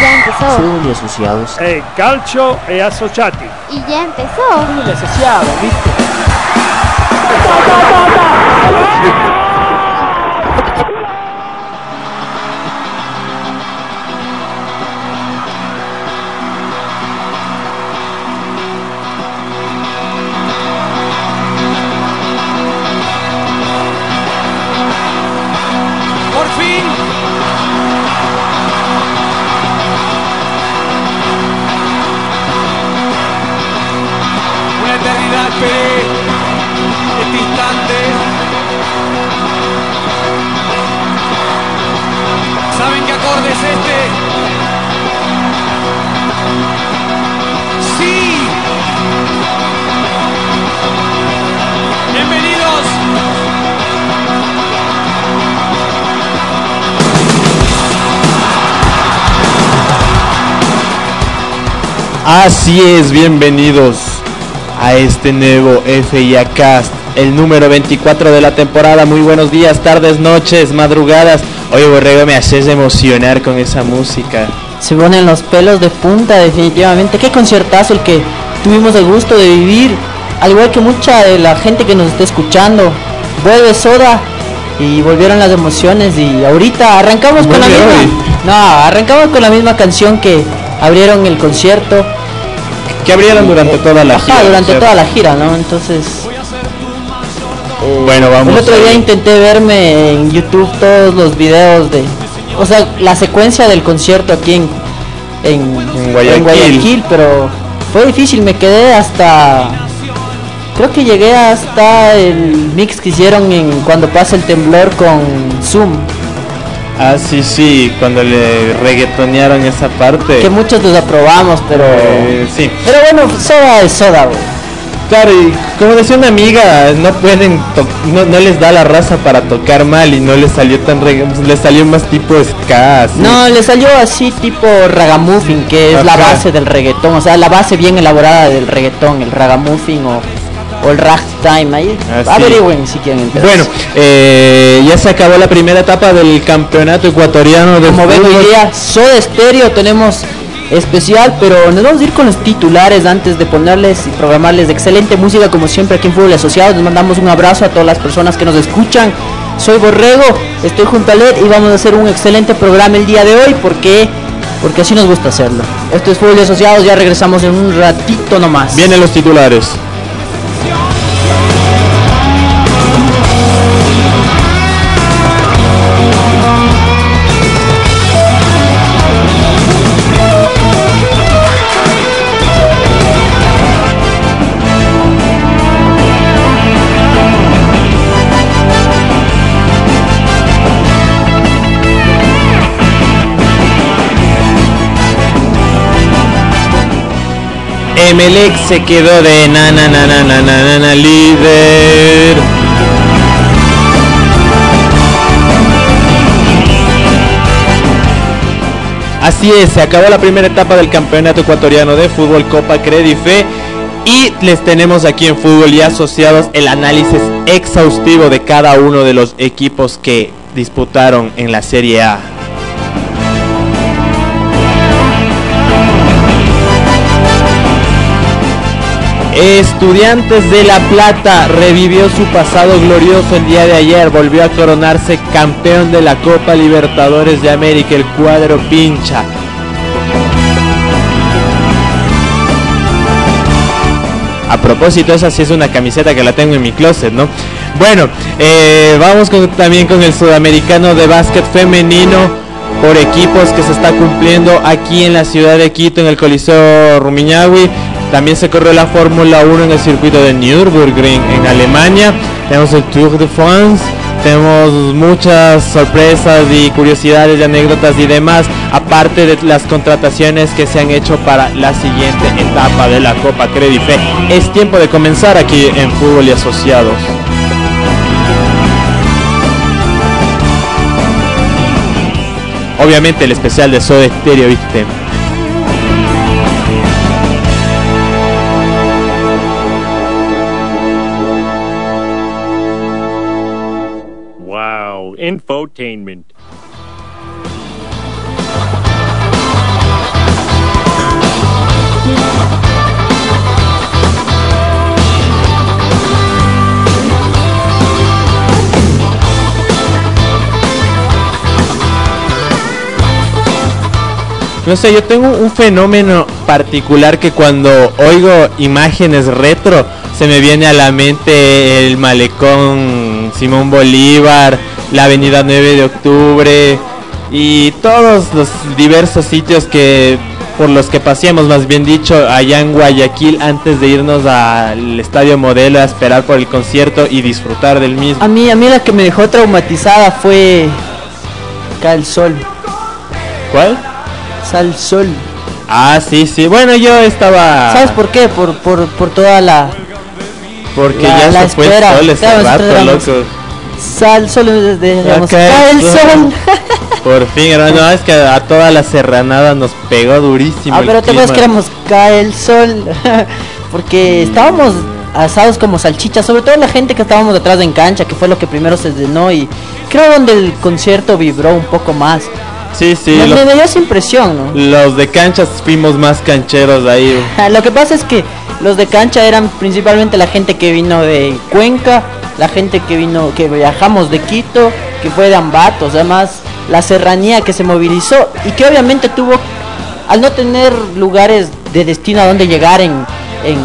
Ya empezó. Fútbol y asociados. Eh, calcio e associati. Y ya empezó. Fútbol y asociados, ¿viste? ¡Sí! Bienvenidos Así es, bienvenidos a este nuevo FIA Cast, el número 24 de la temporada. Muy buenos días, tardes, noches, madrugadas. Oye, Borrego, me haces emocionar con esa música. Se ponen los pelos de punta definitivamente. Qué conciertazo el que tuvimos el gusto de vivir. Al igual que mucha de la gente que nos está escuchando. Vuelve Soda y volvieron las emociones y ahorita arrancamos con la misma. hoy. No, arrancamos con la misma canción que abrieron el concierto. Que abrieron durante toda la Ajá, gira. durante ¿cierto? toda la gira, ¿no? Entonces eh, Bueno, vamos El otro día intenté verme en YouTube todos los videos de, o sea, la secuencia del concierto aquí en en, En Guayaquil. Guayaquil, pero fue difícil. Me quedé hasta, creo que llegué hasta el mix que hicieron en cuando pasa el temblor con Zoom, Ah, sí, sí, cuando le reggaetonearon esa parte. que muchos desaprobamos, pero, Eh, sí. pero bueno, soda es soda, güey. Claro, y como decía una amiga, no pueden, no, no les da la raza para tocar mal y no les salió tan, les salió más tipo ska. así. No, le salió así tipo ragamuffin, que es la base del reggaetón, o sea, la base bien elaborada del reggaetón, el ragamuffin o, o el ragtime. Ahí Ah, sí. averigüen si quieren enterarse. Bueno, eh, ya se acabó la primera etapa del campeonato ecuatoriano de como ven hoy día, Soda Stereo tenemos especial, pero nos vamos a ir con los titulares antes de ponerles y programarles excelente música como siempre aquí en Fútbol Asociados. Les mandamos un abrazo a todas las personas que nos escuchan. Soy Borrego, estoy junto a Led y vamos a hacer un excelente programa el día de hoy porque porque así nos gusta hacerlo. Esto es Fútbol Asociados, ya regresamos en un ratito nomás. Vienen los titulares. Emelec se quedó de na na na na na na na, líder. Así es, se acabó la primera etapa del campeonato ecuatoriano de fútbol Copa Credife y les tenemos aquí en Fútbol y Asociados el análisis exhaustivo de cada uno de los equipos que disputaron en la Serie A. Estudiantes de La Plata revivió su pasado glorioso el día de ayer, volvió a coronarse campeón de la Copa Libertadores de América, el cuadro pincha. A propósito, esa sí es una camiseta que la tengo en mi closet, ¿no? Bueno, eh, vamos con- también con el sudamericano de básquet femenino por equipos que se está cumpliendo aquí en la ciudad de Quito, en el Coliseo Rumiñahui. También se corrió la Fórmula 1 en el circuito de Nürburgring en Alemania. Tenemos el Tour de France. Tenemos muchas sorpresas y curiosidades y anécdotas y demás, aparte de las contrataciones que se han hecho para la siguiente etapa de la Copa Credife. Es tiempo de comenzar aquí en Fútbol y Asociados. Obviamente el especial de Soda Stereo, ¿viste? infotainment. No sé, yo tengo un fenómeno particular que cuando oigo imágenes retro se me viene a la mente el malecón Simón Bolívar, la avenida 9 de octubre y todos los diversos sitios que por los que paseamos, más bien dicho, allá en Guayaquil antes de irnos al Estadio Modelo a esperar por el concierto y disfrutar del mismo. A mí, a mí la que me dejó traumatizada fue Cae el Sol. ¿Cuál? Sal Sol. Ah, sí, sí. Bueno, yo estaba... ¿Sabes por qué? Por, por, por toda la... Porque la- ya la se fue el espera. sol ese rato, loco. Sal Sol. decíamos, cae Cae el sol". Por fin, hermano, es que a toda la serranada nos pegó durísimo. Ah, pero te acuerdas que clima. éramos cae el sol. Porque estábamos asados como salchichas, sobre todo la gente que estábamos detrás en cancha, que fue lo que primero se llenó y creo donde el concierto vibró un poco más. Sí, sí, me, los, me dio esa impresión, ¿no? los de canchas fuimos más cancheros ahí. Lo que pasa es que los de cancha eran principalmente la gente que vino de Cuenca, la gente que vino, que viajamos de Quito, que fue de Ambato, o sea, más la serranía que se movilizó y que obviamente tuvo, al no tener lugares de destino a donde llegar en, en,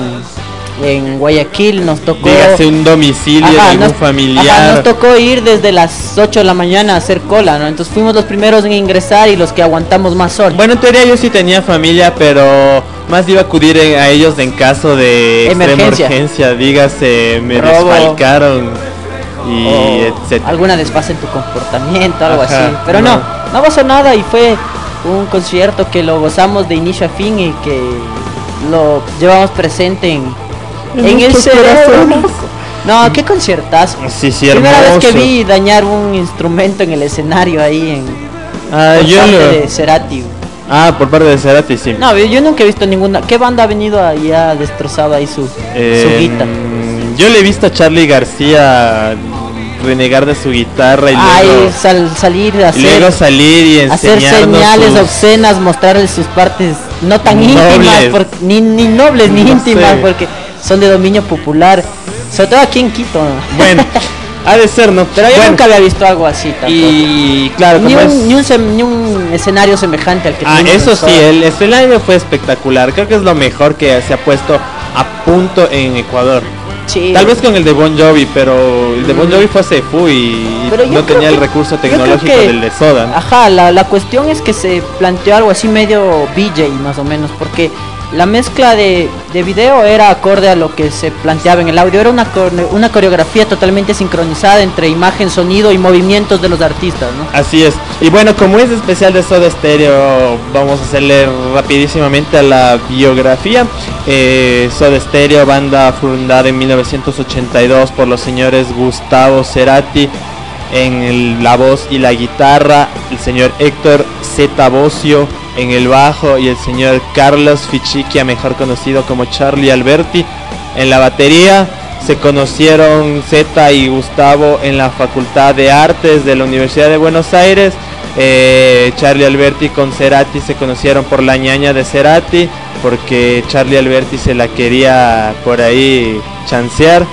en Guayaquil, nos tocó... Dígase un domicilio de Ajá, algún nos, familiar. ajá, nos tocó ir desde las 8 de la mañana a hacer cola, ¿no? Entonces fuimos los primeros en ingresar y los que aguantamos más sol. Bueno, en teoría yo sí tenía familia, pero más iba a acudir en- a ellos en caso de extrema Emergencia. urgencia. Dígase, me Robo. desfalcaron y o etcétera. alguna desfase en tu comportamiento, algo Ajá, así. Pero no. no. no, pasó nada y fue un concierto que lo gozamos de inicio a fin y que lo llevamos presente en, en el cerebro. No, qué conciertazo. Sí, sí, Primera vez que vi dañar un instrumento en el escenario ahí en Ah, yo lo- de Cerati. Ah, por parte de Cerati, sí. No, yo nunca he visto ninguna. ¿Qué banda ha venido ha destrozado ahí su, su Eh, guita? Yo le he visto a Charlie García renegar de su guitarra y Ay, luego, sal- salir a y luego hacer, salir y hacer señales sus- obscenas, mostrarles sus partes no tan Nobles. íntimas, ni, ni nobles ni No íntimas, sé. porque son de dominio popular, sobre todo aquí en Quito. ¿no? Bueno, ha de ser, ¿no? Pero yo Bueno, nunca había visto algo así tampoco. Y claro, ni, como un, es- ni, un sem- ni un escenario semejante al que Ah, eso sí, el escenario fue espectacular. Creo que es lo mejor que se ha puesto a punto en Ecuador. Sí. Tal vez con el de Bon Jovi, pero el de Bon Jovi fue hace fu y Pero no tenía el recurso tecnológico que- del de Soda. Ajá, la, la cuestión es que se planteó algo así medio BJ más o menos, porque la mezcla de, de video era acorde a lo que se planteaba en el audio, era una, una coreografía totalmente sincronizada entre imagen, sonido y movimientos de los artistas, ¿no? Así es. Y bueno, como es especial de Soda Stereo, vamos a hacerle rapidísimamente a la biografía. Eh, Soda Stereo, banda fundada en 1982 por los señores Gustavo Cerati en el- la voz y la guitarra, el señor Héctor Z. Bocio en el bajo y el señor Carlos Fichiquia, mejor conocido como Charlie Alberti, en la batería. Se conocieron Z y Gustavo en la Facultad de Artes de la Universidad de Buenos Aires. Eh, Charlie Alberti con Cerati se conocieron por la ñaña de Cerati, porque Charlie Alberti se la quería por ahí chancear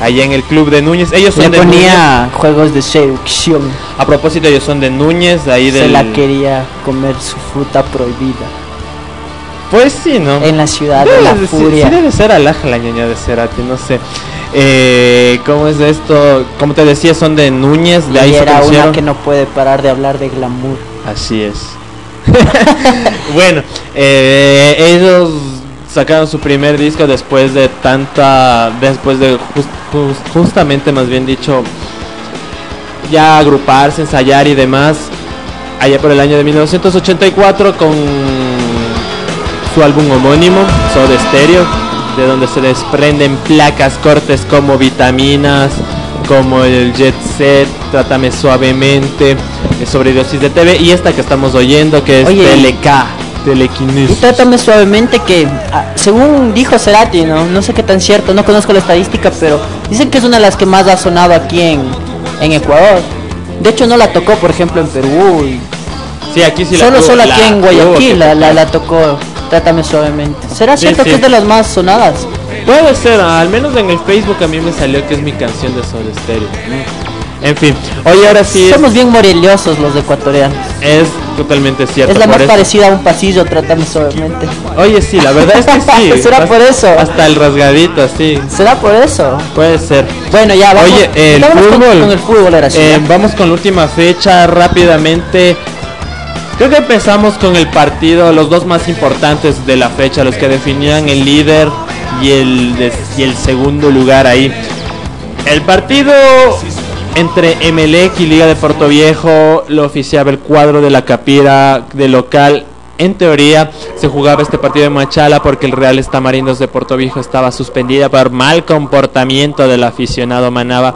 allá en el club de Núñez. Ellos son Le de Núñez. ponía juegos de seducción, A propósito, ellos son de Núñez, de ahí se del... la quería comer su fruta prohibida Pues sí, ¿no? en la ciudad de Debe la de- sí- furia. sí debe ser alhaja la ñaña de Cerati, no sé. Eh, ¿Cómo es esto? Como te decía, son de Núñez, de ahí y se era una que no puede parar de hablar de glamour. Así es. bueno, eh, ellos sacaron su primer disco después de tanta, después de jus- justamente más bien dicho, ya agruparse, ensayar y demás, allá por el año de 1984 con su álbum homónimo, Soda Stereo, de donde se desprenden placas cortes como vitaminas, como el Jet Set, Trátame Suavemente, eh, Sobredosis de TV y esta que estamos oyendo que es Oye, Y Telequinesis. trátame suavemente que, ah, según dijo Cerati, ¿no? no sé qué tan cierto, no conozco la estadística, pero dicen que es una de las que más ha sonado aquí en, en Ecuador. De hecho no la tocó, por ejemplo, en Perú. y Sí, aquí sí la solo tuvo- solo la aquí en Guayaquil la, la, la tocó Trátame suavemente. ¿Será cierto sí. que es de las más sonadas? Puede ser, al menos en el Facebook a mí me salió que es mi canción de Soda Stereo. En fin, oye, ahora sí es, Somos bien morellosos los ecuatorianos. es totalmente cierto. Es la más eso- parecida a un pasillo, tratando suavemente. Oye, sí, la verdad es que sí. Será por eso. Hasta el rasgadito, sí. ¿Será por eso? Puede ser. Bueno, ya vamos. Oye, el con- fútbol. Con, el fútbol era así. Eh, vamos con la última fecha rápidamente. Creo que empezamos con el partido, los dos más importantes de la fecha, los que definían el líder y el, y el segundo lugar ahí. El partido entre Emelec y Liga de Puerto Viejo lo oficiaba el cuadro de la Capira de local. En teoría se jugaba este partido en Machala porque el Real Estamarindos de Puerto Viejo estaba suspendida por mal comportamiento del aficionado Manaba.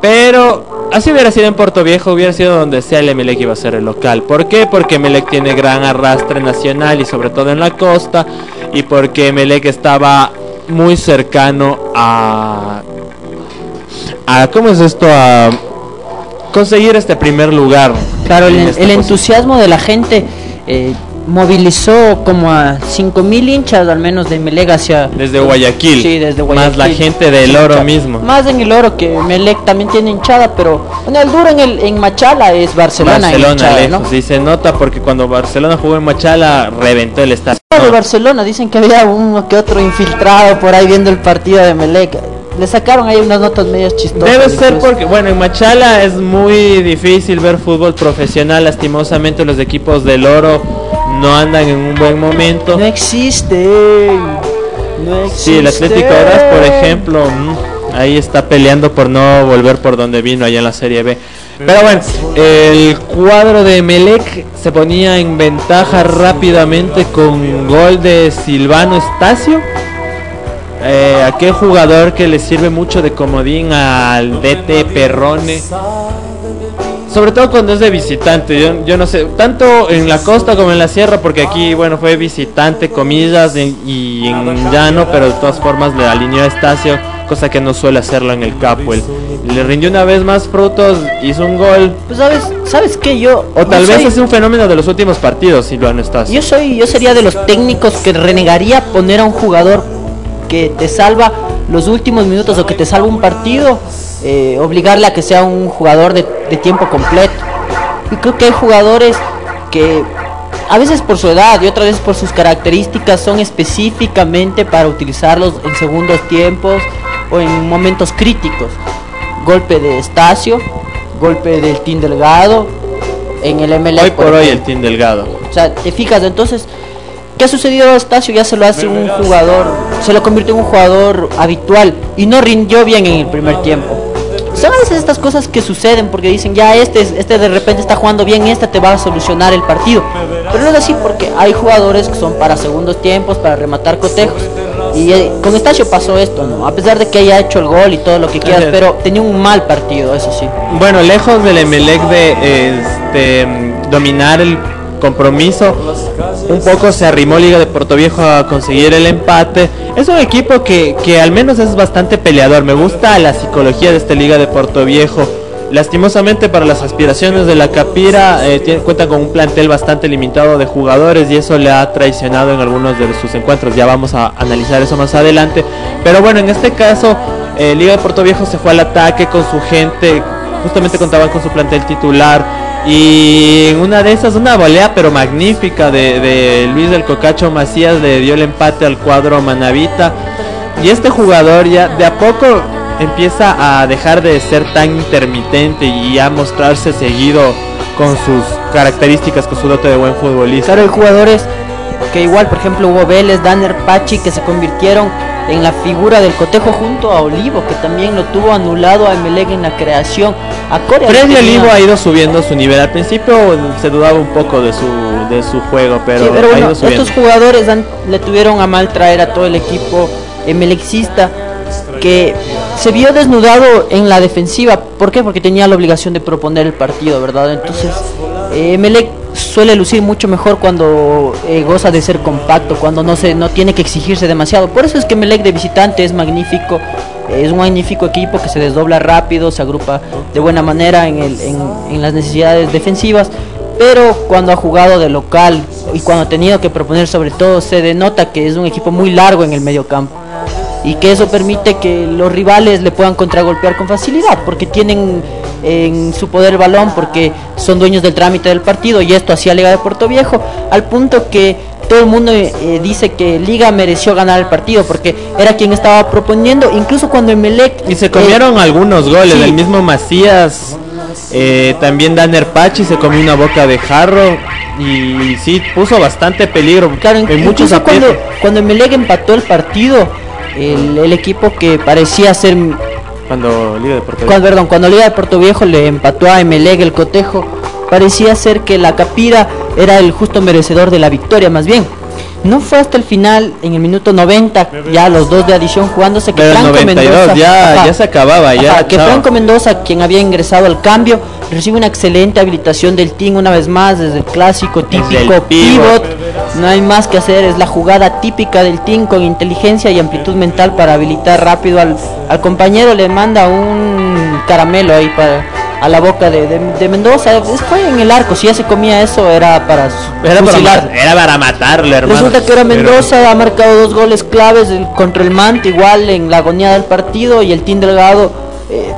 Pero así hubiera sido en Puerto Viejo, hubiera sido donde sea el Emelec iba a ser el local. ¿Por qué? Porque Emelec tiene gran arrastre nacional y sobre todo en la costa. Y porque Emelec estaba muy cercano a... a ¿Cómo es esto? A conseguir este primer lugar. Claro, el, en esta el entusiasmo de la gente eh, movilizó como a 5000 hinchas al menos de Melec hacia Desde Guayaquil. Sí, desde Guayaquil. Más la gente del oro Hincha- mismo. Más en el oro que Melec también tiene hinchada, pero bueno, el duro en el en Machala es Barcelona, en Barcelona hinchada, lejos, ¿no? sí se nota porque cuando Barcelona jugó en Machala reventó el estadio. de Barcelona dicen que había uno que otro infiltrado por ahí viendo el partido de Melec. Le sacaron ahí unas notas medias chistosas. Debe ser incluso. porque, bueno, en Machala es muy difícil ver fútbol profesional. Lastimosamente los equipos del oro no andan en un buen momento. no existe. No existe. Sí, el Atlético Horas, por ejemplo, mm, ahí está peleando por no volver por donde vino allá en la Serie B. Pero bueno, el cuadro de Melec se ponía en ventaja rápidamente con gol de Silvano Estacio. Eh, aquel jugador que le sirve mucho de comodín al DT Perrone. Sobre todo cuando es de visitante, yo, yo no sé, tanto en la costa como en la sierra, porque aquí, bueno, fue visitante, comillas, en- y en llano, pero de todas formas le alineó a Estacio, cosa que no suele hacerlo en el Capuel. Le rindió una vez más frutos, hizo un gol, Pues sabes, ¿sabes qué? Yo o tal vez soy- es un fenómeno de los últimos partidos, Silvano Estacio. Yo soy, yo sería de los técnicos que renegaría poner a un jugador que te salva los últimos minutos o que te salva un partido, eh, obligarle a que sea un jugador de, de tiempo completo. Y creo que hay jugadores que a veces por su edad y otras veces por sus características son específicamente para utilizarlos en segundos tiempos o en momentos críticos. Golpe de Estacio, golpe del Team Delgado, en el MLE. Hoy por hoy ejemplo. el Team Delgado. O sea, te fijas, entonces, ¿qué ha sucedido a Estacio? Ya se lo hace un jugador, se lo convirtió en un jugador habitual y no rindió bien en el primer tiempo. Son a veces estas cosas que suceden porque dicen, ya este, es- este de repente está jugando bien, este te va a solucionar el partido. Pero no es así porque hay jugadores que son para segundos tiempos, para rematar cotejos. Y eh, con Estacio pasó esto, ¿no? A pesar de que haya hecho el gol y todo lo que quieras, pero tenía un mal partido, eso sí. Bueno, lejos del Emelec de este, dominar el compromiso, un poco se arrimó Liga de Puerto Viejo a conseguir el empate. Es un equipo que, que al menos es bastante peleador. Me gusta la psicología de esta Liga de Puerto Viejo. Lastimosamente para las aspiraciones de la Capira eh, tiene, cuenta con un plantel bastante limitado de jugadores y eso le ha traicionado en algunos de sus encuentros. Ya vamos a analizar eso más adelante. Pero bueno, en este caso eh, Liga de Puerto Viejo se fue al ataque con su gente, justamente contaban con su plantel titular y en una de esas, una volea pero magnífica de, de Luis del Cocacho Macías le dio el empate al cuadro Manavita y este jugador ya de a poco empieza a dejar de ser tan intermitente y a mostrarse seguido con sus características, con su dote de buen futbolista. Claro, hay jugadores que igual, por ejemplo, Hugo Vélez, Danner Pachi, que se convirtieron en la figura del cotejo junto a Olivo, que también lo tuvo anulado a Emelec en la creación. A Corea Olivo ha ido subiendo su nivel. Al principio se dudaba un poco de su, de su juego, pero, Sí, pero ha bueno, ido subiendo. estos jugadores han- le tuvieron a mal traer a todo el equipo emelecista que se vio desnudado en la defensiva. ¿Por qué? Porque tenía la obligación de proponer el partido, ¿verdad? Entonces, eh, suele lucir mucho mejor cuando eh, goza de ser compacto, cuando no se no tiene que exigirse demasiado. Por eso es que Emelec de visitante es magnífico. Es un magnífico equipo que se desdobla rápido, se agrupa de buena manera en, el- en- en las necesidades defensivas pero cuando ha jugado de local y cuando ha tenido que proponer sobre todo se denota que es un equipo muy largo en el medio campo y que eso permite que los rivales le puedan contragolpear con facilidad porque tienen en su poder el balón porque son dueños del trámite del partido y esto hacía Liga de Puerto Viejo, al punto que todo el mundo eh, dice que Liga mereció ganar el partido porque era quien estaba proponiendo, incluso cuando Emelec... Y se comieron eh, algunos goles, sí. el mismo Macías, eh, también Daner Pachi se comió una boca de jarro y sí puso bastante peligro Claro, en muchos cuando, cuando Emelec empató el partido, el, el equipo que parecía ser Cuando Liga de Puerto Cuando, perdón, cuando Liga de Puerto Viejo le empató a Emelec el cotejo, parecía ser que la Capira era el justo merecedor de la victoria, más bien. No fue hasta el final, en el minuto 90, ya los dos de adición jugándose, que Pero Franco 92 Mendoza, ya, ajá, ya se acababa, ya. ajá, que chao. Franco Mendoza, quien había ingresado al cambio, recibe una excelente habilitación del team una vez más, desde el clásico típico pivot. pivot. No hay más que hacer, es la jugada típica del team con inteligencia y amplitud mental para habilitar rápido al, al compañero, le manda un caramelo ahí para a la boca de, de- de Mendoza, fue en el arco, si ya se comía eso era para Era para, fusilar. era para matarle, hermano. Resulta que era Mendoza, ha marcado dos goles claves contra el Mante, igual en la agonía del partido, y el Team Delgado eh,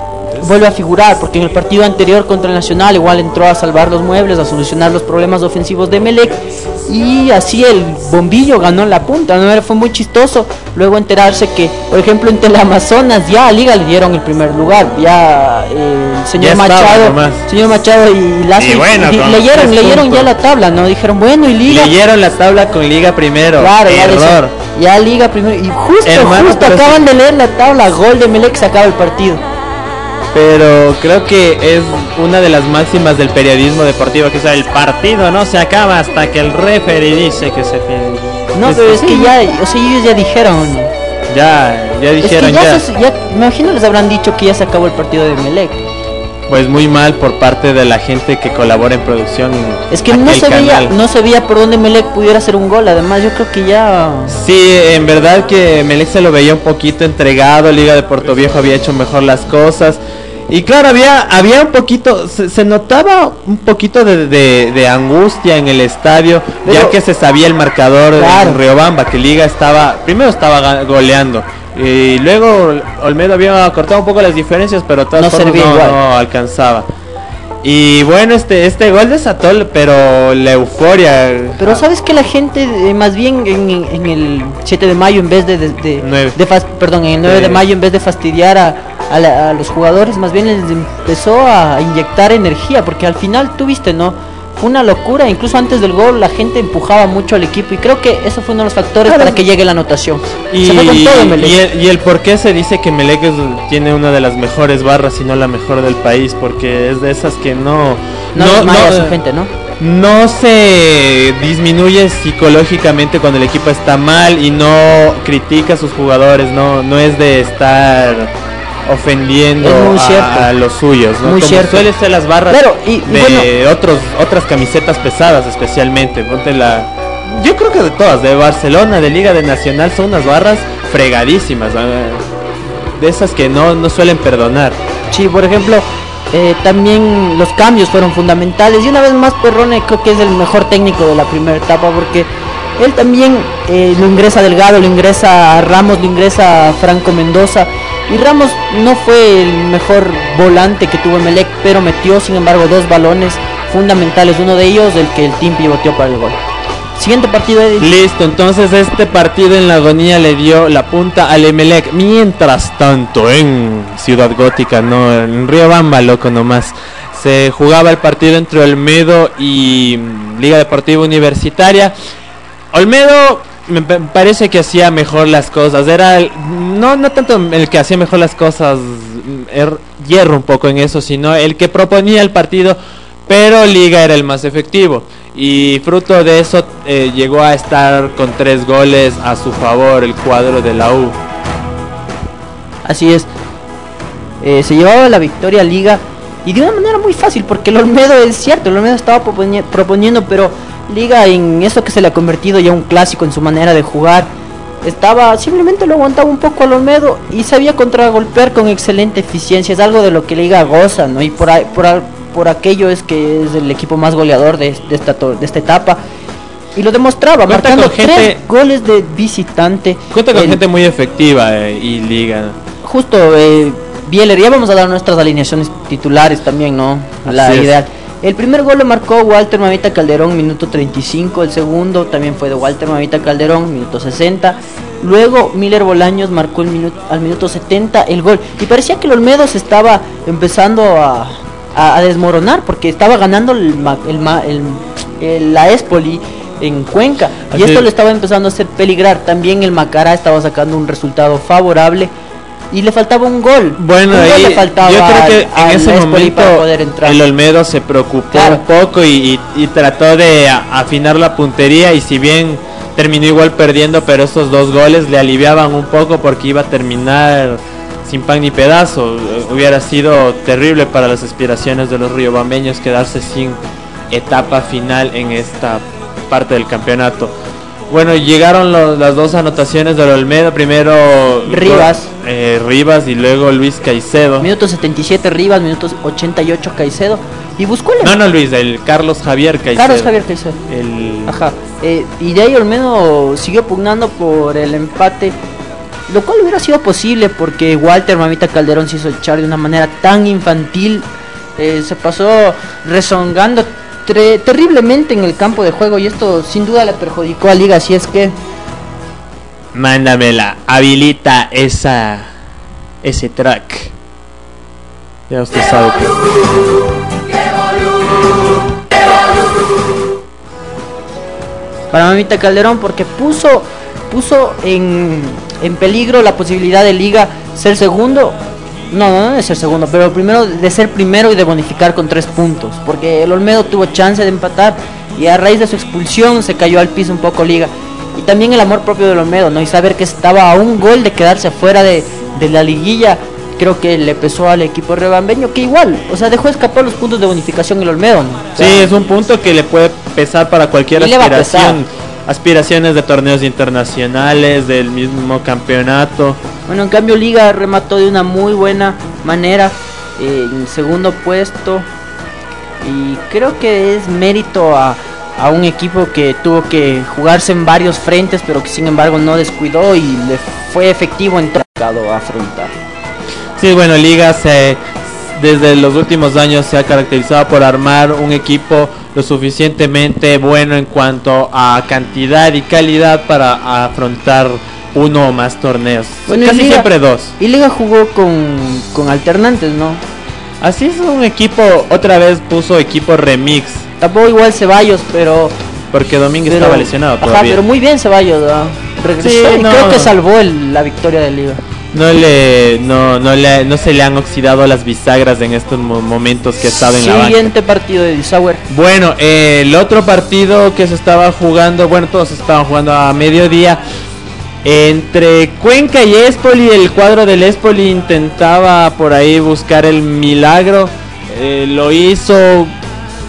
vuelve a figurar, porque en el partido anterior contra el Nacional igual entró a salvar los muebles, a solucionar los problemas ofensivos de Melec, y así el bombillo ganó la punta, ¿no? Era- fue muy chistoso luego enterarse que, por ejemplo, en Teleamazonas ya a Liga le dieron el primer lugar, ya eh, el señor Ya Machado, señor Machado y Lazo Y bueno, leyeron, leyeron ya la tabla, ¿no? Dijeron, bueno, y Liga... Leyeron la tabla con Liga primero. Claro, ya, Error. decían, ya liga primero. Y justo, Hermano, justo acaban de leer la tabla. Gol de Melec se acaba el partido. Pero creo que es una de las máximas del periodismo deportivo, que es el partido no se acaba hasta que el referee dice que se fin- No, Es- pero es que ya, o sea, ellos ya dijeron. ya, ya Es que dijeron ya, ya. se- ya- me imagino les habrán dicho que ya se acabó el partido de Melec. Pues muy mal por parte de la gente que colabora en producción. Es que no se veía, canal. no se veía por dónde Melec pudiera hacer un gol. Además, yo creo que ya. Sí, en verdad que Melec se lo veía un poquito entregado, Liga de Puerto Viejo había hecho mejor las cosas. Y claro, había, había un poquito, se, se notaba un poquito de, de- de angustia en el estadio, ya que se sabía el marcador Claro. en Riobamba, que Liga estaba, primero estaba goleando. Y luego Olmedo había cortado un poco las diferencias, pero todas No formas no, alcanzaba. Y bueno, este, este gol desató, pero la euforia. Pero sabes que la gente, eh, más bien en, en el 7 de mayo, en vez de, de, de- perdón, en el 9 de mayo, en vez de fastidiar a, a la- a los jugadores, más bien les empezó a inyectar energía, porque al final tuviste, ¿no? Fue una locura, incluso antes del gol la gente empujaba mucho al equipo y creo que eso fue uno de los factores Claro. para que llegue la anotación. Y, Se fue con todo Melec. y el, y el por qué se dice que Melec es- tiene una de las mejores barras y no la mejor del país, porque es de esas que no... no, a su gente, ¿no? no se disminuye psicológicamente cuando el equipo está mal y no critica a sus jugadores, no, no es de estar ofendiendo a- los suyos, ¿no? Muy Como cierto. suele ser las barras Claro, y- y de otros otras camisetas pesadas especialmente. Ponte la yo creo que de todas, de Barcelona, de Liga de Nacional son unas barras fregadísimas, de esas que no, no suelen perdonar. Sí, por ejemplo, eh, también los cambios fueron fundamentales. Y una vez más, Perrone creo que es el mejor técnico de la primera etapa porque él también eh, lo ingresa Delgado, lo ingresa Ramos, lo ingresa Franco Mendoza. Y Ramos no fue el mejor volante que tuvo Melec, pero metió sin embargo dos balones fundamentales. Uno de ellos, el que el team pivoteó para el gol. Siguiente partido. Listo, entonces este partido en la agonía le dio la punta al Emelec. Mientras tanto, en Ciudad Gótica, no, en Río Bamba, loco nomás. Se jugaba el partido entre Olmedo y mm, Liga Deportiva Universitaria. Olmedo me pa- parece que hacía mejor las cosas. Era no, no tanto el que hacía mejor las cosas, mm, er- hierro un poco en eso, sino el que proponía el partido, pero Liga era el más efectivo. Y fruto de eso eh, llegó a estar con tres goles a su favor el cuadro de la U. Así es. Eh, se llevaba la victoria Liga y de una manera muy fácil porque el Olmedo es cierto, el Olmedo estaba proponi- proponiendo, pero Liga en eso que se le ha convertido ya un clásico en su manera de jugar, estaba simplemente lo aguantaba un poco al Olmedo y sabía contragolpear con excelente eficiencia, es algo de lo que Liga goza, ¿no? Y por por, por aquello es que es el equipo más goleador de, de esta de esta etapa. Y lo demostraba, Cuenta marcando gente- tres goles de visitante. Cuenta con El- gente muy efectiva eh, y Liga. justo eh, Bieler, ya vamos a dar nuestras alineaciones titulares también, ¿no? La Así es. El primer gol lo marcó Walter Mamita Calderón, minuto 35. El segundo también fue de Walter Mamita Calderón, minuto 60. Luego Miller Bolaños marcó el minuto, al minuto 70 el gol. Y parecía que el Olmedo se estaba empezando a, a- a desmoronar porque estaba ganando el, ma- el el- la Espoli en Cuenca. Y Así esto es. le estaba empezando a hacer peligrar. También el Macará estaba sacando un resultado favorable. Y le faltaba un gol. Bueno, Un gol ahí le faltaba yo creo que al- en al ese momento el Olmedo se preocupó Claro. un poco y, y- y trató de a- afinar la puntería y si bien terminó igual perdiendo, pero esos dos goles le aliviaban un poco porque iba a terminar sin pan ni pedazo. Hubiera sido terrible para las aspiraciones de los riobambeños quedarse sin etapa final en esta parte del campeonato. Bueno, llegaron los- las dos anotaciones del Olmedo. Primero Rivas. eh, Rivas y luego Luis Caicedo. Minuto 77 Rivas, minuto 88 Caicedo. Y buscó el No, no Luis, el Carlos Javier Caicedo. Carlos Javier Caicedo. El... Ajá. Eh, y de ahí Olmedo siguió pugnando por el empate. Lo cual hubiera sido posible porque Walter Mamita Calderón se hizo echar de una manera tan infantil. eh, se pasó rezongando terriblemente en el campo de juego y esto sin duda le perjudicó a Liga. Así es que Mándamela, habilita esa ese track. Ya usted sabe que para Mamita Calderón porque puso puso en, en peligro la posibilidad de Liga ser segundo. No, no, no de ser segundo, pero primero de ser primero y de bonificar con tres puntos. Porque el Olmedo tuvo chance de empatar y a raíz de su expulsión se cayó al piso un poco Liga. Y también el amor propio del Olmedo, ¿no? Y saber que estaba a un gol de quedarse fuera de, de la liguilla, creo que le pesó al equipo rebambeño, que igual, o sea, dejó escapar los puntos de bonificación el Olmedo, ¿no? O Sí, es un punto que le puede pesar para cualquier aspiración. Aspiraciones de torneos internacionales, del mismo campeonato. Bueno, en cambio Liga remató de una muy buena manera eh, en segundo puesto y creo que es mérito a, a un equipo que tuvo que jugarse en varios frentes pero que sin embargo no descuidó y le fue efectivo en todo a afrontar. Sí, bueno, Liga se, desde los últimos años se ha caracterizado por armar un equipo lo suficientemente bueno en cuanto a cantidad y calidad para afrontar uno o más torneos. Bueno, Casi Liga- siempre dos. Y Liga jugó con, con alternantes, ¿no? Así es un equipo, otra vez puso equipo remix, Tapó igual Ceballos, pero... porque Domínguez pero- estaba lesionado Ajá, todavía. pero muy bien Ceballos, ¿no? Regresó Sí, y no. creo que salvó el- la victoria de Liga. No le, no, no le, no se le han oxidado las bisagras en estos mo- momentos que ha estado en la banca. Siguiente partido de Sauer. Bueno, eh, el otro partido que se estaba jugando, bueno, todos estaban jugando a mediodía. Entre Cuenca y Espoli, el cuadro del Espoli intentaba por ahí buscar el milagro. eh, lo hizo,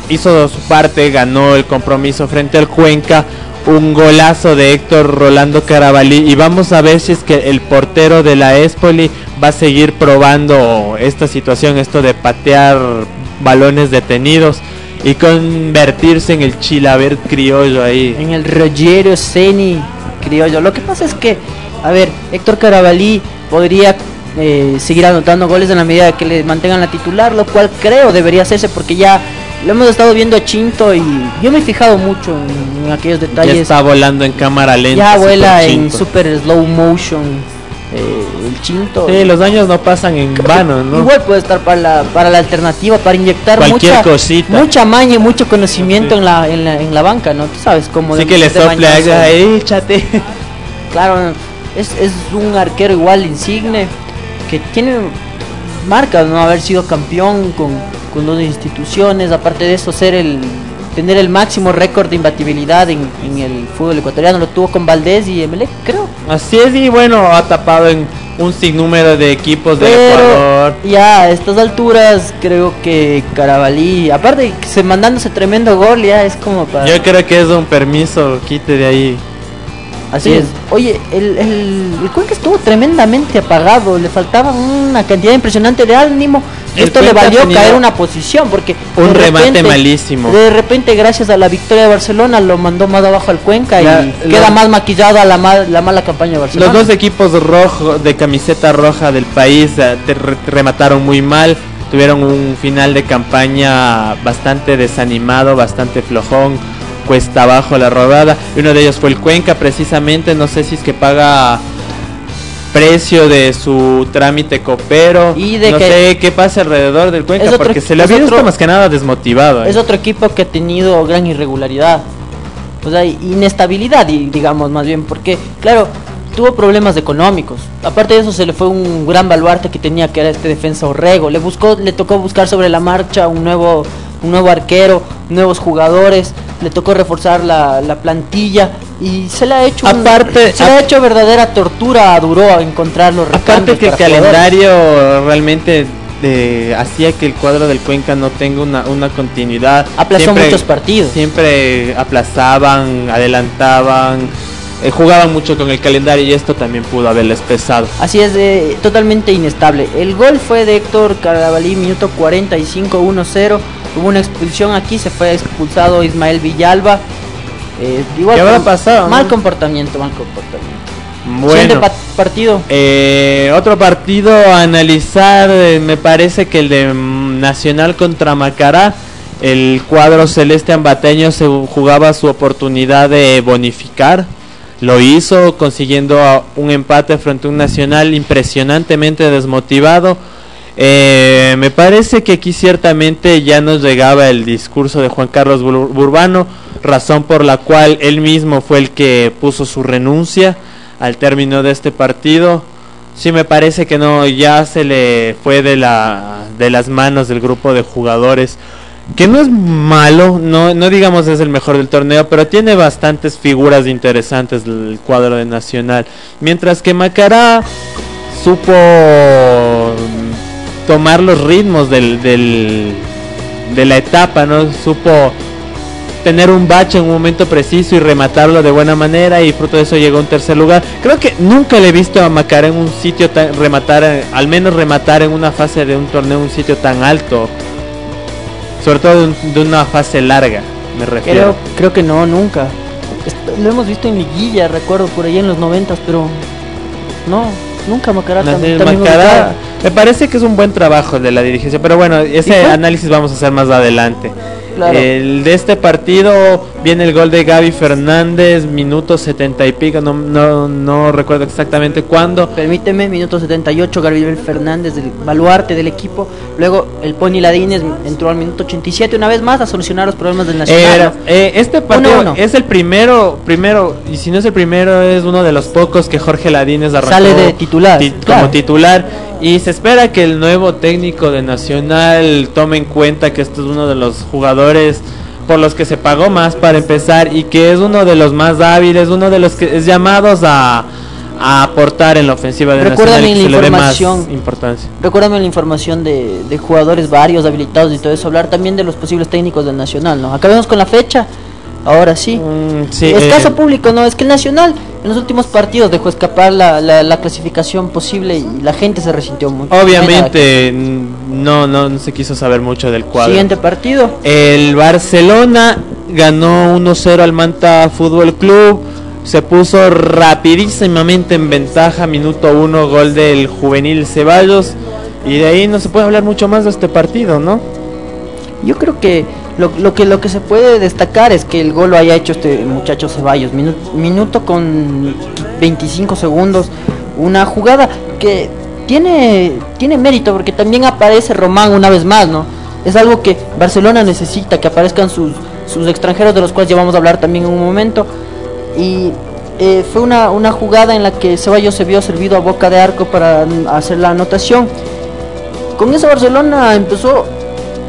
hizo su parte, ganó el compromiso frente al Cuenca. Un golazo de Héctor Rolando Carabalí. Y vamos a ver si es que el portero de la Espoli va a seguir probando esta situación, esto de patear balones detenidos y convertirse en el chilaver criollo ahí. en el Rogero Ceni criollo. Lo que pasa es que, a ver, Héctor Carabalí podría eh, seguir anotando goles en la medida que le mantengan la titular, lo cual creo debería hacerse porque ya lo hemos estado viendo a Chinto y yo me he fijado mucho en, en aquellos Ya detalles. está volando en cámara lenta. Ya super vuela en chinto. super slow motion eh, el Chinto. Sí, los años no pasan en vano, ¿no? Igual puede estar para la, para la alternativa, para inyectar Cualquier mucha, cosita. mucha maña y mucho conocimiento Sí. en, la, en, la, en la banca, ¿no? Tú sabes cómo Así que le sople ahí, échate. Claro, es, es un arquero igual insigne que tiene marcas, ¿no? Haber sido campeón con, con dos instituciones, aparte de eso ser el tener el máximo récord de imbatibilidad en, en el fútbol ecuatoriano, lo tuvo con Valdés y Emelec, creo. Así es, y bueno, ha tapado en un sinnúmero de equipos Pero Ecuador. ya a estas alturas creo que Carabalí, aparte de se mandándose tremendo gol, ya es como para... Yo creo que es un permiso, quite de ahí. Así Sí. es. Oye, el, el, el Cuenca estuvo tremendamente apagado, le faltaba una cantidad impresionante de ánimo esto le valió caer una posición porque un de remate malísimo. De repente, gracias a la victoria de Barcelona, lo mandó más abajo al Cuenca La- y la- queda más maquillada la, mal- la mala campaña de Barcelona. Los dos equipos rojos de camiseta roja del país eh, te re- remataron muy mal. Tuvieron un final de campaña bastante desanimado, bastante flojón, cuesta abajo la rodada. Y uno de ellos fue el Cuenca, precisamente. No sé si es que paga precio de su trámite copero. Y de no que- sé qué pasa alrededor del Cuenca, otro- porque se le ha visto otro- más que nada desmotivado. ¿eh? Es otro equipo que ha tenido gran irregularidad. O sea, inestabilidad, digamos, más bien, porque, claro, tuvo problemas económicos. Aparte de eso, se le fue un gran baluarte que tenía, que era este defensa Orrego. Le buscó, le tocó buscar sobre la marcha un nuevo, un nuevo arquero, nuevos jugadores. Le tocó reforzar la, la plantilla y se le ha hecho un- Aparte- se le ha hecho verdadera tortura a Duró encontrar los Aparte que el jugadores. calendario realmente eh, hacía que el cuadro del Cuenca no tenga una, una continuidad. Aplazó Siempre- muchos partidos. Siempre aplazaban, adelantaban, eh, jugaban mucho con el calendario y esto también pudo haberles pesado. Así es, eh, totalmente inestable. El gol fue de Héctor Carabalí, minuto 45, 1-0. Hubo una expulsión aquí, se fue expulsado Ismael Villalba. Eh, igual ¿Qué habrá pasado, Mal no? comportamiento, mal comportamiento. Bueno, pa- partido. eh, otro partido a analizar, eh, me parece que el de mm, Nacional contra Macará. El cuadro celeste ambateño se jugaba su oportunidad de bonificar. Lo hizo consiguiendo un empate frente a un Nacional impresionantemente desmotivado. Eh, me parece que aquí ciertamente ya nos llegaba el discurso de Juan Carlos Bur- Burbano, razón por la cual él mismo fue el que puso su renuncia al término de este partido. Sí me parece que no ya se le fue de la de las manos del grupo de jugadores que no es malo, no no digamos es el mejor del torneo, pero tiene bastantes figuras interesantes el cuadro de Nacional, mientras que Macará supo tomar los ritmos del, del de la etapa, ¿no? Supo tener un bache en un momento preciso y rematarlo de buena manera y fruto de eso llegó a un tercer lugar. Creo que nunca le he visto a Macará en un sitio tan rematar, al menos rematar en una fase de un torneo un sitio tan alto. Sobre todo de, un- de una fase larga, me refiero. Creo, creo que no, nunca. Lo hemos visto en liguilla, recuerdo por ahí en los noventas, pero no, nunca Macará también Macará, me parece que es un buen trabajo de la dirigencia, pero bueno, ese análisis vamos a hacer más adelante. Claro. El de este partido viene el gol de Gaby Fernández, minuto 70 y pico, no, no, no recuerdo exactamente cuándo. Permíteme, minuto 78, Gabriel Fernández, del baluarte del equipo. Luego el Pony Ladines entró al minuto 87, una vez más a solucionar los problemas del Nacional. Eh, este partido Uno, uno. es el primero, primero, y si no es el primero, es uno de los pocos que Jorge Ladines arrancó Sale de titular, ti- claro. como titular. Y se espera que el nuevo técnico de Nacional tome en cuenta que este es uno de los jugadores por los que se pagó más para empezar y que es uno de los más hábiles, uno de los que es llamados a, a aportar en la ofensiva de Recuérdame Nacional y que la se le dé más información. importancia. Recuérdame la información de, de jugadores varios, habilitados y todo eso. Hablar también de los posibles técnicos del Nacional, ¿no? Acabemos con la fecha. Ahora sí. Mm, sí, Escaso eh, público, ¿no? Es que el Nacional en los últimos partidos dejó escapar la, la, la clasificación posible y la gente se resintió mucho. Obviamente no, no, no se quiso saber mucho del cuadro. Siguiente partido. El Barcelona ganó 1-0 al Manta Fútbol Club. Se puso rapidísimamente en ventaja, minuto 1, gol del juvenil Ceballos. Y de ahí no se puede hablar mucho más de este partido, ¿no? Yo creo que lo, lo que lo que se puede destacar es que el gol lo haya hecho este muchacho Ceballos. Minu- Minuto, con 25 segundos. Una jugada que tiene, tiene mérito porque también aparece Román una vez más, ¿no? Es algo que Barcelona necesita, que aparezcan sus, sus extranjeros de los cuales ya vamos a hablar también en un momento. Y eh, fue una, una jugada en la que Ceballos se vio servido a boca de arco para hacer la anotación. Con eso Barcelona empezó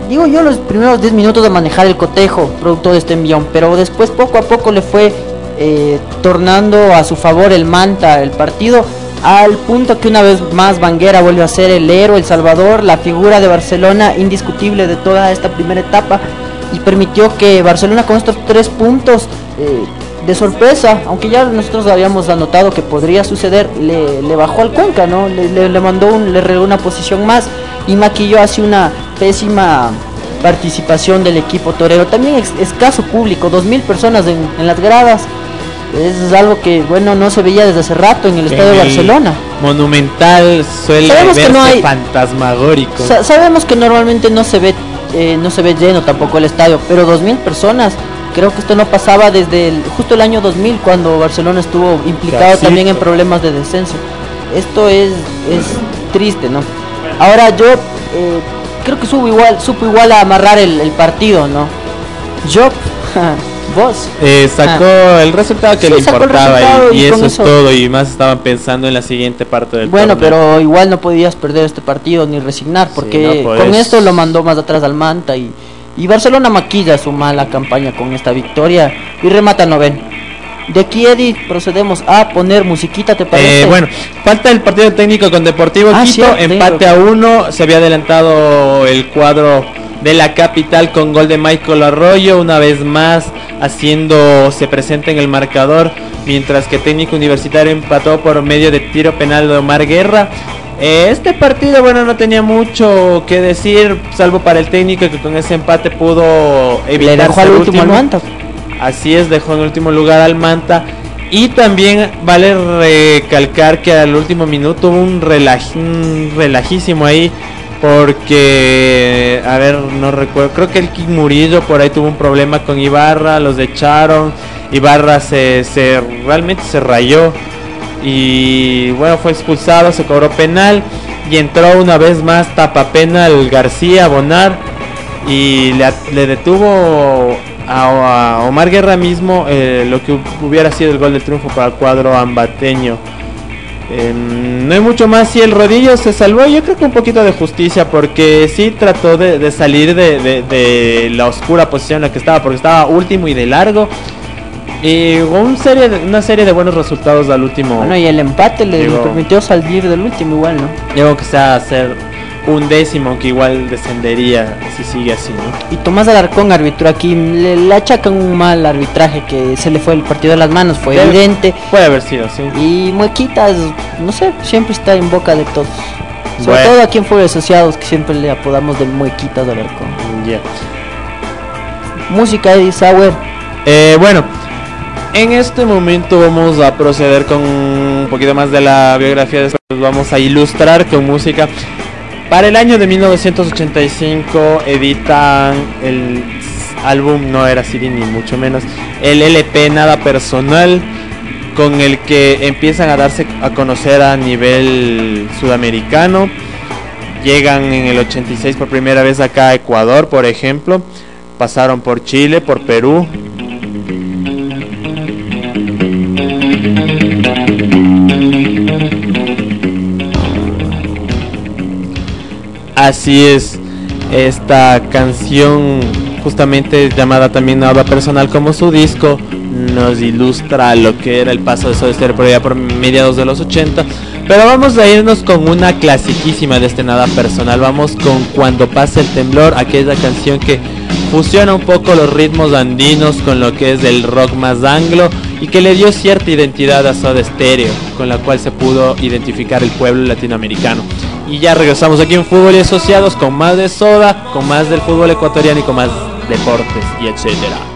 digo yo, los primeros 10 minutos de manejar el cotejo, producto de este envión, pero después poco a poco le fue eh, tornando a su favor el Manta el partido, al punto que una vez más Banguera vuelve a ser el héroe, el salvador, la figura de Barcelona indiscutible de toda esta primera etapa y permitió que Barcelona con estos tres puntos eh, de sorpresa, aunque ya nosotros habíamos anotado que podría suceder, le, bajó al Cuenca, ¿no? Le mandó un, le regaló una posición más y maquilló así una pésima participación del equipo torero. También escaso público, dos mil personas en, en las gradas. Es algo que, bueno, no se veía desde hace rato en el estadio de Barcelona. Monumental suele Sabemos que no hay- fantasmagórico. Sa- sabemos que normalmente no se ve eh, no se ve lleno tampoco el estadio, pero 2000 personas, creo que esto no pasaba desde el- justo el año 2000 cuando Barcelona estuvo implicado Casito. también en problemas de descenso. Esto es es triste, ¿no? Ahora yo eh, creo que supo igual supo igual a amarrar el, el partido, ¿no? Yo vos Eh, sacó el resultado que Ah. Sí, le importaba y, y y con eso es todo y más estaban pensando en la siguiente parte del Bueno, torneo. pero igual no podías perder este partido ni resignar, porque no con esto lo mandó más atrás al Manta y, y Barcelona maquilla su mala campaña con esta victoria y remata noveno. De aquí, Eddie, procedemos a poner musiquita, ¿te parece? Eh, bueno, falta el partido técnico con Deportivo Ah, Quito, cierto, empate a uno, se había adelantado el cuadro de la capital con gol de Michael Arroyo, una vez más haciendo se presenta en el marcador, mientras que Técnico Universitario empató por medio de tiro penal de Omar Guerra. Este partido, bueno, no tenía mucho que decir, salvo para el técnico que con ese empate pudo evitar Le dejó al último al Manta. Así es, dejó en último lugar al Manta. Y también vale recalcar que al último minuto hubo un, relaj, relajísimo ahí. Porque, a ver, no recuerdo. Creo que el King Murillo por ahí tuvo un problema con Ibarra. Los echaron. Ibarra se, se realmente se rayó. Y bueno, fue expulsado. Se cobró penal. Y entró una vez más tapapenal García Bonar y le detuvo a, Omar Guerra mismo eh, lo que hu- hubiera sido el gol de triunfo para el cuadro ambateño. Em, no hay mucho más si el rodillo se salvó, yo creo que un poquito de justicia porque sí trató de, de salir de, de- de la oscura posición en la que estaba porque estaba último y de largo. Y un serie de- una serie de buenos resultados al último. Bueno, y el empate le, le permitió salir del último igual, ¿no? Digo que sea hacer un décimo que igual descendería si sigue así, ¿no? Y Tomás Alarcón arbitró aquí, le, le achacan un mal arbitraje que se le fue el partido de las manos, fue Debe- evidente. Puede haber sido, sí. Y Muequitas, no sé, siempre está en boca de todos. Sobre Bueno. todo aquí en Fuego Asociados, que siempre le apodamos de Muequitas de Alarcón. Ya. Música Eddie Sauer. Eh, bueno, en este momento vamos a proceder con un poquito más de la biografía. Después vamos a ilustrar con música. Para el año de 1985 editan el álbum, no era CD ni mucho menos, el LP Nada Personal, con el que empiezan a darse a conocer a nivel sudamericano. Llegan en el 86 por primera vez acá a Ecuador, por ejemplo. Pasaron por Chile, por Perú, Así es, esta canción justamente llamada también Nada Personal como su disco nos ilustra lo que era el paso de Soda Stereo por allá por mediados de los 80. Pero vamos a irnos con una clasiquísima de este Nada Personal. Vamos con Cuando pasa el temblor, aquella canción que fusiona un poco los ritmos andinos con lo que es el rock más anglo y que le dio cierta identidad a Soda Stereo, con la cual se pudo identificar el pueblo latinoamericano. Y ya regresamos aquí en Fútbol y Asociados con más de Soda, con más del fútbol ecuatoriano y con más deportes y etcétera.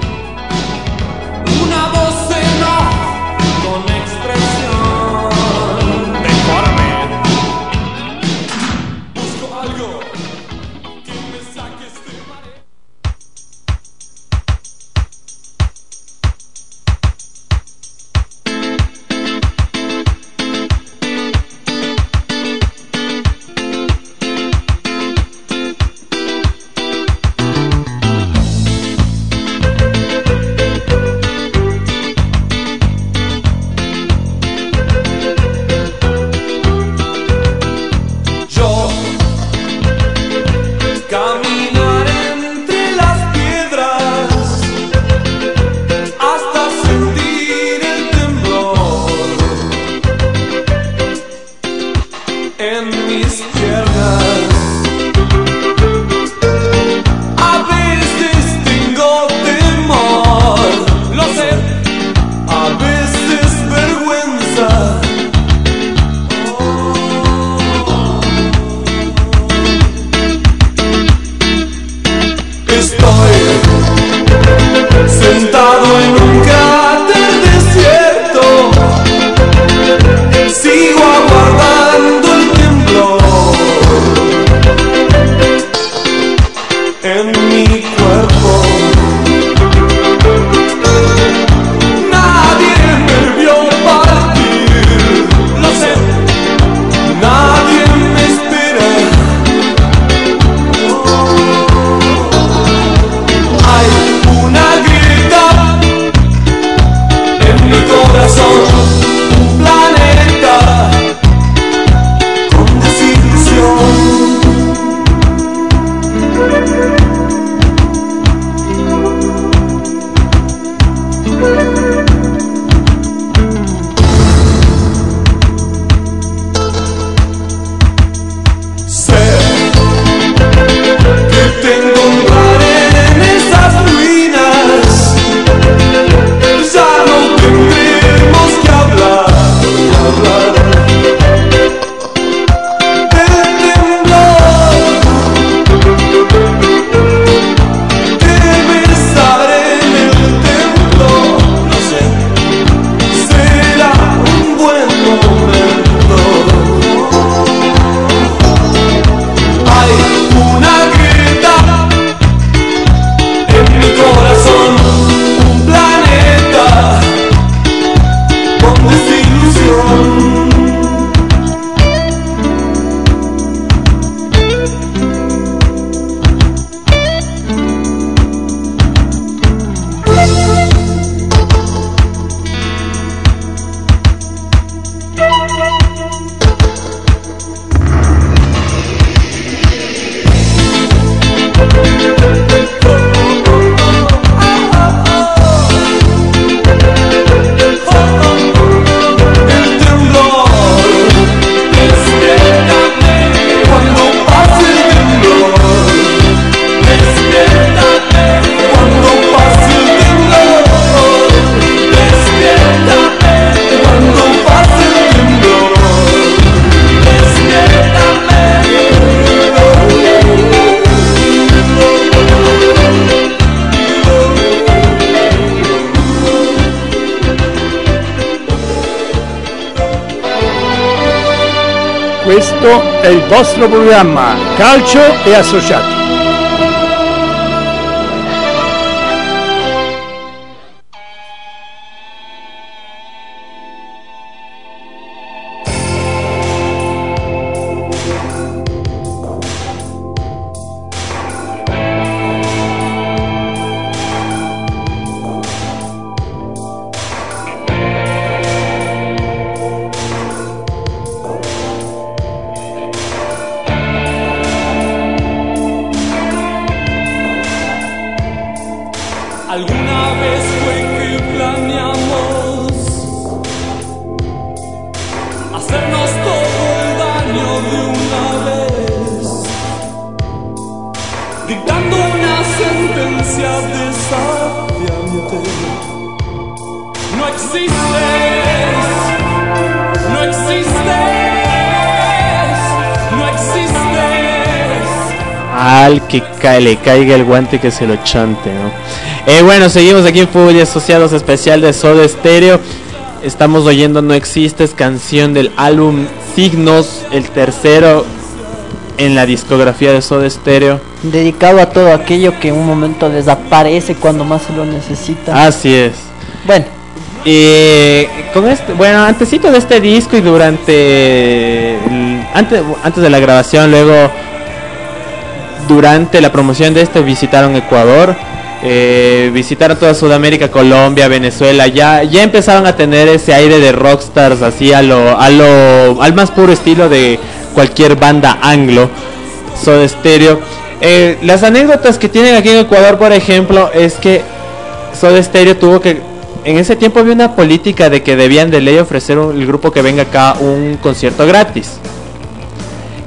Vostro programma Calcio e Associati. Cae, le caiga el guante que se lo chante, ¿no? Eh, bueno, seguimos aquí en Fútbol y Asociados especial de Soda Stereo. Estamos oyendo No Existes, canción del álbum Signos, el tercero en la discografía de Soda Stereo. Dedicado a todo aquello que en un momento desaparece cuando más se lo necesita. Así es. Bueno, Y con este, bueno, antesito de este disco y durante antes, antes de la grabación, luego durante la promoción de este visitaron Ecuador, eh, visitaron toda Sudamérica, Colombia, Venezuela, ya, ya empezaron a tener ese aire de rockstars así a lo, a lo, al más puro estilo de cualquier banda anglo, Soda Stereo. Eh, las anécdotas que tienen aquí en Ecuador, por ejemplo, es que Soda Stereo tuvo que en ese tiempo había una política de que debían de ley ofrecer un- el grupo que venga acá un concierto gratis.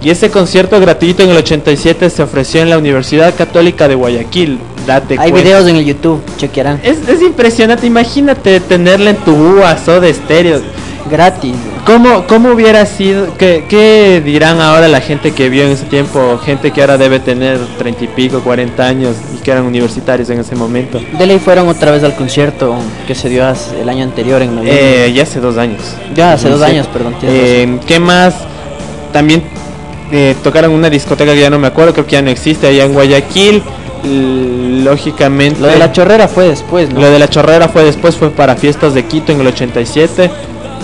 Y ese concierto gratuito en el 87 se ofreció en la Universidad Católica de Guayaquil. Date hay cuenta. videos en el YouTube, chequearán. Es, es impresionante, imagínate tenerla en tu UA Soda Stereo. Gratis. ¿Cómo, ¿Cómo hubiera sido? ¿Qué, ¿Qué dirán ahora la gente que vio en ese tiempo? Gente que ahora debe tener 30 y pico, 40 años y que eran universitarios en ese momento. De ley fueron otra vez al concierto que se dio el año anterior en noviembre. Eh, ya hace dos años. Ya, hace dos 2007. años, perdón, Eh, ¿Qué más? También eh, tocaron una discoteca que ya no me acuerdo, creo que ya no existe, allá en Guayaquil. Lógicamente. Lo de la chorrera fue después, ¿no? Lo de la chorrera fue después, fue para fiestas de Quito en el 87.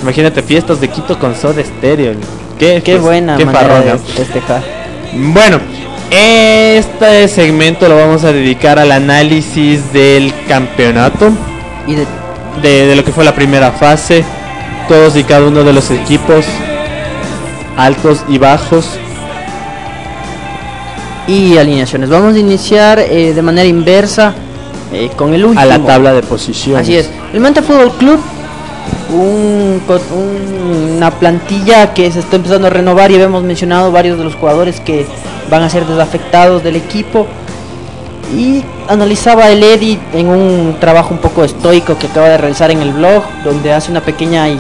Imagínate, fiestas de Quito con Soda Stereo. Qué, Qué pues, buena qué manera de festejar. Bueno, este segmento lo vamos a dedicar al análisis del campeonato, Y de de, de lo que fue la primera fase, todos y cada uno de los equipos, altos y bajos. Y alineaciones. Vamos a iniciar eh, de manera inversa eh, con el último. a la tabla de posiciones. Así es. El Manta Fútbol Club, un, una plantilla que se está empezando a renovar y habíamos mencionado varios de los jugadores que van a ser desafectados del equipo. Y analizaba el Eddy en un trabajo un poco estoico que acaba de realizar en el blog, donde hace una pequeña y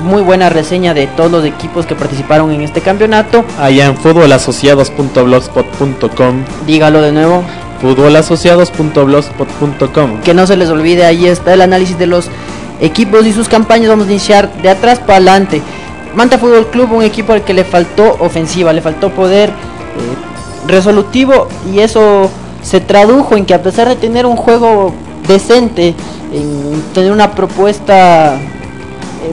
muy buena reseña de todos los equipos que participaron en este campeonato. Allá en fútbolasociados.blogspot.com Dígalo de nuevo, fútbolasociados.blogspot.com que no se les olvide, ahí está el análisis de los equipos y sus campañas. Vamos a iniciar de atrás para adelante. Manta Fútbol Club, un equipo al que le faltó ofensiva, le faltó poder eh, resolutivo y eso se tradujo en que a pesar de tener un juego decente, en tener una propuesta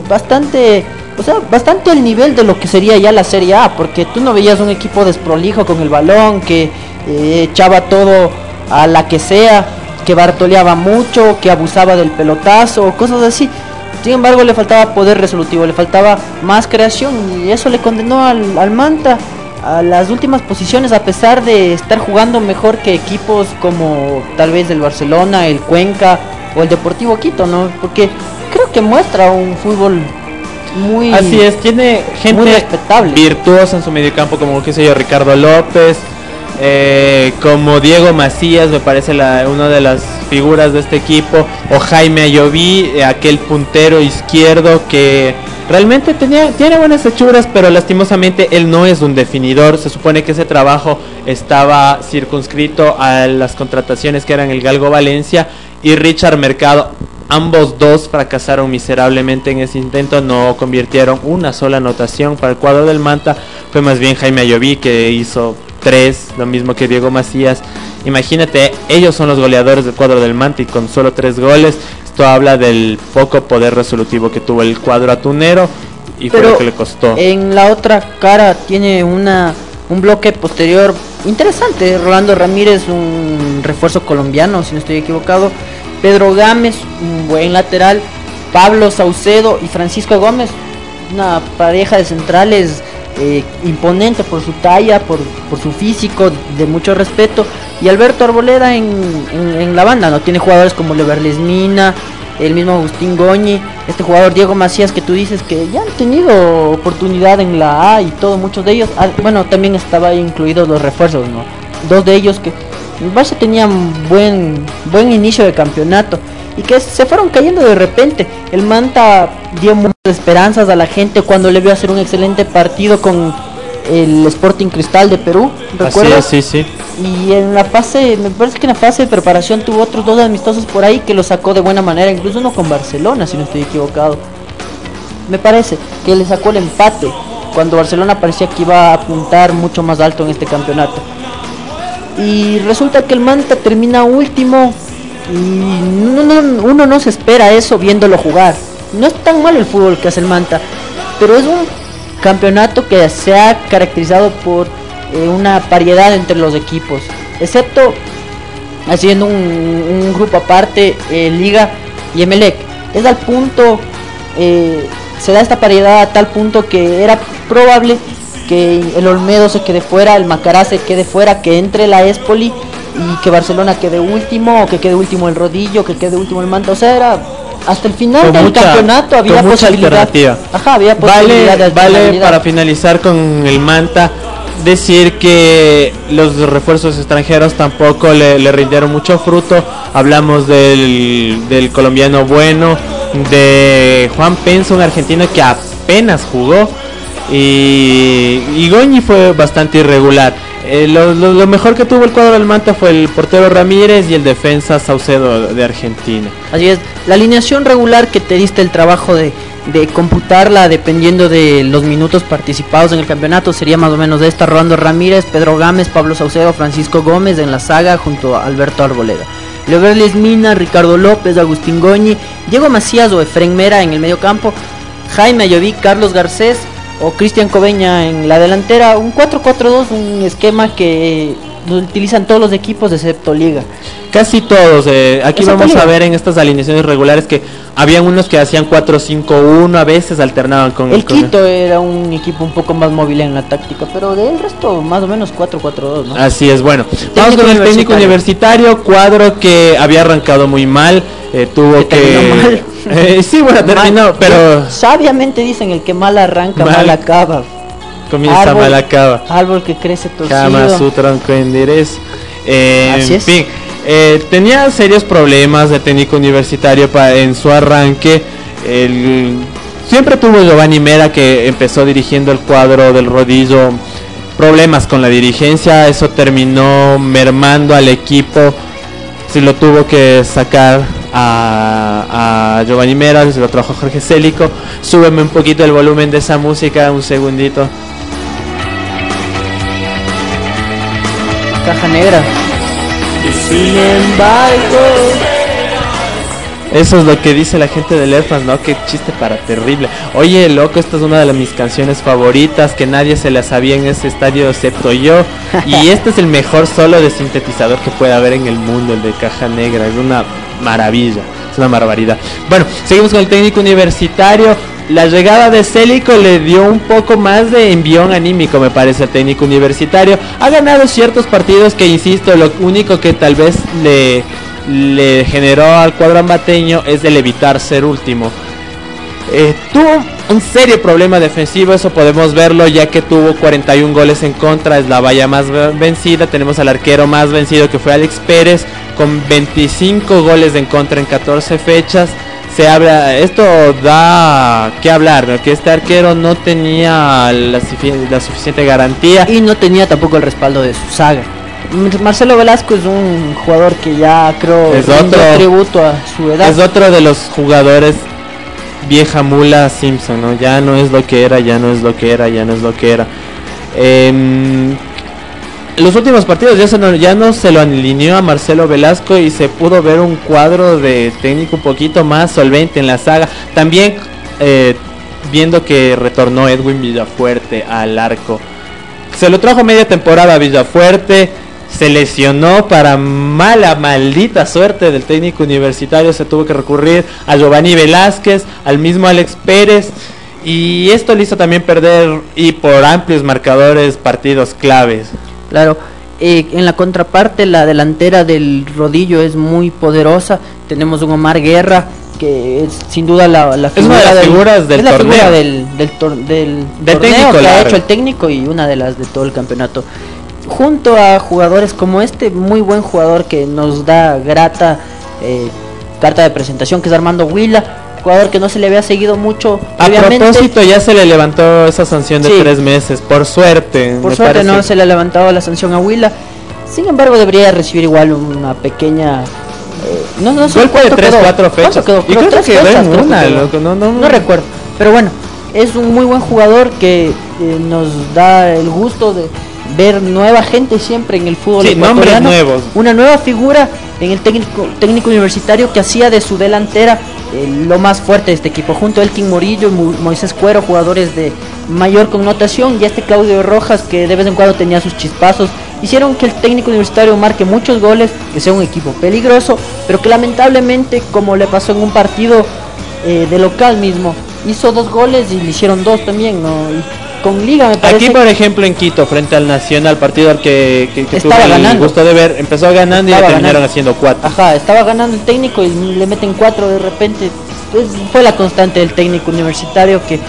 bastante, o sea, bastante al nivel de lo que sería ya la Serie A, porque tú no veías un equipo desprolijo con el balón que eh, echaba todo a la que sea, que bartoleaba mucho, que abusaba del pelotazo, cosas así. Sin embargo, le faltaba poder resolutivo, le faltaba más creación y eso le condenó al, al Manta a las últimas posiciones a pesar de estar jugando mejor que equipos como tal vez el Barcelona, el Cuenca o el Deportivo Quito, ¿no? Porque creo que muestra un fútbol muy Así es, tiene gente muy respetable. virtuosa en su mediocampo como qué sé yo, Ricardo López, eh, como Diego Macías, me parece la, una de las figuras de este equipo, o Jaime Ayoví, eh, aquel puntero izquierdo que realmente tenía, tiene buenas hechuras, pero lastimosamente él no es un definidor. Se supone que ese trabajo estaba circunscrito a las contrataciones que eran el Galgo Valencia y Richard Mercado. Ambos dos fracasaron miserablemente en ese intento, no convirtieron una sola anotación para el cuadro del Manta. Fue más bien Jaime Ayoví que hizo tres, lo mismo que Diego Macías. Imagínate, ellos son los goleadores del cuadro del Manta y con solo tres goles. Esto habla del poco poder resolutivo que tuvo el cuadro atunero y fue Pero lo que le costó. En la otra cara tiene una un bloque posterior interesante. Rolando Ramírez, un refuerzo colombiano, si no estoy equivocado. Pedro Gámez, un buen lateral. Pablo Saucedo y Francisco Gómez, una pareja de centrales eh, imponente por su talla, por, por su físico, de mucho respeto. Y Alberto Arboleda en, en- la banda, ¿no? Tiene jugadores como Leverles Mina, el mismo Agustín Goñi, este jugador Diego Macías que tú dices que ya han tenido oportunidad en la A y todo, muchos de ellos, ah, bueno, también estaba incluidos los refuerzos, ¿no? Dos de ellos que el Barça tenían buen, buen inicio de campeonato y que se fueron cayendo de repente. El Manta dio muchas esperanzas a la gente cuando le vio hacer un excelente partido con el Sporting Cristal de Perú, Así ¿recuerdas? es, sí, sí. Y en la fase, me parece que en la fase de preparación tuvo otros dos amistosos por ahí que lo sacó de buena manera, incluso uno con Barcelona, si no estoy equivocado. Me parece que le sacó el empate cuando Barcelona parecía que iba a apuntar mucho más alto en este campeonato. Y resulta que el Manta termina último y no- no- uno no se espera eso viéndolo jugar. No es tan malo el fútbol que hace el Manta, pero es un campeonato que se ha caracterizado por eh, una variedad entre los equipos, excepto haciendo un, un grupo aparte, eh, Liga y Emelec. Es al punto, eh, se da esta variedad a tal punto que era probable que el Olmedo se quede fuera, el Macará se quede fuera, que entre la Espoli y que Barcelona quede último, o que quede último el Rodillo, que quede último el Manta. O sea, era hasta el final Con del mucha- campeonato había con mucha posibilidad. alternativa. Ajá, había posibilidad Vale, vale para finalizar con el Manta decir que los refuerzos extranjeros tampoco le, le rindieron mucho fruto. Hablamos del, del colombiano bueno, de Juan Penso, un argentino que apenas jugó. Y, Goñi fue bastante irregular. Eh, lo, mejor que tuvo el cuadro del Manta fue el portero Ramírez y el defensa Saucedo de Argentina. Así es, la alineación regular que te diste el trabajo de, de computarla dependiendo de los minutos participados en el campeonato sería más o menos de esta, Rolando Ramírez, Pedro Gámez, Pablo Saucedo, Francisco Gómez en la saga junto a Alberto Arboleda. Leoberles Mina, Ricardo López, Agustín Goñi, Diego Macías o Efren Mera en el medio campo, Jaime Ayoví, Carlos Garcés o Cristian Cobeña en la delantera, un 4-4-2, un esquema que lo utilizan todos los equipos excepto Liga. Casi todos. eh, aquí vamos a ver en estas alineaciones regulares que habían unos que hacían 4-5-1, a veces alternaban con El con- Quito era un equipo un poco más móvil en la táctica, pero del resto más o menos 4-4-2, ¿no? Así es, bueno. Vamos con el técnico universitario. cuadro que había arrancado muy mal, eh, tuvo Que que... mal. Eh, sí, bueno, terminó, Mal- pero Sabiamente dicen el que mal arranca, mal, Mal. acaba. comienza árbol- mal acaba. Árbol que crece torcido. Kama su tronco enderez. Eh, Así en es. fin, eh, tenía serios problemas de técnico universitario pa- en su arranque. Siempre tuvo Giovanni Mera que empezó dirigiendo el cuadro del rodillo. Problemas con la dirigencia, eso terminó mermando al equipo. Se lo tuvo que sacar a, a Giovanni Mera, se lo trajo Jorge Célico. Súbeme un poquito el volumen de esa música, un segundito. Caja negra. Y sin embargo. Eso es lo que dice la gente del Airfans, ¿no? Qué chiste para terrible. Oye, loco, esta es una de las- mis canciones favoritas que nadie se la sabía en ese estadio excepto yo. Y este es el mejor solo de sintetizador que puede haber en el mundo, el de caja negra. Es una maravilla, es una barbaridad. Bueno, seguimos con el técnico universitario. La llegada de Célico le dio un poco más de envión anímico, me parece, técnico universitario. Ha ganado ciertos partidos que, insisto, lo único que tal vez le, generó al cuadro ambateño es el evitar ser último. Eh, tuvo un serio problema defensivo, eso podemos verlo ya que tuvo 41 goles en contra, es la valla más ve- vencida, tenemos al arquero más vencido que fue Alex Pérez con 25 goles en contra en 14 fechas. Se habla, esto da que hablar, ¿no? que este arquero no tenía la, sufi- la suficiente garantía. Y no tenía tampoco el respaldo de su saga. Marcelo Velasco es un jugador que ya creo Es otro- tributo a su edad. Es otro de los jugadores vieja mula Simpson, ¿no? Ya no es lo que era, ya no es lo que era, ya no es lo que era. Em, los últimos partidos ya, no se lo alineó a Marcelo Velasco y se pudo ver un cuadro de técnico un poquito más solvente en la saga. También eh, viendo que retornó Edwin Villafuerte al arco. Se lo trajo media temporada a Villafuerte. Se lesionó para mala, maldita suerte del técnico universitario. Se tuvo que recurrir a Giovanni Velázquez, al mismo Alex Pérez. Y esto le hizo también perder y por amplios marcadores partidos claves. Claro. Eh, en la contraparte, la delantera del rodillo es muy poderosa. Tenemos un Omar Guerra que es sin duda la, la Es una de las del- figuras del es la torneo. figura del, del, tor- del Del torneo técnico que ha hecho el técnico y una de las de todo el campeonato. Junto a jugadores como este, muy buen jugador que nos da grata eh, carta de presentación, que es Armando Huila, jugador que no se le había seguido mucho. A propósito, ya se le levantó esa sanción de Sí. tres meses, por suerte. Por suerte parece. no se le ha levantado la sanción a Huila. Sin embargo, debería recibir igual una pequeña. eh, no, no sé Golpe de cuánto tres, quedó. cuatro ¿Cuánto fechas. quedó? Y creo tres que fechas, creo una, loco, no- no- No recuerdo. Pero bueno, es un muy buen jugador que eh, nos da el gusto de ver nueva gente siempre en el fútbol Sí, nombres nuevos. Una nueva figura en el técnico, técnico universitario que hacía de su delantera eh, lo más fuerte de este equipo. Junto a Elkin Morillo Moisés Cuero, jugadores de mayor connotación, y este Claudio Rojas que de vez en cuando tenía sus chispazos, hicieron que el técnico universitario marque muchos goles, que sea un equipo peligroso, pero que lamentablemente, como le pasó en un partido eh, de local mismo, hizo dos goles y le hicieron dos también, ¿no? Con Liga me parece Aquí, por ejemplo, en Quito, frente al Nacional, partido al que, que, que Estaba tuve el ganando. gusto de ver, empezó ganando y le Estaba terminaron ganando. haciendo cuatro. Ajá, estaba ganando el técnico y le meten cuatro de repente. Pues, fue la constante del técnico universitario que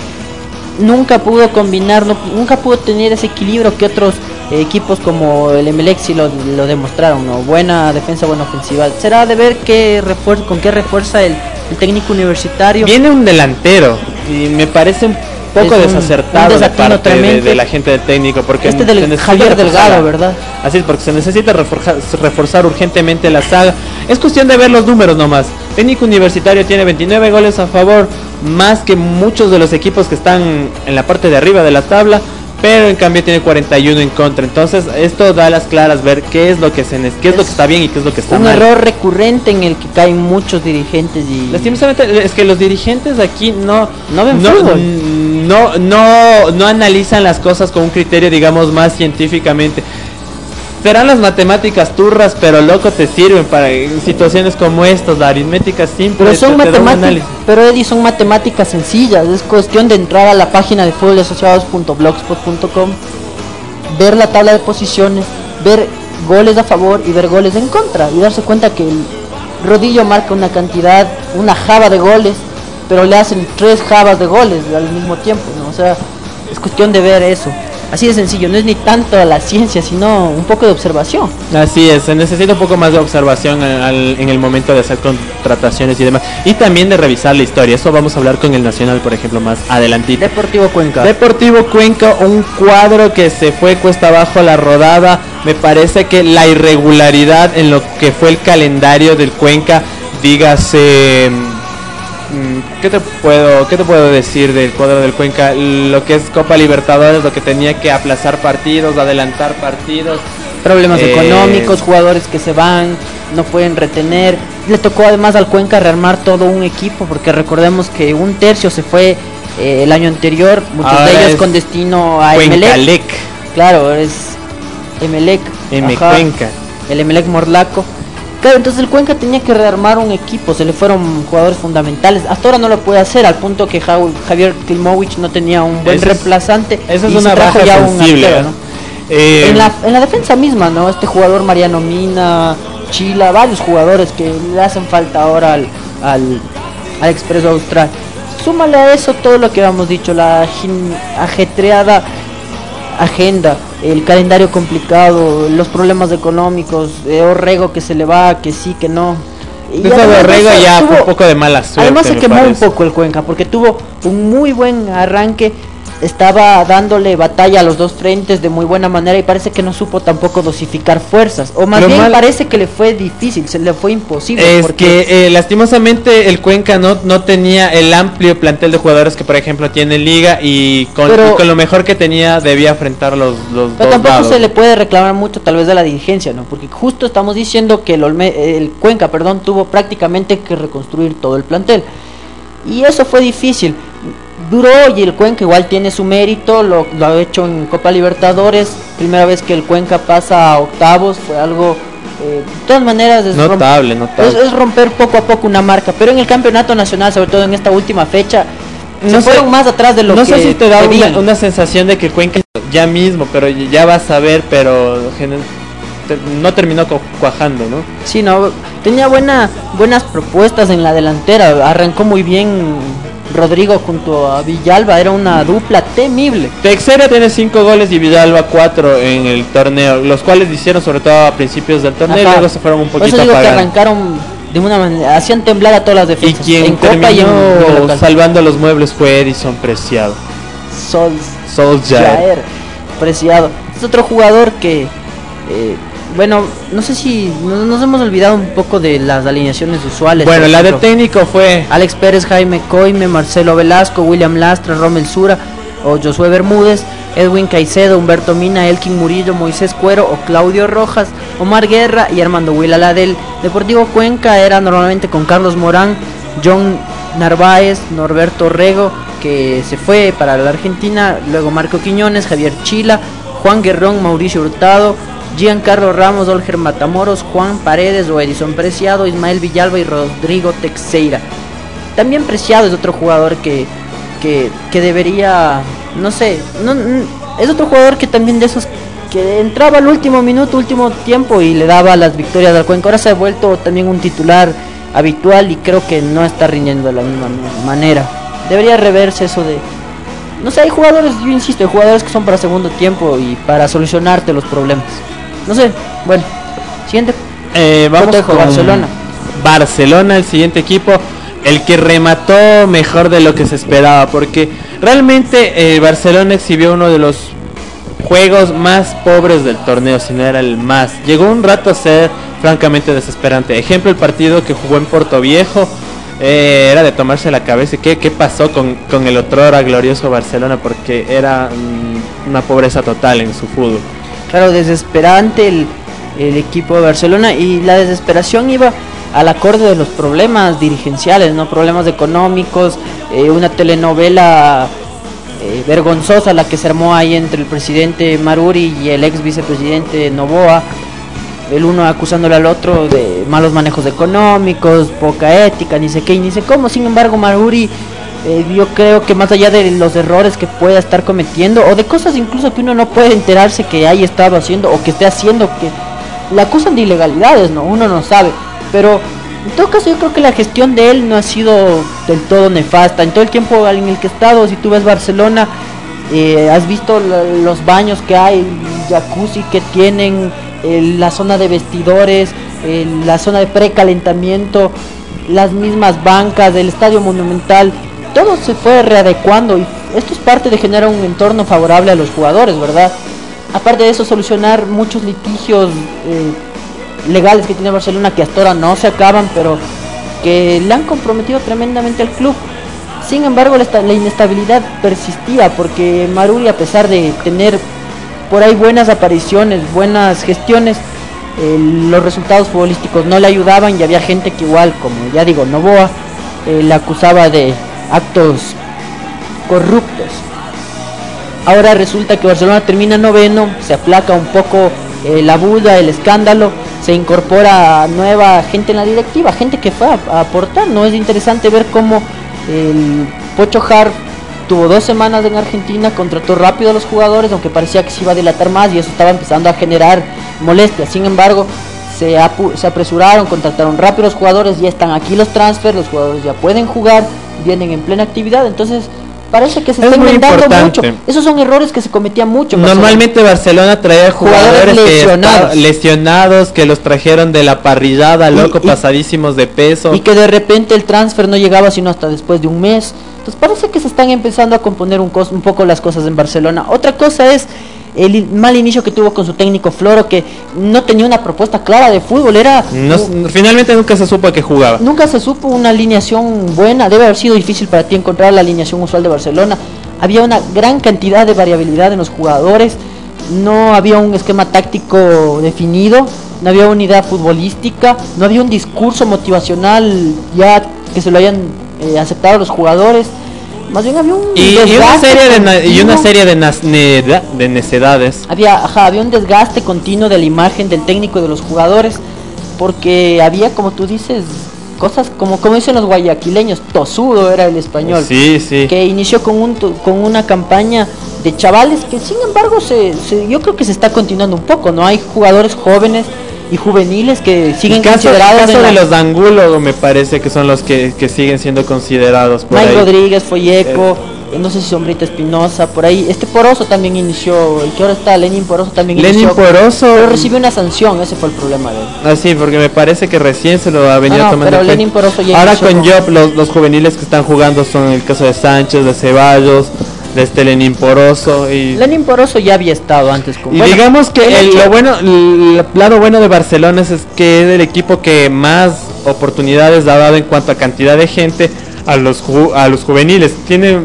nunca pudo combinar, no- nunca pudo tener ese equilibrio que otros eh, equipos como el Emelec sí lo, lo demostraron, ¿no? Buena defensa, buena ofensiva. Será de ver qué refuer- con qué refuerza el, el técnico universitario. Viene un delantero y me parece un poco Es desacertado un de parte de, la gente del técnico porque Este se del necesita Javier reforzar Delgado, ¿verdad? Así es, porque se necesita reforzar, reforzar urgentemente la saga. Es cuestión de ver los números nomás. Técnico Universitario tiene 29 goles a favor, más que muchos de los equipos que están en la parte de arriba de la tabla, pero en cambio tiene 41 en contra. Entonces, esto da a las claras ver qué es lo que se qué es, lo que está bien y qué es lo que está Un mal. error recurrente en el que caen muchos dirigentes y Lastimosamente es que los dirigentes aquí no No ven no, fútbol. no no no analizan las cosas con un criterio digamos más científicamente. Serán las matemáticas turras, pero loco te sirven para situaciones como estas, la aritmética simple. Pero son matemáticas, pero Eddie son matemáticas sencillas, es cuestión de entrar a la página de fútbolasociados.blogspot.com, ver la tabla de posiciones, ver goles a favor y ver goles en contra y darse cuenta que el rodillo marca una cantidad, una java de goles, pero le hacen tres javas de goles al mismo tiempo, ¿no? O sea, es cuestión de ver eso. Así de sencillo, no es ni tanto la ciencia, sino un poco de observación. Así es, se necesita un poco más de observación al- al- en el momento de hacer contrataciones y demás. Y también de revisar la historia. Eso vamos a hablar con el Nacional, por ejemplo, más adelantito. Deportivo Cuenca. Deportivo Cuenca, un cuadro que se fue cuesta abajo la rodada. Me parece que la irregularidad en lo que fue el calendario del Cuenca, dígase, ¿qué te puedo, qué te puedo decir del cuadro del Cuenca? Lo que es Copa Libertadores, lo que tenía que aplazar partidos, adelantar partidos. problemas Eh, económicos, jugadores que se van, no pueden retener. Le tocó además al Cuenca rearmar todo un equipo, porque recordemos que un tercio se fue eh, el año anterior, muchos Ahora de ellos con destino a Emelec. Claro, es Emelec. M. Cuenca. El Emelec Morlaco. Claro, entonces el Cuenca tenía que rearmar un equipo, se le fueron jugadores fundamentales. Hasta ahora no lo puede hacer, al punto que Javier Klimovic no tenía un buen Eso es- reemplazante. Esa es una baja ya un sensible. arquero, ¿no? ¿no? Eh, en, la, en la defensa misma, ¿no? Este jugador Mariano Mina, Chila, varios jugadores que le hacen falta ahora al, al, al Expreso Austral. Súmale a eso todo lo que habíamos dicho, la ajetreada agenda, el calendario complicado, los problemas económicos, eh, Orrego que se le va, que sí, que no. Y Eso de además Orrego ya fue tuvo- un poco de mala suerte. Además se quemó un parece. poco el Cuenca porque tuvo un muy buen arranque, estaba dándole batalla a los dos frentes de muy buena manera y parece que no supo tampoco dosificar fuerzas. O más Lo bien mal- parece que le fue difícil, se le fue imposible. Es porque que eh, lastimosamente el Cuenca no, no tenía el amplio plantel de jugadores que por ejemplo tiene Liga y con, Pero- y con lo mejor que tenía debía enfrentar los, los Pero dos tampoco lados. se le puede reclamar mucho tal vez de la dirigencia, ¿no? Porque justo estamos diciendo que el, Olme- el Cuenca, perdón, tuvo prácticamente que reconstruir todo el plantel. Y eso fue difícil. Duró y el Cuenca igual tiene su mérito, lo, lo ha hecho en Copa Libertadores, primera vez que el Cuenca pasa a octavos, fue algo, eh, de todas maneras es, romp- Notable, notable. es, es romper poco a poco una marca, pero en el campeonato nacional, sobre todo en esta última fecha, No se sé- fueron más atrás de lo no que sé si te da una, una sensación de que Cuenca ya mismo, pero ya vas a ver, pero no terminó cu- cuajando, ¿no? Sí, no, tenía buena, buenas propuestas en la delantera, arrancó muy bien Rodrigo junto a Villalba, era una dupla temible. Texera tiene 5 goles y Vidalba 4 en el torneo, los cuales hicieron sobre todo a principios del torneo y luego se fueron un Por poquito eso digo que arrancaron de una manera, hacían temblar a todas las Y defensas. quien en Copa y en terminó salvando los muebles fue Edison Preciado. Sol Solskjaer. Jair, preciado. Es otro jugador que, eh, bueno, no sé si no- nos hemos olvidado un poco de las alineaciones usuales. Bueno, la de técnico fue Alex Pérez, Jaime Coime, Marcelo Velasco, William Lastra, Rommel Sura o Josué Bermúdez, Edwin Caicedo, Humberto Mina, Elkin Murillo, Moisés Cuero o Claudio Rojas, Omar Guerra y Armando Huila. La del Deportivo Cuenca era normalmente con Carlos Morán, John Narváez, Norberto Rego, que se fue para la Argentina, luego Marco Quiñones, Javier Chila, Juan Guerrón, Mauricio Hurtado, Giancarlo Ramos, Olger Matamoros, Juan Paredes o Edison Preciado, Ismael Villalba y Rodrigo Texeira. También Preciado es otro jugador que, que, que debería, no sé, no, es otro jugador que también de esos que entraba al último minuto, último tiempo y le daba las victorias al Cuenca. Ahora se ha vuelto también un titular habitual y creo que no está rindiendo de la misma manera. Debería reverse eso de... No sé, hay jugadores, yo insisto, hay jugadores que son para segundo tiempo y para solucionarte los problemas. No sé, bueno, siguiente. Eh, vamos Cotejo, con Barcelona. Barcelona, el siguiente equipo, el que remató mejor de lo que se esperaba, porque realmente eh, Barcelona exhibió uno de los juegos más pobres del torneo, si no era el más. Llegó un rato a ser francamente desesperante. Ejemplo, el partido que jugó en Porto Viejo. eh, era de tomarse la cabeza. ¿Qué, qué pasó con, con el otrora glorioso Barcelona? Porque era mm, una pobreza total en su fútbol. Claro, desesperante el, el equipo de Barcelona y la desesperación iba al acorde de los problemas dirigenciales, no problemas económicos, eh, una telenovela eh, vergonzosa la que se armó ahí entre el presidente Maruri y el ex vicepresidente Novoa, el uno acusándole al otro de malos manejos económicos, poca ética, ni sé qué ni sé cómo. Sin embargo, Maruri, eh, yo creo que más allá de los errores que pueda estar cometiendo, o de cosas incluso que uno no puede enterarse que haya estado haciendo o que esté haciendo, que la acusan de ilegalidades, ¿no? Uno no sabe. Pero en todo caso, yo creo que la gestión de él no ha sido del todo nefasta. En todo el tiempo en el que he estado, si tú ves Barcelona, eh, has visto los baños que hay, jacuzzi que tienen, eh, la zona de vestidores, la zona de precalentamiento, las mismas bancas, el estadio monumental, todo se fue readecuando y esto es parte de generar un entorno favorable a los jugadores, ¿verdad? Aparte de eso, solucionar muchos litigios eh, legales que tiene Barcelona que hasta ahora no se acaban, pero que le han comprometido tremendamente al club. Sin embargo, la, esta- la inestabilidad persistía porque Maruri, a pesar de tener por ahí buenas apariciones, buenas gestiones, los resultados futbolísticos no le ayudaban y había gente que igual, como ya digo, Novoa, eh, le acusaba de actos corruptos. Ahora resulta que Barcelona termina noveno, se aplaca un poco eh, la bulla, el escándalo, se incorpora nueva gente en la directiva, gente que fue a, aportar. No es interesante ver cómo el Pocho Har tuvo dos semanas en Argentina, contrató rápido a los jugadores, aunque parecía que se iba a dilatar más y eso estaba empezando a generar molestias. Sin embargo, se, apu- se apresuraron, contrataron rápido los jugadores, ya están aquí los transfers, los jugadores ya pueden jugar, vienen en plena actividad, entonces parece que se Es está inventando mucho. Esos son errores que se cometían mucho. Normalmente Barcelona traía Jugadores jugadores, que lesionados. estaban lesionados, que los trajeron de la parrillada, loco, y- pasadísimos de peso. y que de repente el transfer no llegaba sino hasta después de un mes. Entonces parece que se están empezando a componer un poco las cosas en Barcelona. Otra cosa es el mal inicio que tuvo con su técnico Floro, que no tenía una propuesta clara de fútbol, era No finalmente nunca se supo a qué jugaba. nunca se supo una alineación buena, debe haber sido difícil para ti encontrar la alineación usual de Barcelona. Había una gran cantidad de variabilidad en los jugadores, no había un esquema táctico definido, no había unidad futbolística, no había un discurso motivacional ya que se lo hayan eh, aceptado los jugadores. Más bien había un Y, y una serie de y una serie de, neda- de necedades. Había, ajá, había un desgaste continuo de la imagen del técnico y de los jugadores, porque había, como tú dices, cosas como, como dicen los guayaquileños, tosudo era el español, Sí, sí. que inició con, un, con una campaña de chavales que sin embargo se, se- yo creo que se está continuando un poco, ¿no? Hay jugadores jóvenes y juveniles que siguen el considerados caso de la- los de Angulo me parece que son los que, que siguen siendo considerados por Mike ahí. Rodríguez, Folleco, eh, no sé si Sombrita Espinosa, por ahí. Este Poroso también inició, el que ahora está, Lenin Poroso también Lenin inició. Poroso. Pero recibió una sanción, ese fue el problema de él. Ah, sí, porque me parece que recién se lo ha venido No, no, tomando pero. Lenin Poroso ya Ahora con- Job, los, los juveniles que están jugando son el caso de Sánchez, de Ceballos, de este Lenin Poroso y... Lenin Poroso ya había estado antes con Y bueno, digamos que el lo bueno, el lado bueno de Barcelona es, es que es el equipo que más oportunidades ha dado en cuanto a cantidad de gente a los ju- a los juveniles. Tiene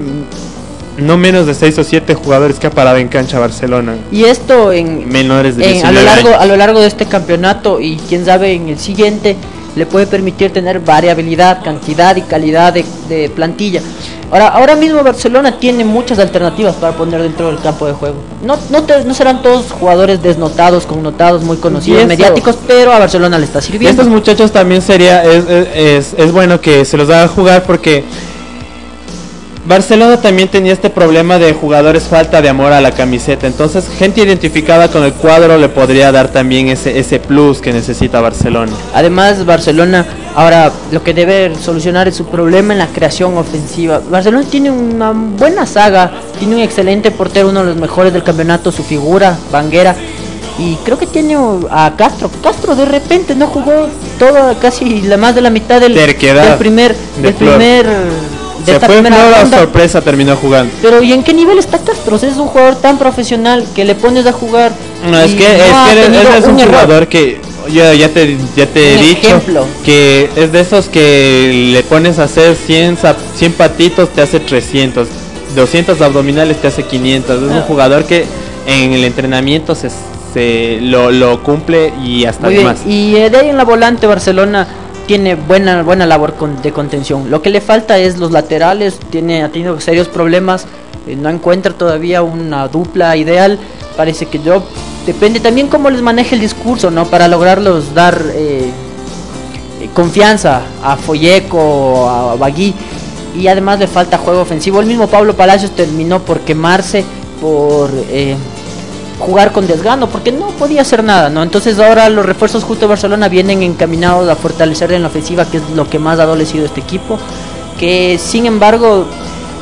no menos de 6 o 7 jugadores que ha parado en cancha Barcelona. Y esto en, Menores de en- a 19 lo largo años. a lo largo de este campeonato y quién sabe en el siguiente le puede permitir tener variabilidad, cantidad y calidad de, de plantilla. Ahora, ahora mismo Barcelona tiene muchas alternativas para poner dentro del campo de juego. No, no, te- no serán todos jugadores desnotados, connotados, muy conocidos, eso- mediáticos, pero a Barcelona le está sirviendo. estos muchachos también sería es, es, es- es bueno que se los haga jugar porque Barcelona también tenía este problema de jugadores falta de amor a la camiseta. Entonces, gente identificada con el cuadro le podría dar también ese, ese plus que necesita Barcelona. Además, Barcelona ahora lo que debe solucionar es su problema en la creación ofensiva. Barcelona tiene una buena saga, tiene un excelente portero, uno de los mejores del campeonato, su figura, Banguera. Y creo que tiene a Castro. Castro de repente no jugó toda, casi la más de la mitad del, primer, de del primer, de Se esta fue primera Flor a ronda. sorpresa, terminó jugando. Pero ¿y en qué nivel está Castro? Sea, es un jugador tan profesional que le pones a jugar. No, es que, es, no que un, jugador que yo ya te, ya te he Un dicho ejemplo. que es de esos que le pones a hacer 100, zap- 100 patitos, te hace 300, 200 abdominales, te hace 500. Es un Ah. jugador que en el entrenamiento se, se lo, lo cumple y hasta Muy bien. Y eh, de ahí en la volante Barcelona tiene buena buena labor con- de contención. Lo que le falta es los laterales, tiene ha tenido serios problemas, eh, no encuentra todavía una dupla ideal. Parece que yo depende también cómo les maneje el discurso, ¿no? Para lograrlos dar eh, confianza a Folleco, a Bagui y además le falta juego ofensivo. El mismo Pablo Palacios terminó por quemarse por eh, jugar con desgano porque no podía hacer nada, ¿no? Entonces ahora los refuerzos justo de Barcelona vienen encaminados a fortalecer en la ofensiva, que es lo que más ha adolecido este equipo, que sin embargo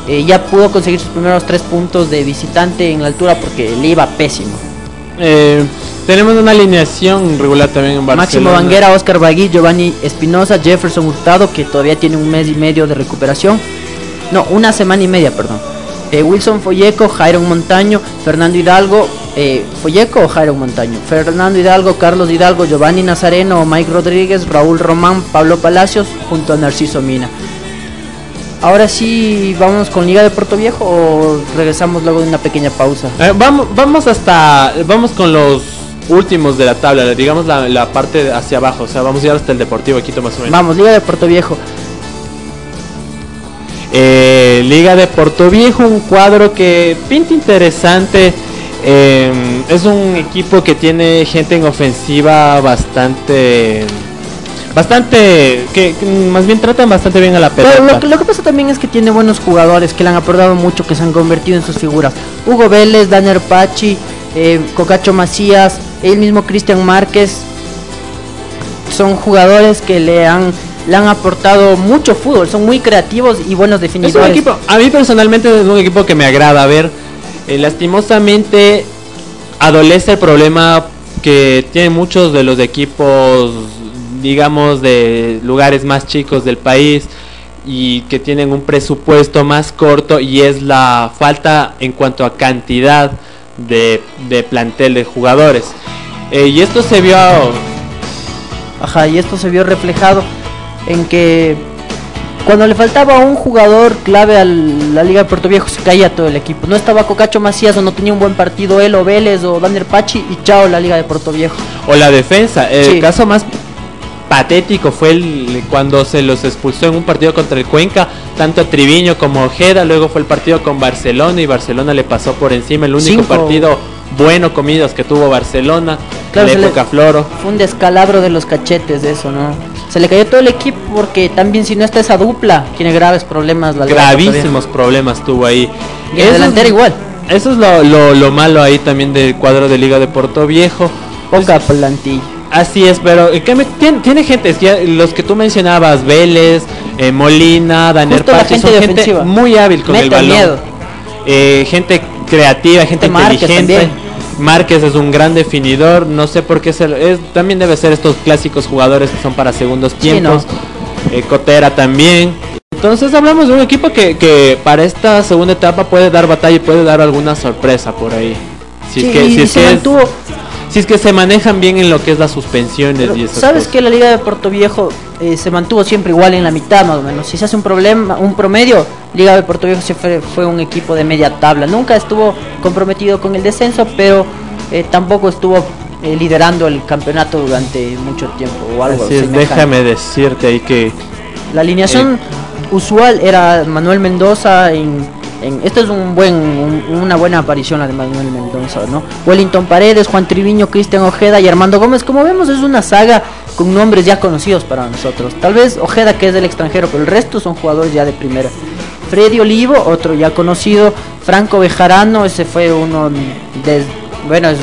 eh, ya pudo conseguir sus primeros tres puntos de visitante en la altura porque le iba pésimo. Eh, tenemos una alineación regular también en Barcelona. Máximo Banguera, Oscar Bagui, Giovanni Espinosa, Jefferson Hurtado, que todavía tiene un mes y medio de recuperación. No, una semana y media, perdón. Eh, Wilson Folleco, Jairo Montaño, Fernando Hidalgo, eh, Folleco o Jairo Montaño, Fernando Hidalgo, Carlos Hidalgo, Giovanni Nazareno, Mike Rodríguez, Raúl Román, Pablo Palacios, junto a Narciso Mina. Ahora sí, vamos con Liga de Puerto Viejo o regresamos luego de una pequeña pausa. Eh, vamos, vamos hasta, vamos con los últimos de la tabla, digamos la, la parte hacia abajo, o sea, vamos a ir hasta el Deportivo Quito más o menos. Vamos, Liga de Puerto Viejo. Eh, Liga de Puerto Viejo, un cuadro que pinta interesante. eh, es un equipo que tiene gente en ofensiva bastante, bastante, que, más bien tratan bastante bien a la pelota. Pero lo, que- lo que pasa también es que tiene buenos jugadores que le han aportado mucho, que se han convertido en sus figuras. Hugo Vélez, Daniel Pachi, eh, Cocacho Macías, el mismo Cristian Márquez. Son jugadores que le han le han aportado mucho fútbol, son muy creativos y buenos Es un definidores. equipo, a mí personalmente es un equipo que me agrada ver. Eh, lastimosamente adolece el problema que tienen muchos de los equipos, digamos, de lugares más chicos del país y que tienen un presupuesto más corto y es la falta en cuanto a cantidad de, de plantel de jugadores. Eh, y esto se vio Ajá, y esto se vio reflejado en que cuando le faltaba un jugador clave a la Liga de Puerto Viejo se caía todo el equipo. No estaba Cocacho Macías o no tenía un buen partido él o Vélez o Daniel Pachi y chao la Liga de Puerto Viejo. o la defensa. El Sí. caso más patético fue el, cuando se los expulsó en un partido contra el Cuenca, tanto a Triviño como a Ojeda, luego fue el partido con Barcelona y Barcelona le pasó por encima, el único Cinco. partido bueno comidos que tuvo Barcelona, Claro, la le- época Floro. Fue un descalabro de los cachetes de eso, ¿no? Se le cayó todo el equipo porque también si no está esa dupla tiene graves problemas la. Gravísimos problemas tuvo ahí. Y es- delantera igual. Eso es lo, lo- lo malo ahí también del cuadro de Liga de Puerto Viejo. Poca plantilla. Así es, pero eh, ¿qué me- tiene, tiene gente, los que tú mencionabas, Vélez, eh, Molina, Daniel Pache, gente son gente muy hábil con el balón. miedo. Eh, gente creativa, gente inteligente. Márquez es un gran definidor, no sé por qué se, es, también debe ser estos clásicos jugadores que son para segundos tiempos. Eh, Cotera también. Entonces hablamos de un equipo que, que para esta segunda etapa puede dar batalla y puede dar alguna sorpresa por ahí. Si Sí, es que, si es se que es- mantuvo. si es que se manejan bien en lo que es las suspensiones Pero, y esas ¿Sabes cosas. que la Liga de Puerto Viejo eh, se mantuvo siempre igual en la mitad más o menos? Si se hace un problema, un promedio, Liga de Puerto Viejo siempre fue un equipo de media tabla. Nunca estuvo comprometido con el descenso, pero eh, tampoco estuvo eh, liderando el campeonato durante mucho tiempo o algo Así es, déjame decirte ahí que La alineación usual era Manuel Mendoza en, en- esto es un buen un- una buena aparición la de Manuel Mendoza, ¿no? Wellington Paredes, Juan Triviño, Cristian Ojeda y Armando Gómez. Como vemos es una saga con nombres ya conocidos para nosotros. Tal vez Ojeda que es del extranjero, pero el resto son jugadores ya de primera. Freddy Olivo, otro ya conocido, Franco Bejarano, ese fue uno de bueno, es-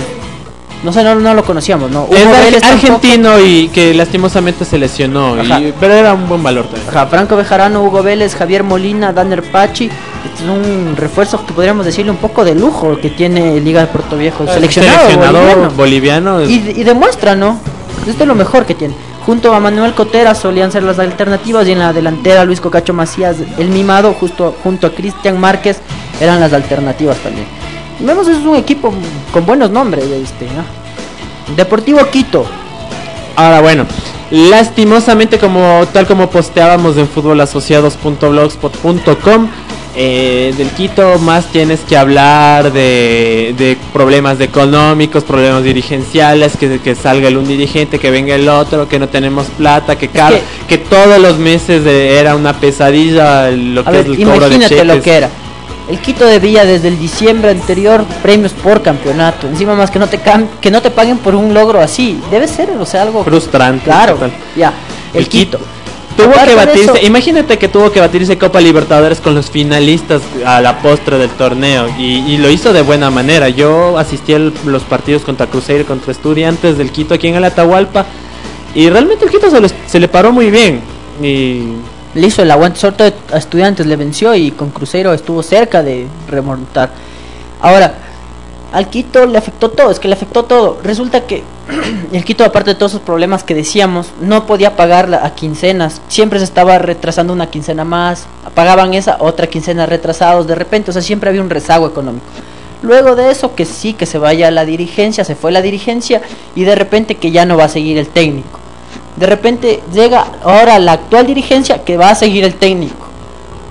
no sé, no, no lo conocíamos, ¿no? es Hugo Vélez tampoco. argentino y que lastimosamente se lesionó, y- pero era un buen valor también. Ajá, Franco Bejarano, Hugo Vélez, Javier Molina, Danner Pachi. Este es un refuerzo que podríamos decirle un poco de lujo que tiene Liga de Puerto Viejo. Seleccionado, Seleccionador boliviano. boliviano. Y, y demuestra, ¿no? Esto es lo mejor que tiene. Junto a Manuel Cotera solían ser las alternativas y en la delantera Luis Cocacho Macías, el mimado, justo junto a Cristian Márquez, eran las alternativas también. Vemos, es un equipo con buenos nombres. Este, ¿no? Deportivo Quito, Ahora bueno, lastimosamente como tal como posteábamos en fútbolasociados.blogspot.com eh, del Quito más tienes que hablar de, de problemas económicos, problemas dirigenciales, que, que salga el un dirigente, que venga el otro, que no tenemos plata, que cada, que- que, todos los meses eh, era una pesadilla lo que ver, es el cobro de imagínate lo que era. El Quito debía desde el diciembre anterior premios por campeonato. Encima más que no te que no te paguen por un logro así. Debe ser, o sea, algo Frustrante. Claro, ya. El, El Quito. Quito. Tuvo que batirse, imagínate que tuvo que batirse Copa Libertadores con los finalistas a la postre del torneo y, y lo hizo de buena manera. Yo asistí a los partidos contra Cruzeiro contra Estudiantes del Quito aquí en el Atahualpa y realmente el Quito se, les- se le paró muy bien. Y le hizo el aguante, sobre todo a estudiantes le venció y con Cruzeiro estuvo cerca de remontar. Ahora, al Quito le afectó todo, es que le afectó todo. Resulta que el Quito, aparte de todos esos problemas que decíamos, no podía pagar a quincenas. Siempre se estaba retrasando una quincena más, pagaban esa otra quincena retrasados de repente, o sea, siempre había un rezago económico. Luego de eso, que sí, que se vaya la dirigencia, se fue la dirigencia y de repente que ya no va a seguir el técnico. De repente llega ahora la actual dirigencia que va a seguir el técnico.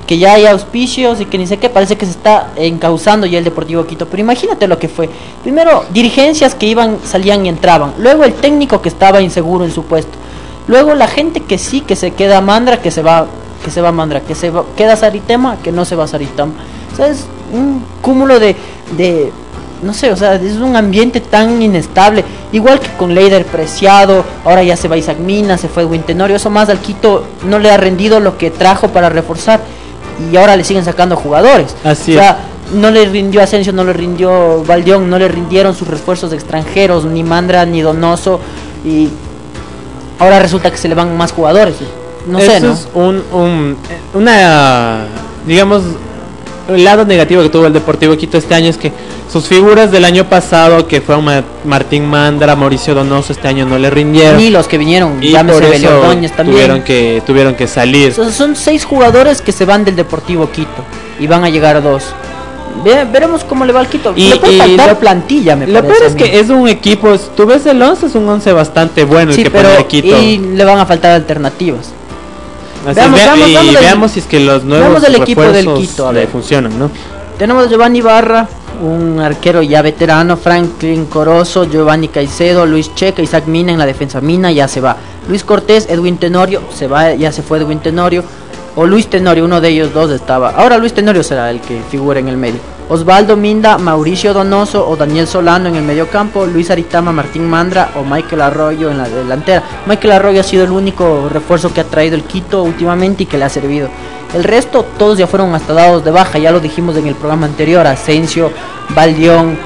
Que ya hay auspicios y que ni sé qué, parece que se está encauzando ya el Deportivo Quito. Pero imagínate lo que fue. Primero, dirigencias que iban, salían y entraban. Luego el técnico que estaba inseguro en su puesto. Luego la gente que sí, que se queda mandra, que se va, que se va mandra, que se va, queda Saritema, que no se va Saritama. O sea, es un cúmulo de, de, no sé, o sea, es un ambiente tan inestable. Igual que con Leider Preciado, ahora ya se va Isaac Mina, se fue Edwin Tenorio, eso más al Quito no le ha rendido lo que trajo para reforzar y ahora le siguen sacando jugadores. Así o sea, no le rindió Asensio, no le rindió Valdeón, no le rindieron sus refuerzos extranjeros, ni Mandra, ni Donoso, y ahora resulta que se le van más jugadores. no sé, ¿no? es un, un- una, digamos, el lado negativo que tuvo el Deportivo Quito este año es que sus figuras del año pasado, que fueron Ma- Martín Mandra, Mauricio Donoso, este año no le rindieron. Ni los que vinieron, y por eso también. tuvieron que, tuvieron que salir. So- Son seis jugadores que se van del Deportivo Quito y van a llegar dos. Ve- veremos cómo le va al Quito. Y- le puede faltar lo- plantilla, me Lo parece. peor es que es un equipo, tú ves el 11, es un 11 bastante bueno sí, el que pero pone el Quito. y le van a faltar alternativas. Así veamos, vea- veamos, y veamos el- veamos si es que los nuevos el equipo del Quito, a le ver. funcionan, ¿no? Tenemos a Giovanni Barra, un arquero ya veterano, Franklin Corozo, Giovanni Caicedo, Luis Checa, Isaac Mina en la defensa. Mina ya se va. Luis Cortés, Edwin Tenorio, se va, ya se fue Edwin Tenorio. O Luis Tenorio, uno de ellos dos estaba. Ahora Luis Tenorio será el que figura en el medio. Osvaldo Minda, Mauricio Donoso o Daniel Solano en el medio campo, Luis Aritama, Martín Mandra o Michael Arroyo en la delantera. Michael Arroyo ha sido el único refuerzo que ha traído el Quito últimamente y que le ha servido. El resto, todos ya fueron hasta dados de baja, ya lo dijimos en el programa anterior. Asensio, Valdión,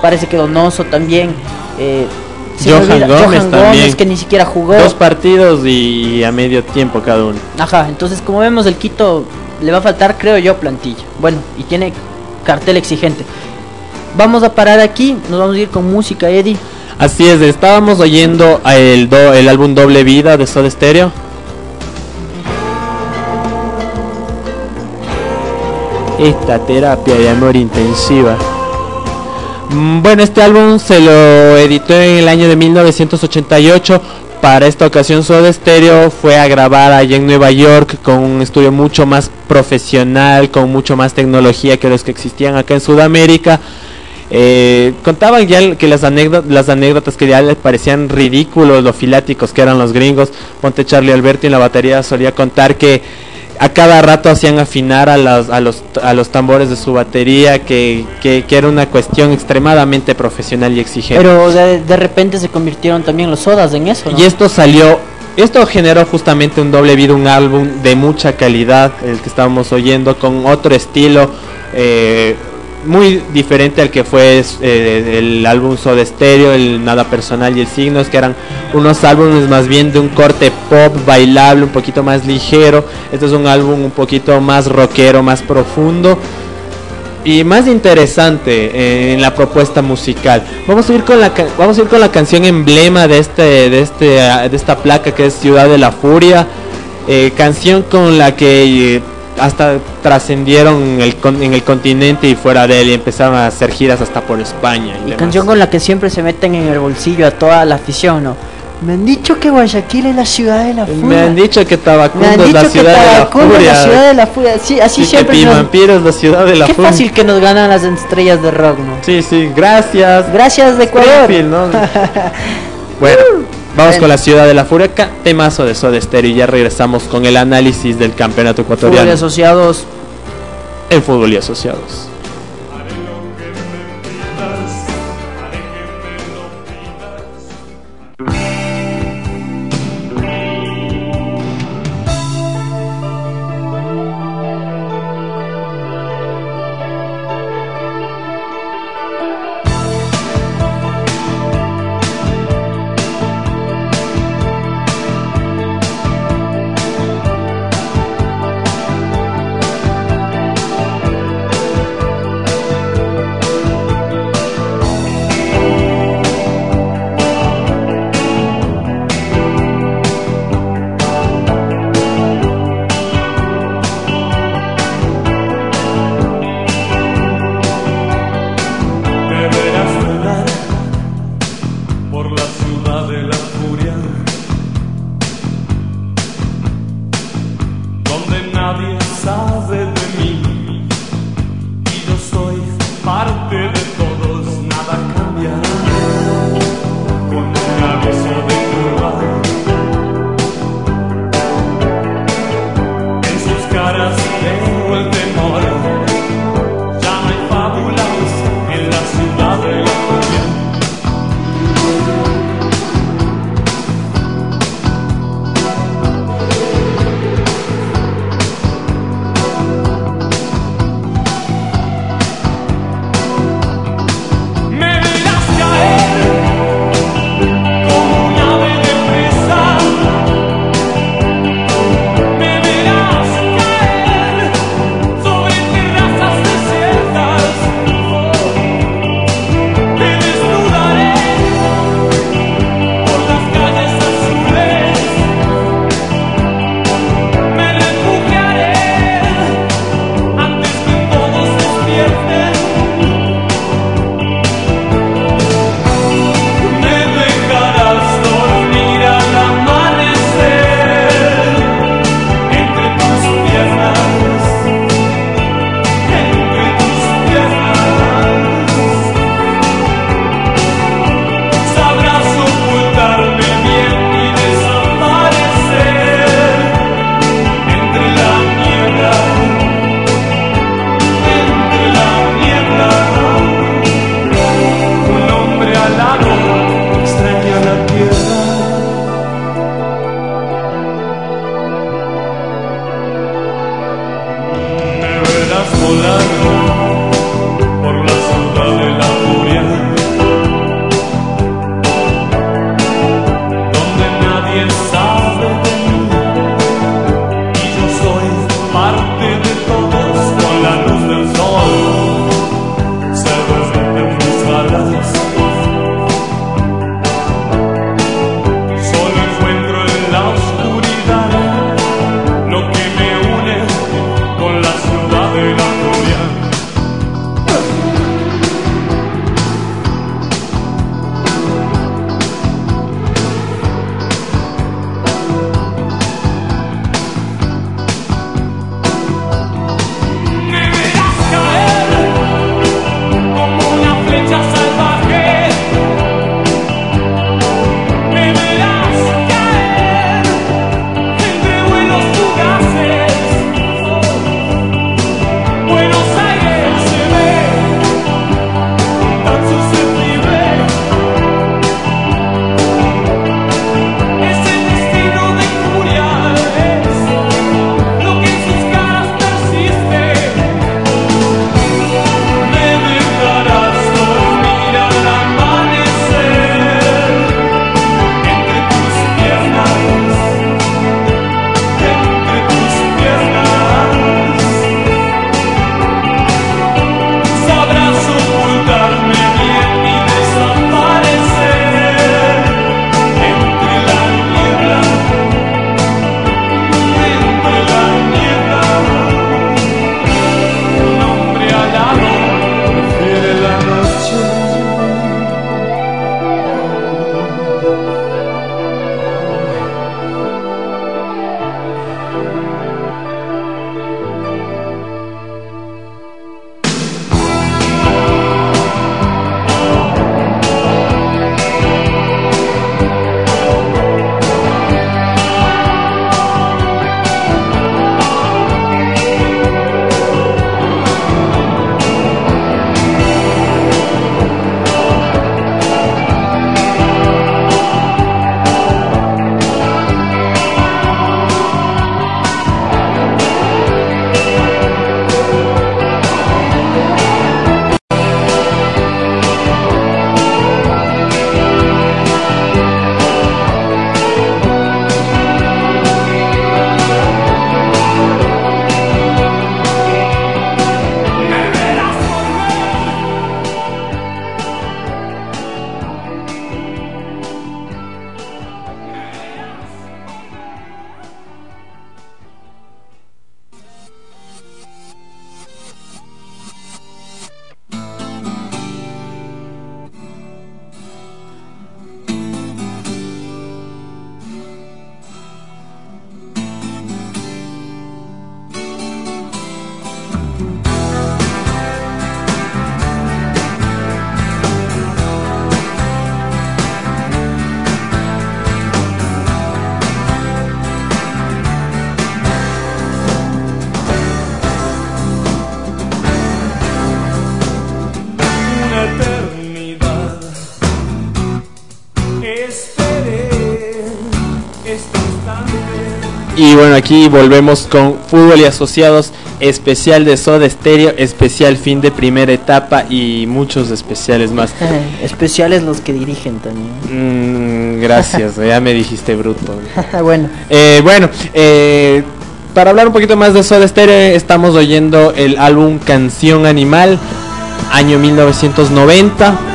parece que Donoso también. eh, Johan Gómez Johan también. Gómez que ni siquiera jugó. Dos partidos y a medio tiempo cada uno. Ajá, entonces como vemos el Quito le va a faltar, creo yo, plantilla. Bueno, y tiene cartel exigente. Vamos a parar aquí, nos vamos a ir con música, Eddie. Así es, estábamos oyendo el, do- el álbum Doble Vida de Soda Stereo. Esta terapia de amor intensiva. Mm, Bueno, este álbum se lo editó en el año de 1988. Para esta ocasión Soda Stereo fue a grabar allá en Nueva York con un estudio mucho más profesional, con mucho más tecnología que los que existían acá en Sudamérica. Eh, contaban ya que las anécdotas, las anécdotas que ya les parecían ridículos, lo filáticos que eran los gringos. Ponte Charlie Alberti en la batería solía contar que a cada rato hacían afinar a, las- a, los, a los tambores de su batería, que, que- que era una cuestión extremadamente profesional y exigente. Pero de, de repente se convirtieron también los sodas en eso, ¿no? Y esto salió, esto generó justamente un doble vida, un álbum de mucha calidad, el que estábamos oyendo, con otro estilo eh, muy diferente al que fue eh, el álbum Soda Stereo, el Nada Personal y el Signos, que eran unos álbumes más bien de un corte pop bailable, un poquito más ligero. Este es un álbum un poquito más rockero, más profundo y más interesante eh, en la propuesta musical. Vamos a ir con la vamos a ir con la canción emblema de este de este de esta placa que es Ciudad de la Furia, eh, canción con la que hasta trascendieron el en el continente y fuera de él y empezaron a hacer giras hasta por España. Y Y canción con la que siempre se meten en el bolsillo a toda la afición, ¿no? Me han dicho que Guayaquil es la ciudad de la furia. Me han dicho que Tabacundo es la que ciudad de la Tabacundo es la ciudad furia. de la furia. Sí, así Y que siempre nos- Pimampiro es la ciudad de la Qué furia. fácil que nos ganan las estrellas de rock, ¿no? Sí, sí, gracias. Gracias de Ecuador. ¿no? bueno, vamos Bueno. con la ciudad de la furia, ca- temazo de Soda Stereo y ya regresamos con el análisis del campeonato Fútbol ecuatoriano asociados. en fútbol y asociados. Y aquí volvemos con fútbol y asociados, especial de Soda Stereo, especial fin de primera etapa y muchos especiales más. Especiales los que dirigen también. Mm, gracias, ya me dijiste bruto. bueno, Eh, bueno, eh, para hablar un poquito más de Soda Stereo, estamos oyendo el álbum Canción Animal, año 1990.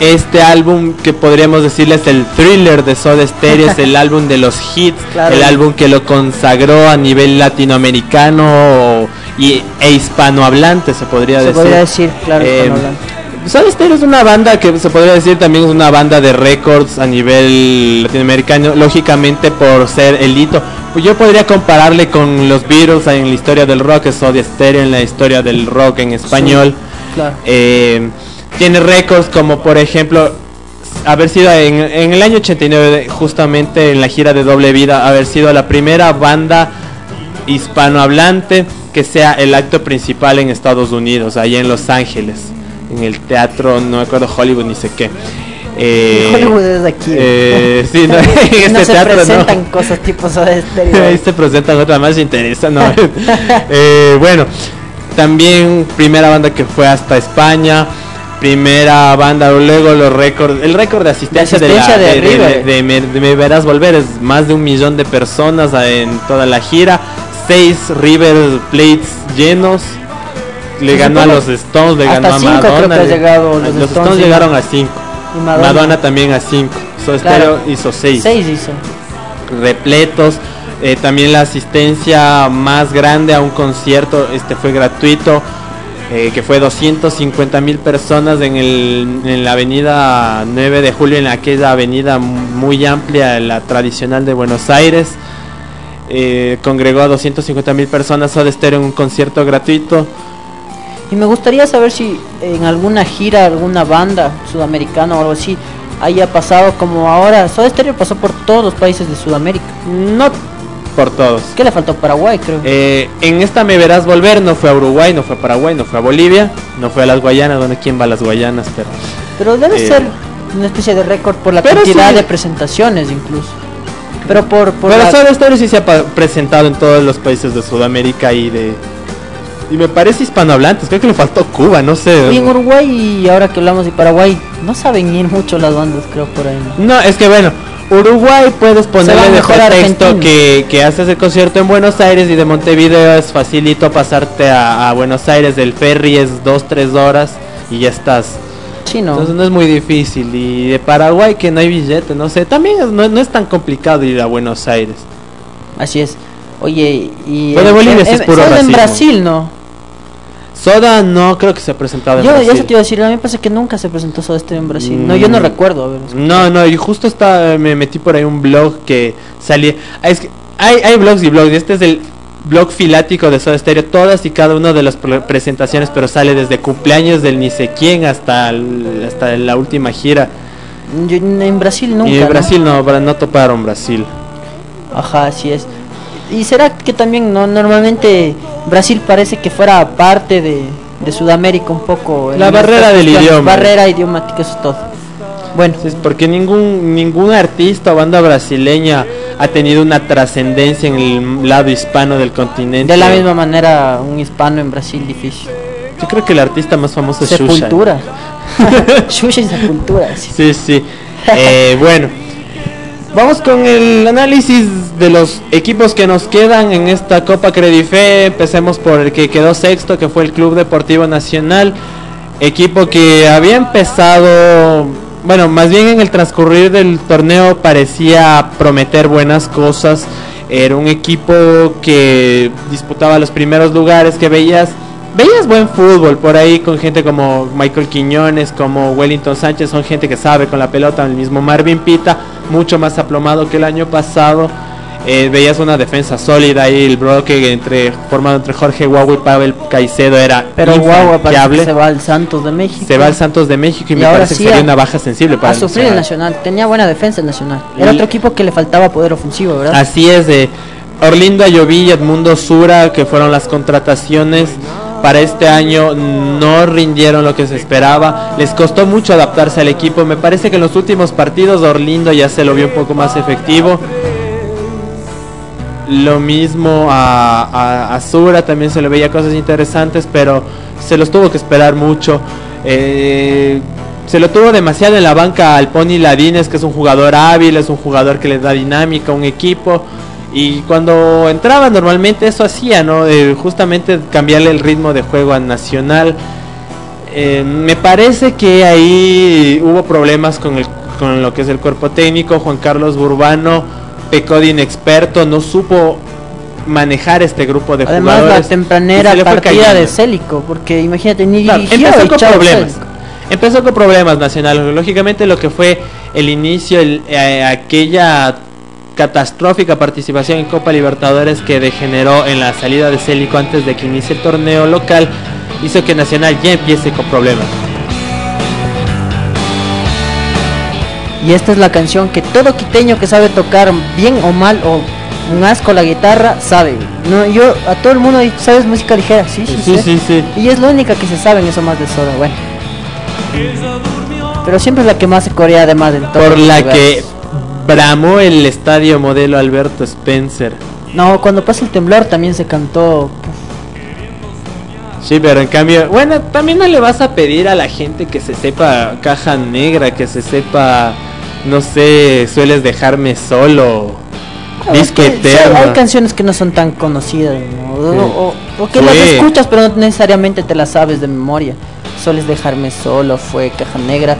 Este álbum que podríamos decirle es el thriller de Soda Stereo, es el álbum de los hits, Claro. el álbum que lo consagró a nivel latinoamericano y, e hispanohablante, se podría se decir. podría decir, claro, Eh. Soda Stereo es una banda que se podría decir también es una banda de récords a nivel latinoamericano, lógicamente por ser el hito. Pues yo podría compararle con los Beatles en la historia del rock, Soda Stereo en la historia del rock en español. claro. Eh, tiene récords como por ejemplo haber sido en, en el año 89 justamente en la gira de Doble Vida haber sido la primera banda hispanohablante que sea el acto principal en Estados Unidos, ahí en Los Ángeles, en el teatro, no me acuerdo Hollywood ni sé qué. Eh, Hollywood es aquí. eh, sí, no, en este no se teatro no. presentan cosas tipo Stereo. Ahí se presentan otra más interesa, no. Eh, bueno, también primera banda que fue hasta España, primera banda, luego los récords, el récord de asistencia de, asistencia la, de de, de- River. de me, verás volver es más de un millón de personas en toda la gira, seis River Plates llenos. Le ganó a los Stones, le ganó a cinco creo Madonna. le- llegado los los Stones, sí. llegaron a cinco. Y Madonna, también a cinco. Soda Claro. Hizo seis Seis hizo. repletos. Eh, también la asistencia más grande a un concierto este fue gratuito, eh, que fue 250 mil personas en, el, en la avenida 9 de julio, en aquella avenida muy amplia, la tradicional de Buenos Aires. Eh, congregó a 250 mil personas Soda Stereo en un concierto gratuito. Y me gustaría saber si en alguna gira, alguna banda sudamericana o algo así, haya pasado como ahora. Soda Stereo pasó por todos los países de Sudamérica. No por todos. ¿Qué le faltó? Paraguay, creo. Eh, en esta me verás volver, no fue a Uruguay, no fue a Paraguay, no fue a Bolivia, no fue a las Guayanas, bueno, ¿quién va a las Guayanas? Pero Pero debe eh, ser una especie de récord por la cantidad sí. de presentaciones incluso. Pero por, por Pero la- Stereo sí se ha presentado en todos los países de Sudamérica y de... Y me parece hispanohablantes, creo que le faltó Cuba, no sé. Y en Uruguay y ahora que hablamos de Paraguay, no saben ir mucho las bandas, creo, por ahí. ¿no? No, es que bueno, Uruguay puedes ponerle de pretexto que, que haces el concierto en Buenos Aires y de Montevideo es facilito pasarte a, a Buenos Aires, del ferry es dos, tres horas y ya estás. Sí, no. Entonces no es muy difícil. Y de Paraguay que no hay billete, no sé, también es- no, no es tan complicado ir a Buenos Aires. Así es. Oye, y. En- Bolivia en- es puro ¿sabes en. Brasil, no. Soda no creo que se ha presentado en Yo, Brasil. eso te iba a decir, a mí me parece que nunca se presentó Soda Stereo en Brasil. No, yo no Mm. recuerdo. A ver, No, no, y justo está, me metí por ahí un blog que salía. ah, Es que hay, hay blogs y blogs, y este es el blog filático de Soda Stereo, todas y cada una de las pre- presentaciones, pero sale desde cumpleaños del ni sé quién hasta, el- hasta la última gira. Yo- en Brasil nunca. y en ¿no? Brasil no, no toparon Brasil. Ajá, así es. Y será que también no normalmente Brasil parece que fuera parte de, de Sudamérica un poco. La barrera del idioma. Barrera idiomática, eso es todo. Bueno, Es porque ningún, ningún artista o banda brasileña ha tenido una trascendencia en el lado hispano del continente. de la misma manera un hispano en Brasil difícil. Yo creo que el artista más famoso es Xuxa. Sepultura. Xuxa y Sepultura. sí. Sí, sí. Eh, bueno, vamos con el análisis de los equipos que nos quedan en esta Copa Credife. Empecemos por el que quedó sexto, que fue el Club Deportivo Nacional. Equipo que había empezado, bueno, más bien en el transcurrir del torneo parecía prometer buenas cosas. Era un equipo que disputaba los primeros lugares, que veías veías buen fútbol por ahí con gente como Michael Quiñones, como Wellington Sánchez, son gente que sabe con la pelota, el mismo Marvin Pita, mucho más aplomado que el año pasado. Eh, veías una defensa sólida ahí, el bloque entre formado entre Jorge Guagua y Pavel Caicedo era Pero Guagua parece que se va al Santos de México. Se va al Santos de México y, Y me ahora parece sí que sería a- una baja sensible para a sufrir el Nacional. Nacional. Tenía buena defensa el Nacional. Era Y- otro equipo que le faltaba poder ofensivo, ¿verdad? Así es, de Orlindo Ayoví y Edmundo Sura, que fueron las contrataciones. Para este año no rindieron lo que se esperaba. Les costó mucho adaptarse al equipo. Me parece que en los últimos partidos Orlindo ya se lo vio un poco más efectivo. Lo mismo a, a, también se le veía cosas interesantes, pero se los tuvo que esperar mucho. Eh, se lo tuvo demasiado en la banca al Pony Ladines, que es un jugador hábil, es un jugador que le da dinámica a un equipo. Y cuando entraba normalmente eso hacía, ¿no? Eh, justamente cambiarle el ritmo de juego a Nacional. Eh, me parece que ahí hubo problemas con, el, con lo que es el cuerpo técnico. Juan Carlos Burbano pecó de inexperto, no supo manejar este grupo de Además, jugadores. la tempranera partida cayendo. de Célico, porque imagínate, ni Claro, empezó con problemas. Célico. Empezó con problemas Nacional. Lógicamente lo que fue el inicio, el- eh, aquella catastrófica participación en Copa Libertadores que degeneró en la salida de Célico antes de que inicie el torneo local, hizo que Nacional ya empiece con problemas. Y esta es la canción que todo quiteño que sabe tocar bien o mal o un asco la guitarra sabe. No, yo a todo el mundo ¿sabes música ligera? Sí, sí, Sí, sé. sí, sí. Y es la única que se sabe en eso más de soda, bueno. Pero siempre es la que más se corea además en todos Por la que bramó el estadio modelo Alberto Spencer. No, cuando pasa el temblor también se cantó. Sí, pero en cambio, bueno, también no le vas a pedir a la gente que se sepa caja negra, que se sepa, no sé, sueles dejarme solo, que- sí, eterno. hay canciones que no son tan conocidas, ¿no? O- Sí. o, o que las escuchas pero no necesariamente te las sabes de memoria. Sueles dejarme solo, fue Caja Negra,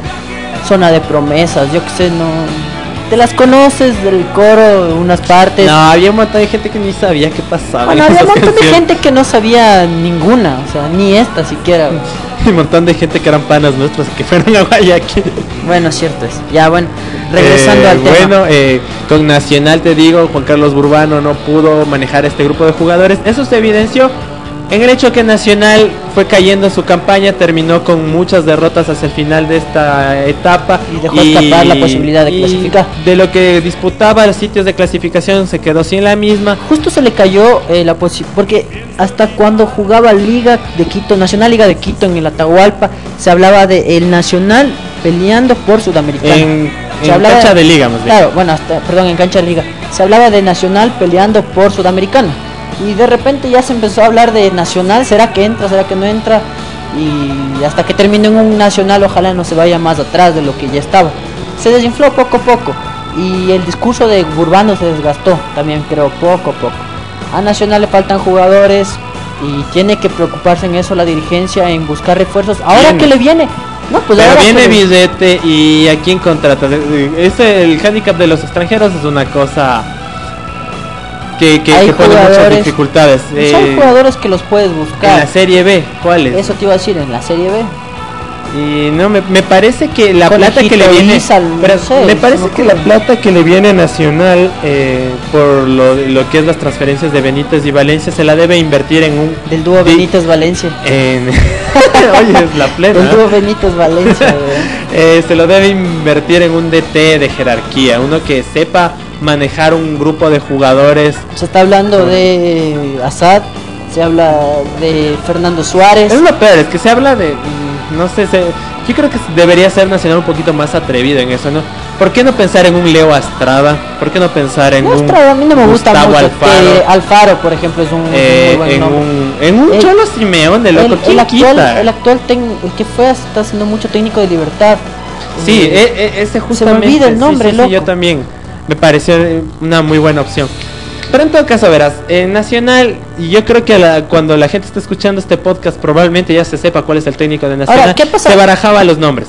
Zona de Promesas, yo que sé, no... Te las conoces del coro, unas partes. No, había un montón de gente que ni sabía qué pasaba. Bueno, había un montón de gente que no sabía ninguna, o sea, ni esta siquiera. un montón de gente que eran panas nuestros que fueron a Guayaquil. Bueno, cierto es. Ya, bueno, regresando Eh, al tema. Bueno, eh, con Nacional te digo, Juan Carlos Burbano no pudo manejar este grupo de jugadores. Eso se evidenció en el hecho que Nacional fue cayendo su campaña, terminó con muchas derrotas hacia el final de esta etapa. Y dejó escapar la posibilidad de clasificar. De lo que disputaba los sitios de clasificación se quedó sin la misma. Justo se le cayó eh, la posibilidad, porque hasta cuando jugaba Liga de Quito, Nacional Liga de Quito en el Atahualpa, se hablaba de el Nacional peleando por Sudamericana. En, Se en cancha de liga más bien. Claro, bueno, hasta, perdón, en cancha de Liga. Se hablaba de Nacional peleando por Sudamericana. Y de repente ya se empezó a hablar de Nacional, ¿será que entra, será que no entra? Y hasta que termine en un Nacional, ojalá no se vaya más atrás de lo que ya estaba. Se desinfló poco a poco. Y el discurso de Urbano se desgastó también, creo, poco a poco. A Nacional le faltan jugadores y tiene que preocuparse en eso la dirigencia, en buscar refuerzos. Ahora que le viene, no, pues Pero ahora viene billete y a quién contrata. Ese, el handicap de los extranjeros es una cosa que, que, que muchas dificultades. Hay Eh, jugadores que los puedes en buscar. la Serie B, ¿cuáles? Eso te iba a decir, en la Serie B. Y no, me, me parece que la Conejito plata que le viene. Pero me parece que la plata que le viene a Nacional eh, por lo, lo que es las transferencias de Benítez y Valencia se la debe invertir en un. Del dúo di- Benítez Valencia. En, oye, es la plena. Del dúo Benítez Valencia. ¿verdad? Eh, se lo debe invertir en un DT de jerarquía, uno que sepa manejar un grupo de jugadores. Se está hablando de Assad, se habla de Fernando Suárez. Es lo peor, es que se habla de, mm, no sé, se- yo creo que debería ser Nacional un poquito más atrevido en eso, ¿no? ¿Por qué no pensar en un Leo Astrada? ¿Por qué no pensar en un a mí no me gusta Gustavo mucho. Alfaro? que Alfaro, por ejemplo, es un, un Eh, muy buen en, un, en un El- Cholo Simeone, loco, el, ¿quién el actual, quita? el actual que fue está haciendo mucho técnico de libertad. Sí, Eh, e- e- ese me justamente. olvida el nombre, sí, sí, yo también. Me pareció eh, una muy buena opción. Pero en todo caso, verás, en Nacional, y yo creo que la- cuando la gente está escuchando este podcast, probablemente ya se sepa cuál es el técnico de Nacional. Ahora, ¿qué pasa? Se barajaba los nombres.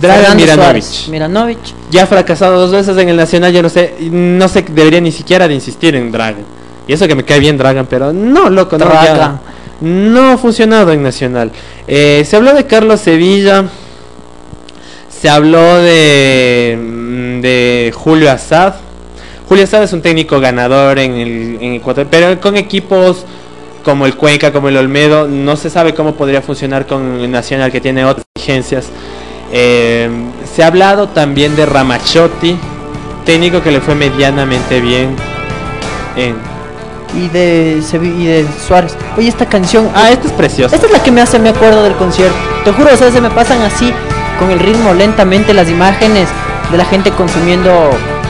Dragan Miranovic. Miranovic. Ya ha fracasado dos veces en el Nacional, yo no sé, no sé, debería ni siquiera de insistir en Dragan. Y eso que me cae bien Dragan, pero no, loco, no, ya- Dragan. no ha funcionado en Nacional. Eh, se habló de Carlos Sevilla, se habló de, mm, de Julio Azad. Julio Azad es un técnico ganador en, el, en Ecuador, pero con equipos como el Cuenca, como el Olmedo, no se sabe cómo podría funcionar con el Nacional que tiene otras exigencias. Eh, se ha hablado también de Ramachotti, técnico que le fue medianamente bien en, y de, y de Suárez. Oye, esta canción, Ah, esta es preciosa. esta es la que me hace me acuerdo del concierto. Te juro, o sea, se me pasan así con el ritmo lentamente las imágenes de la gente consumiendo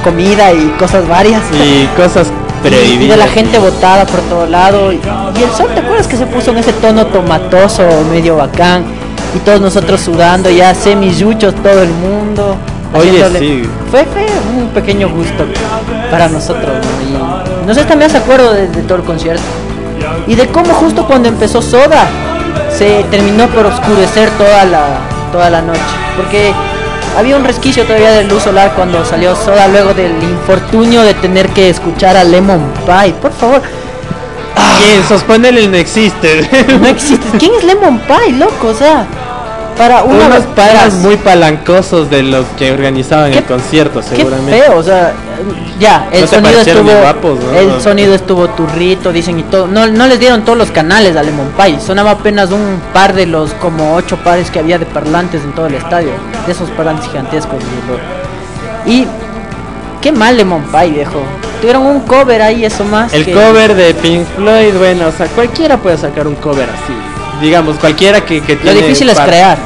comida y cosas varias. Y cosas Y- de la gente botada por todo lado. Y, y el sol, ¿te acuerdas que se puso en ese tono tomatoso, medio bacán? Y todos nosotros sudando, ya semiyuchos todo el mundo. Oye, sí. Fue, fue un pequeño gusto para nosotros. ¿no? Y no sé, también se acuerdo de, de todo el concierto. Y de cómo justo cuando empezó Soda, se terminó por oscurecer toda la, toda la noche. Porque había un resquicio todavía de luz solar cuando salió Soda luego del infortunio de tener que escuchar a Lemon Pie. Por favor, ¿Quién? Sospónele no existe. no existe. ¿Quién es Lemon Pie, loco? O sea, para una Unos padres muy palancosos de los que organizaban el concierto, Qué seguramente. feo, o sea, ya, el ¿No te sonido estuvo, muy guapos, no? el sonido estuvo turrito, dicen y todo. No, no les dieron todos los canales a Lemon Pie, sonaba apenas un par de los como ocho pares que había de parlantes en todo el estadio, de esos parlantes gigantescos. Y qué mal Lemon Pie, viejo. Tuvieron un cover ahí, eso más. El que- cover de Pink Floyd, bueno, o sea, cualquiera puede sacar un cover así. Digamos, cualquiera que, que Lo tiene difícil es par- crear.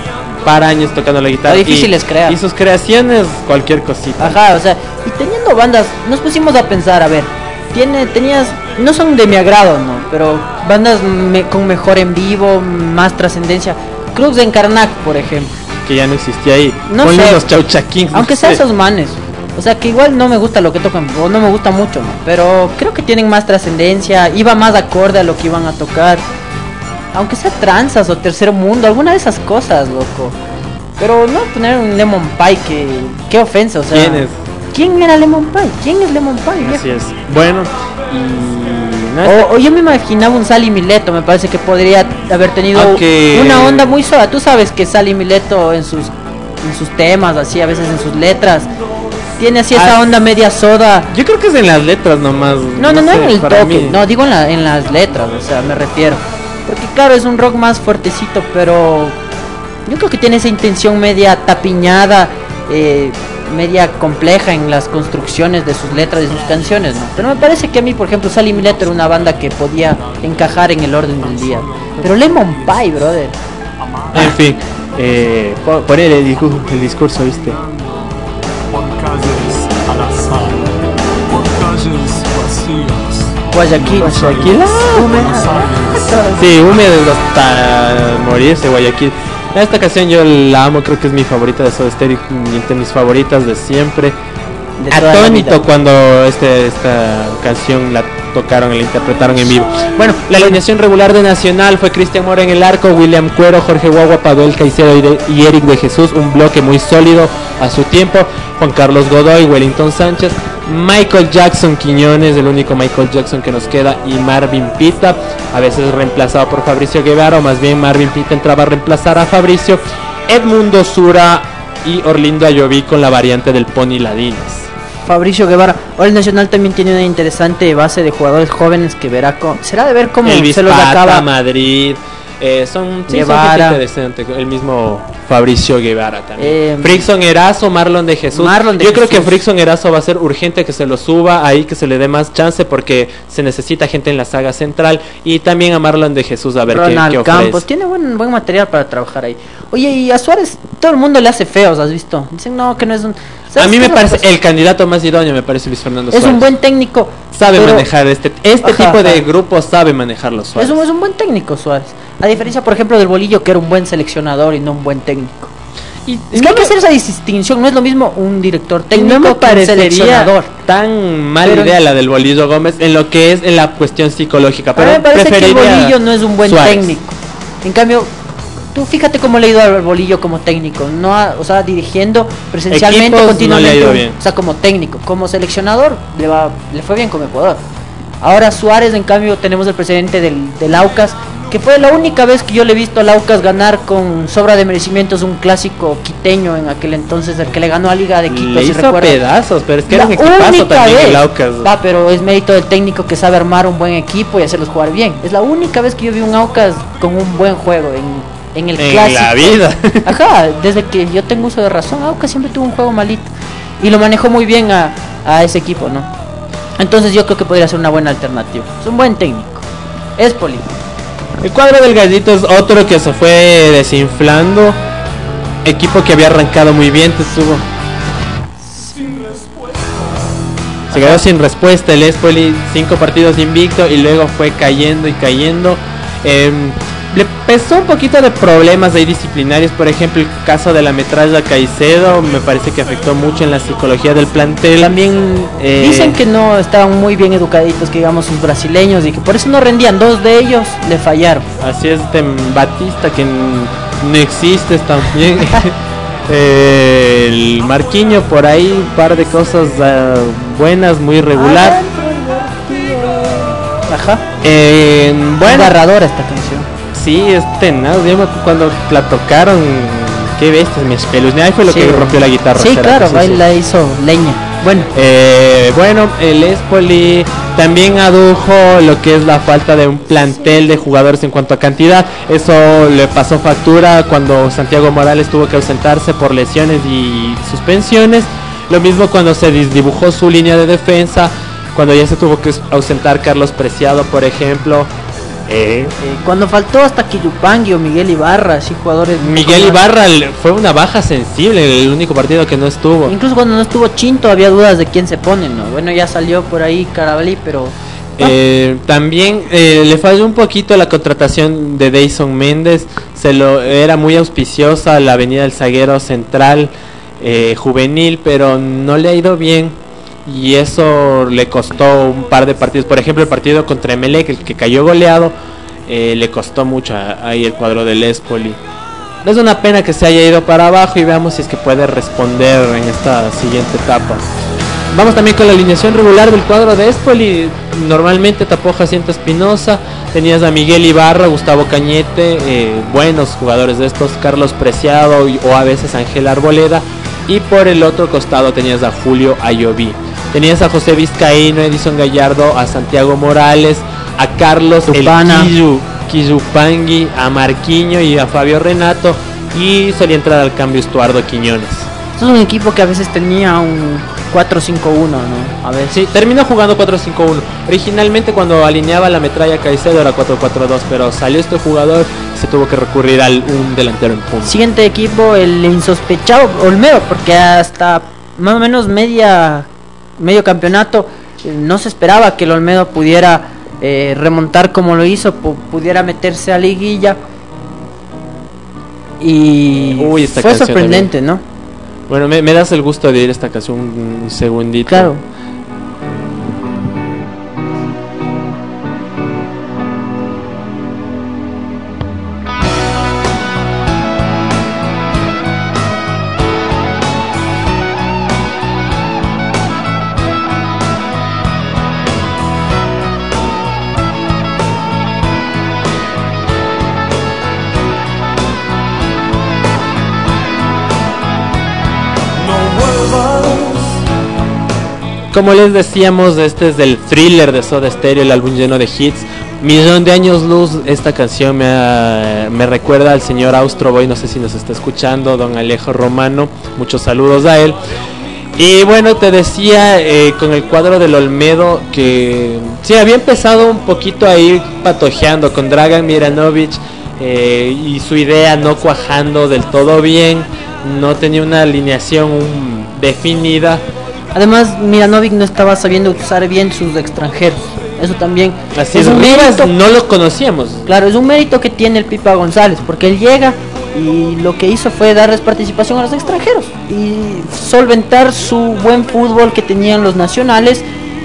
par años tocando la guitarra. Lo difícil y- es crear. Y sus creaciones, cualquier cosita. Ajá, o sea, y teniendo bandas, nos pusimos a pensar, a ver, tiene, tenías, no son de mi agrado, no, pero bandas me- con mejor en vivo, más trascendencia. Cruz de Encarnac, por ejemplo. Que ya no existía ahí. No Ponle sé. unos Chaucha Kings. no Aunque sea sé. esos manes. O sea, que igual no me gusta lo que tocan, o no me gusta mucho, ¿no? Pero creo que tienen más trascendencia, iba más acorde a lo que iban a tocar. Aunque sea tranzas o tercer mundo, alguna de esas cosas, loco. Pero no poner un Lemon Pie, que qué ofensa, o sea. ¿Quién es? ¿Quién era Lemon Pie? ¿Quién es Lemon Pie? Así es. Bueno, y. no, O, o yo me imaginaba un Sally Mileto, me parece que podría haber tenido Aunque- una onda muy sola. Tú sabes que Sally Mileto en sus, en sus temas, así a veces en sus letras, tiene así esa Ah. onda media soda. Yo creo que es en las letras nomás. No, no, no, sé, en el para toque, mí. no, digo en, la- en las letras, o sea, me refiero. Porque claro, es un rock más fuertecito, pero yo creo que tiene esa intención media tapiñada, eh, media compleja en las construcciones de sus letras y sus canciones, ¿no? Pero me parece que a mí, por ejemplo, Sally Mileto era una banda que podía encajar en el orden del día. Pero Lemon Pie, brother. En fin, eh, po- poner el, discu- el discurso, ¿viste? Guayaquil. Guayaquil, Sí, húmedo hasta morirse, Guayaquil. Esta canción yo la amo, creo que es mi favorita de Soda Stereo, entre mis favoritas de siempre. De Atónito cuando este, esta canción la tocaron y la interpretaron en vivo. Bueno, la alineación regular de Nacional fue Cristian Mora en el arco, William Cuero, Jorge Guagua, Pavel Caicedo y, Eric de Jesús, un bloque muy sólido a su tiempo. Juan Carlos Godoy, Wellington Sánchez, Michael Jackson Quiñones, el único Michael Jackson que nos queda, y Marvin Pita, a veces reemplazado por Fabricio Guevara, o más bien Marvin Pita entraba a reemplazar a Fabricio, Edmundo Sura y Orlindo Ayoví con la variante del Pony Ladines. Fabricio Guevara. Ahora el Nacional también tiene una interesante base de jugadores jóvenes que verá cómo. Será de ver cómo Elvis se los Pata, acaba. Madrid, eh, son, sí, Guevara. decente, el mismo Fabricio Guevara también. Eh, Frickson Erazo, Marlon de Jesús. Marlon de Yo creo que. Frickson Erazo va a ser urgente que se lo suba ahí, que se le dé más chance porque se necesita gente en la saga central y también a Marlon de Jesús a ver qué, Ronald qué ofrece. Campos tiene buen buen material para trabajar ahí. Oye, y a Suárez todo el mundo le hace feos, ¿has visto? Dicen no, que no es un. A ¿Sabes mí qué me es parece el candidato más idóneo, me parece Luis Fernando es Suárez. un buen técnico. sabe pero manejar este este Ajá, tipo de ajá. grupos sabe manejarlo Suárez. Es un, es un buen técnico Suárez. A diferencia, por ejemplo, del Bolillo, que era un buen seleccionador y no un buen técnico. Y Es que hay que hacer esa distinción. No es lo mismo un director técnico no me que un seleccionador. tan mala idea la del Bolillo Gómez en lo que es en la cuestión psicológica. A mí Pero me parece que el Bolillo no es un buen Suárez. técnico. En cambio, tú fíjate cómo le ha ido al Bolillo como técnico. No ha- o sea, dirigiendo presencialmente Equipos no continuamente. le ha ido bien. O sea, como técnico. Como seleccionador, le, va, le fue bien con Ecuador. Ahora Suárez, en cambio, tenemos el presidente del, del Aucas, que fue la única vez que yo le he visto al Aucas ganar con sobra de merecimientos un clásico quiteño en aquel entonces, el que le ganó a Liga de Quito, Le si hizo recuerdas. pedazos, pero es que era La un equipazo también vez. el Aucas. Va, pero es mérito del técnico que sabe armar un buen equipo y hacerlos jugar bien. Es la única vez que yo vi un Aucas con un buen juego en, en el En clásico. la vida. Ajá, desde que yo tengo uso de razón, Aucas siempre tuvo un juego malito. Y lo manejó muy bien a, a ese equipo, ¿no? Entonces yo creo que podría ser una buena alternativa. Es un buen técnico. Espoli. El cuadro del Gallito es otro que se fue desinflando. Equipo que había arrancado muy bien, te estuvo. Se quedó sin respuesta el Espoli, cinco partidos invicto y luego fue cayendo y cayendo. Em, le pesó un poquito de problemas ahí disciplinarios, por ejemplo el caso de la metralla Caicedo, me parece que afectó mucho en la psicología del plantel. También Eh, dicen que no estaban muy bien educaditos, que digamos, sus brasileños y que por eso no rendían. Dos de ellos le fallaron. Así es, de Batista que no existe también. Eh, el Marquiño por ahí, un par de cosas ah, buenas, muy regular. Ajá. Eh, Bueno. Agarradora esta canción. Sí, es tenaz. Yo me acuerdo cuando la tocaron, qué bestias, me espeluznó. Ahí fue lo Sí. que rompió la guitarra. Sí, claro, ahí sí. la hizo leña. Bueno, Eh, bueno, el Espoli también adujo lo que es la falta de un plantel de jugadores en cuanto a cantidad. Eso le pasó factura cuando Santiago Morales tuvo que ausentarse por lesiones y suspensiones. Lo mismo cuando se dibujó su línea de defensa, cuando ya se tuvo que ausentar Carlos Preciado, por ejemplo. Eh, eh, cuando faltó hasta Quillupangui o Miguel Ibarra, así jugadores. Miguel Ibarra fue una baja sensible, el único partido que no estuvo. Incluso cuando no estuvo Chinto había dudas de quién se pone, ¿no? Bueno, ya salió por ahí Carabalí, pero Eh, también eh, le falló un poquito la contratación de Dayson Méndez. Se lo era muy auspiciosa la Avenida del Zaguero Central eh, juvenil, pero no le ha ido bien y eso le costó un par de partidos. Por ejemplo, el partido contra Emelec, el que cayó goleado, eh, le costó mucho ahí el cuadro del Espoli. Es una pena que se haya ido para abajo y veamos si es que puede responder en esta siguiente etapa. Vamos también con la alineación regular del cuadro de Espoli. Normalmente tapó Jacinto Espinosa, tenías a Miguel Ibarra, Gustavo Cañete, eh, buenos jugadores de estos, Carlos Preciado o a veces Ángel Arboleda. Y por el otro costado tenías a Julio Ayoví. Tenías a José Vizcaíno, Edison Gallardo, a Santiago Morales, a Carlos El Tupana. Quillupangui, a Marquiño y a Fabio Renato. Y solía entrar al cambio Estuardo Quiñones. es un equipo que a veces tenía un 4-5-1, ¿no? A ver, Sí, terminó jugando 4-5-1. Originalmente cuando alineaba la metralla Caicedo era 4-4-2, pero salió este jugador y se tuvo que recurrir al un delantero en punta. Siguiente equipo, el insospechado Olmedo, porque hasta más o menos media medio campeonato no se esperaba que el Olmedo pudiera eh, remontar como lo hizo, pu- pudiera meterse a liguilla. Y Uy, fue sorprendente, ¿no? Bueno, me, me das el gusto de ir a esta canción un, un segundito. Claro. Como les decíamos, este es del thriller de Soda Stereo, el álbum lleno de hits. Millón de años luz, esta canción me, ha- me recuerda al señor Austroboy, no sé si nos está escuchando, don Alejo Romano, muchos saludos a él. Y bueno, te decía eh, con el cuadro del Olmedo que sí, había empezado un poquito a ir patojeando con Dragan Miranovic eh, y su idea no cuajando del todo bien, no tenía una alineación definida. Además, Miranovic no estaba sabiendo usar bien sus extranjeros. Eso también Así es es, un Rivas mérito. no lo conocíamos. Claro, es un mérito que tiene el Pipa González, porque él llega y lo que hizo fue darles participación a los extranjeros y solventar su buen fútbol que tenían los nacionales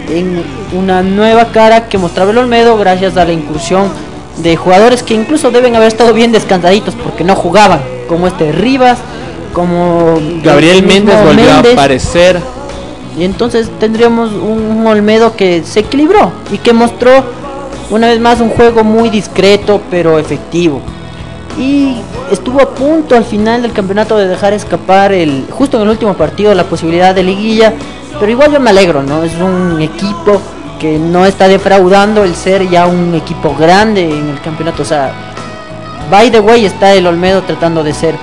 en una nueva cara que mostraba el Olmedo gracias a la incursión de jugadores que incluso deben haber estado bien descansaditos porque no jugaban, como este Rivas, como Gabriel Méndez volvió a aparecer. Y entonces tendríamos un, Olmedo que se equilibró y que mostró una vez más un juego muy discreto pero efectivo. Y estuvo a punto al final del campeonato de dejar escapar el justo en el último partido la posibilidad de liguilla, pero igual yo me alegro, ¿no? Es un equipo que no está defraudando el ser ya un equipo grande en el campeonato, o sea, by the way está el Olmedo tratando de ser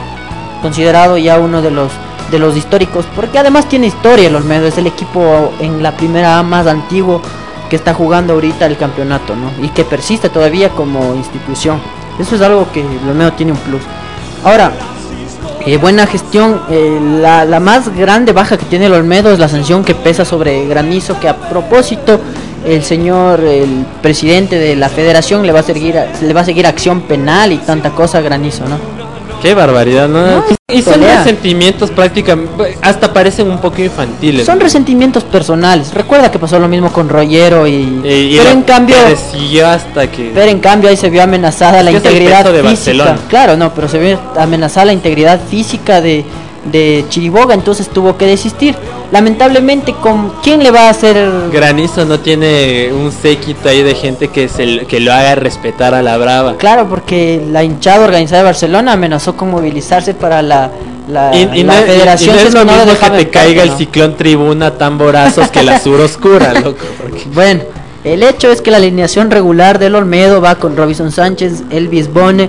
considerado ya uno de los de los históricos, porque además tiene historia el Olmedo, es el equipo en la primera A más antiguo que está jugando ahorita el campeonato, ¿no? Y que persiste todavía como institución. Eso es algo que el Olmedo tiene un plus. Ahora, eh, buena gestión, eh, la, la más grande baja que tiene el Olmedo es la sanción que pesa sobre Granizo, que a propósito el señor, el presidente de la federación le va a seguir, le va a seguir acción penal y tanta cosa a Granizo, ¿no? Qué barbaridad, ¿no? No, y son pelea. resentimientos prácticamente, hasta parecen un poco infantiles. Son resentimientos personales. Recuerda que pasó lo mismo con Rollero y, Eh, y pero en cambio hasta que... pero en cambio ahí se vio amenazada la es integridad de física. Barcelona. Claro, no, pero se vio amenazada la integridad física de de Chiriboga, entonces tuvo que desistir. Lamentablemente, ¿con quién le va a hacer Granizo no tiene un séquito ahí de gente que se que lo haga respetar a la brava. Claro, porque la hinchada organizada de Barcelona amenazó con movilizarse para la, la, Y, y no, y- federación. es lo no mismo que te caiga el ciclón tribuna tamborazos que la sur oscura, loco. porque- Bueno, el hecho es que la alineación regular del Olmedo va con Robinson Sánchez, Elvis Bone,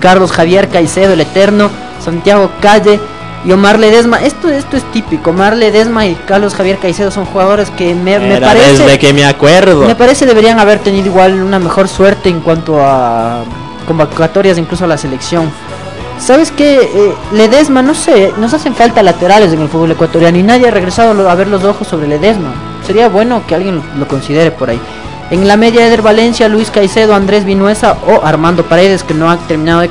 Carlos Javier Caicedo, el Eterno, Santiago Calle y Omar Ledesma. Esto, esto es típico. Omar Ledesma y Carlos Javier Caicedo son jugadores que me, me parece... desde que me acuerdo. Me parece deberían haber tenido igual una mejor suerte en cuanto a convocatorias, incluso a la selección. ¿Sabes qué? Eh, Ledesma, no sé, nos hacen falta laterales en el fútbol ecuatoriano y nadie ha regresado a ver los ojos sobre Ledesma. Sería bueno que alguien lo, lo considere por ahí. En la media Eder Valencia, Luis Caicedo, Andrés Vinuesa o Armando Paredes que no ha terminado de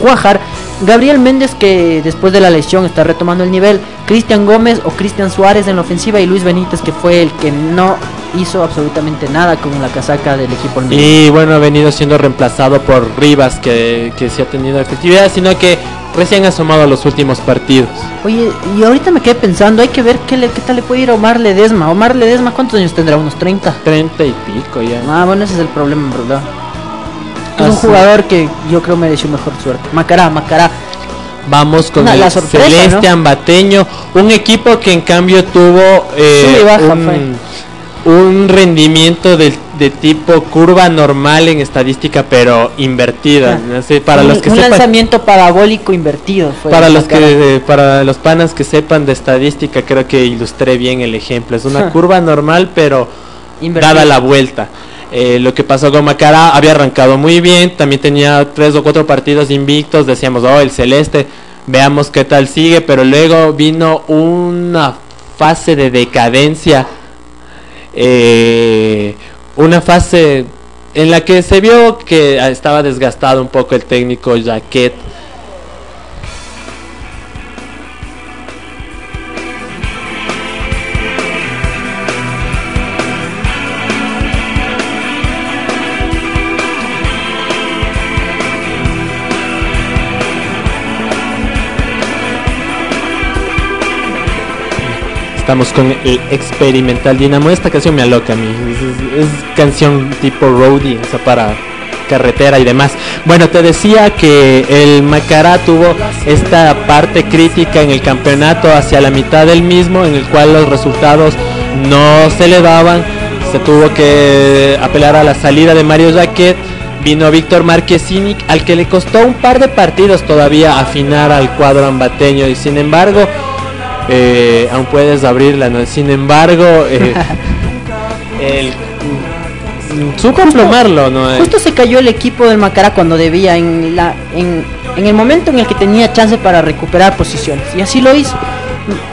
cuajar. Gabriel Méndez que después de la lesión está retomando el nivel. Cristian Gómez o Cristian Suárez en la ofensiva y Luis Benítez que fue el que no hizo absolutamente nada con la casaca del equipo. olmedo. Y bueno, ha venido siendo reemplazado por Rivas, que, que sí ha tenido efectividad, sino que recién ha asomado a los últimos partidos. Oye, y ahorita me quedé pensando, hay que ver qué, le, qué tal le puede ir a Omar Ledesma. Omar Ledesma, ¿cuántos años tendrá? ¿Unos 30? 30 y pico ya. Ah, bueno, ese es el problema, en verdad. Es Ah, un sí. jugador que yo creo mereció mejor suerte. Macará, Macará. Vamos con Una- el sorpresa, Celeste ¿no? Ambateño, un equipo que en cambio tuvo eh, baja, un, un rendimiento del- de, tipo curva normal en estadística, pero invertida. Ah. No sé, para un, los que un sepan, lanzamiento parabólico invertido. Fue para los Macará. que eh, para los panas que sepan de estadística, creo que ilustré bien el ejemplo. Es una curva normal, pero Invertido. dada la vuelta. Eh, lo que pasó con Macará había arrancado muy bien, también tenía tres o cuatro partidos invictos, decíamos, oh, el celeste, veamos qué tal sigue, pero luego vino una fase de decadencia, eh, una fase en la que se vio que estaba desgastado un poco el técnico Jaquet. Estamos con el experimental Dinamo. Esta canción me aloca a mí. Es, es- es canción tipo roadie, o sea, para carretera y demás. Bueno, te decía que el Macará tuvo esta parte crítica en el campeonato hacia la mitad del mismo, en el cual los resultados no se le daban. Se tuvo que apelar a la salida de Mario Jaquet. Vino Víctor Marquezini, al que le costó un par de partidos todavía afinar al cuadro ambateño. Y sin embargo, eh, aún puedes abrirla, ¿no? Sin embargo, eh, el, supo emplomarlo, ¿no? Eh, Justo se cayó el equipo del Macará cuando debía en la en, en el momento en el que tenía chance para recuperar posiciones y así lo hizo.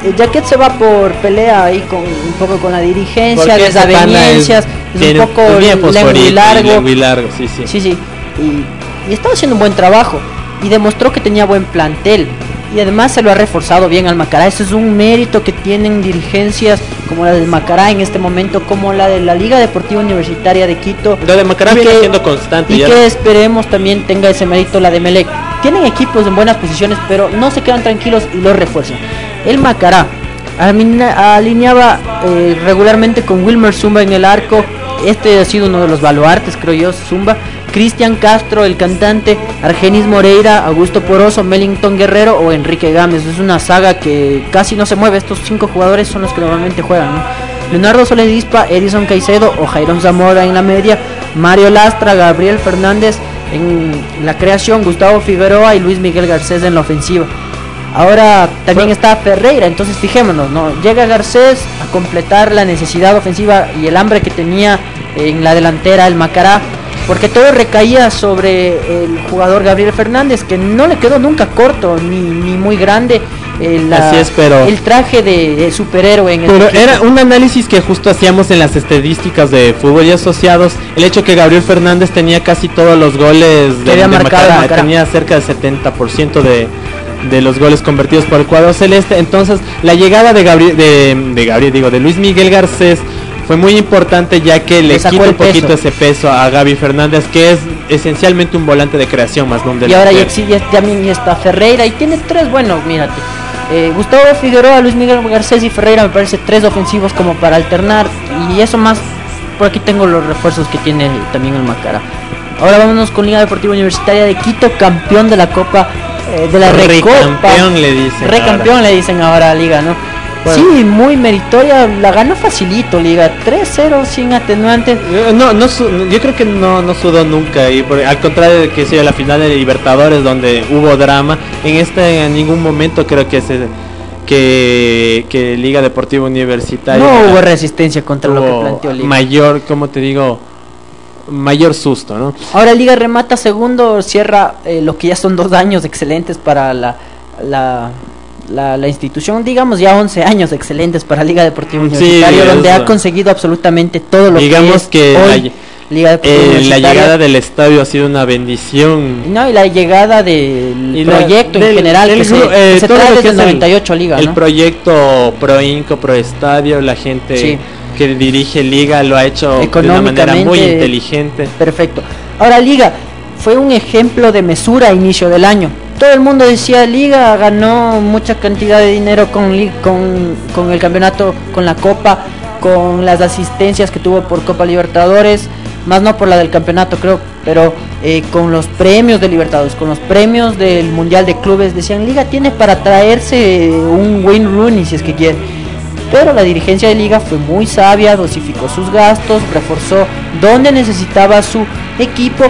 Eh, Jaquet se va por pelea ahí con un poco con la dirigencia, desavenencias, es, tiene un poco es lengua y largo. y largo, sí, sí. Sí, sí. Y, y estaba haciendo un buen trabajo. Y demostró que tenía buen plantel. Y además se lo ha reforzado bien al Macará. Eso es un mérito que tienen dirigencias como la del Macará en este momento, como la de la Liga Deportiva Universitaria de Quito. Lo de Macará viene que- siendo constante. Y ya. que esperemos también tenga ese mérito la de Melec. Tienen equipos en buenas posiciones, pero no se quedan tranquilos y los refuerzan. El Macará alineaba eh, regularmente con Wilmer Zumba en el arco. Este ha sido uno de los baluartes, creo yo, Zumba. Cristian Castro, el cantante, Argenis Moreira, Augusto Poroso, Mellington Guerrero o Enrique Gámez. Es una saga que casi no se mueve. Estos cinco jugadores son los que normalmente juegan. ¿no? Leonardo Soledispa, Edison Caicedo o Jairón Zamora en la media, Mario Lastra, Gabriel Fernández en la creación, Gustavo Figueroa y Luis Miguel Garcés en la ofensiva. Ahora también está Ferreira, entonces fijémonos, ¿no? Llega Garcés a completar la necesidad ofensiva y el hambre que tenía en la delantera el Macará, porque todo recaía sobre el jugador Gabriel Fernández, que no le quedó nunca corto ni, ni muy grande el, la- Así es, pero- el traje de, de superhéroe en el Pero equipo. era un análisis que justo hacíamos en las estadísticas de fútbol y asociados. El hecho que Gabriel Fernández tenía casi todos los goles Que había marcado tenía cerca del 70% de, de los goles convertidos por el cuadro celeste. Entonces, la llegada de Gabriel, de, de Gabriel, digo, de Luis Miguel Garcés fue muy importante ya que le Le quita un poquito peso. ese peso a Gaby Fernández, que es esencialmente un volante de creación más un Y ahora ya delantero. existe también está Ferreira y tiene tres, bueno, mírate. eh, Gustavo Figueroa, Luis Miguel Garcés y Ferreira me parece tres ofensivos como para alternar y eso más por aquí tengo los refuerzos que tiene también el Macara. Ahora vámonos con Liga Deportiva Universitaria de Quito, campeón de la Copa eh, de la Recopa. Recampeón le dicen Recampeón le dicen ahora a Liga, ¿no? Sí, muy meritoria, la ganó facilito Liga, 3-0 sin atenuantes. Eh, No, no, yo creo que no, no sudó nunca y por- al contrario de que sea la final de Libertadores donde hubo drama, en este en ningún momento creo que se que, que Liga Deportiva Universitaria No hubo resistencia contra lo que planteó Liga. mayor, como te digo, mayor susto, ¿no? Ahora Liga remata segundo, cierra eh, lo que ya son dos años excelentes para la, la, la, la institución, digamos ya 11 años excelentes para Liga Deportiva Sí, Universitaria, donde eso. ha conseguido absolutamente todo lo Digamos que, es que hoy la- Liga Eh, la llegada del estadio ha sido una bendición. No, y la llegada del Y la- proyecto en del- general del que se, eh, que se todo trae lo desde que el es el- 98 Liga, El ¿no? proyecto Pro Inco, Pro Estadio, la gente Sí. que dirige Liga lo ha hecho de una manera muy inteligente. Perfecto. Ahora Liga fue un ejemplo de mesura a inicio del año. Todo el mundo decía Liga ganó mucha cantidad de dinero con, con, con el campeonato, con la Copa, con las asistencias que tuvo por Copa Libertadores, más no por la del campeonato creo, pero eh, con los premios de Libertadores, con los premios del Mundial de Clubes, decían Liga tiene para traerse un Wayne Rooney si es que quiere. Pero la dirigencia de liga fue muy sabia, dosificó sus gastos, reforzó donde necesitaba su equipo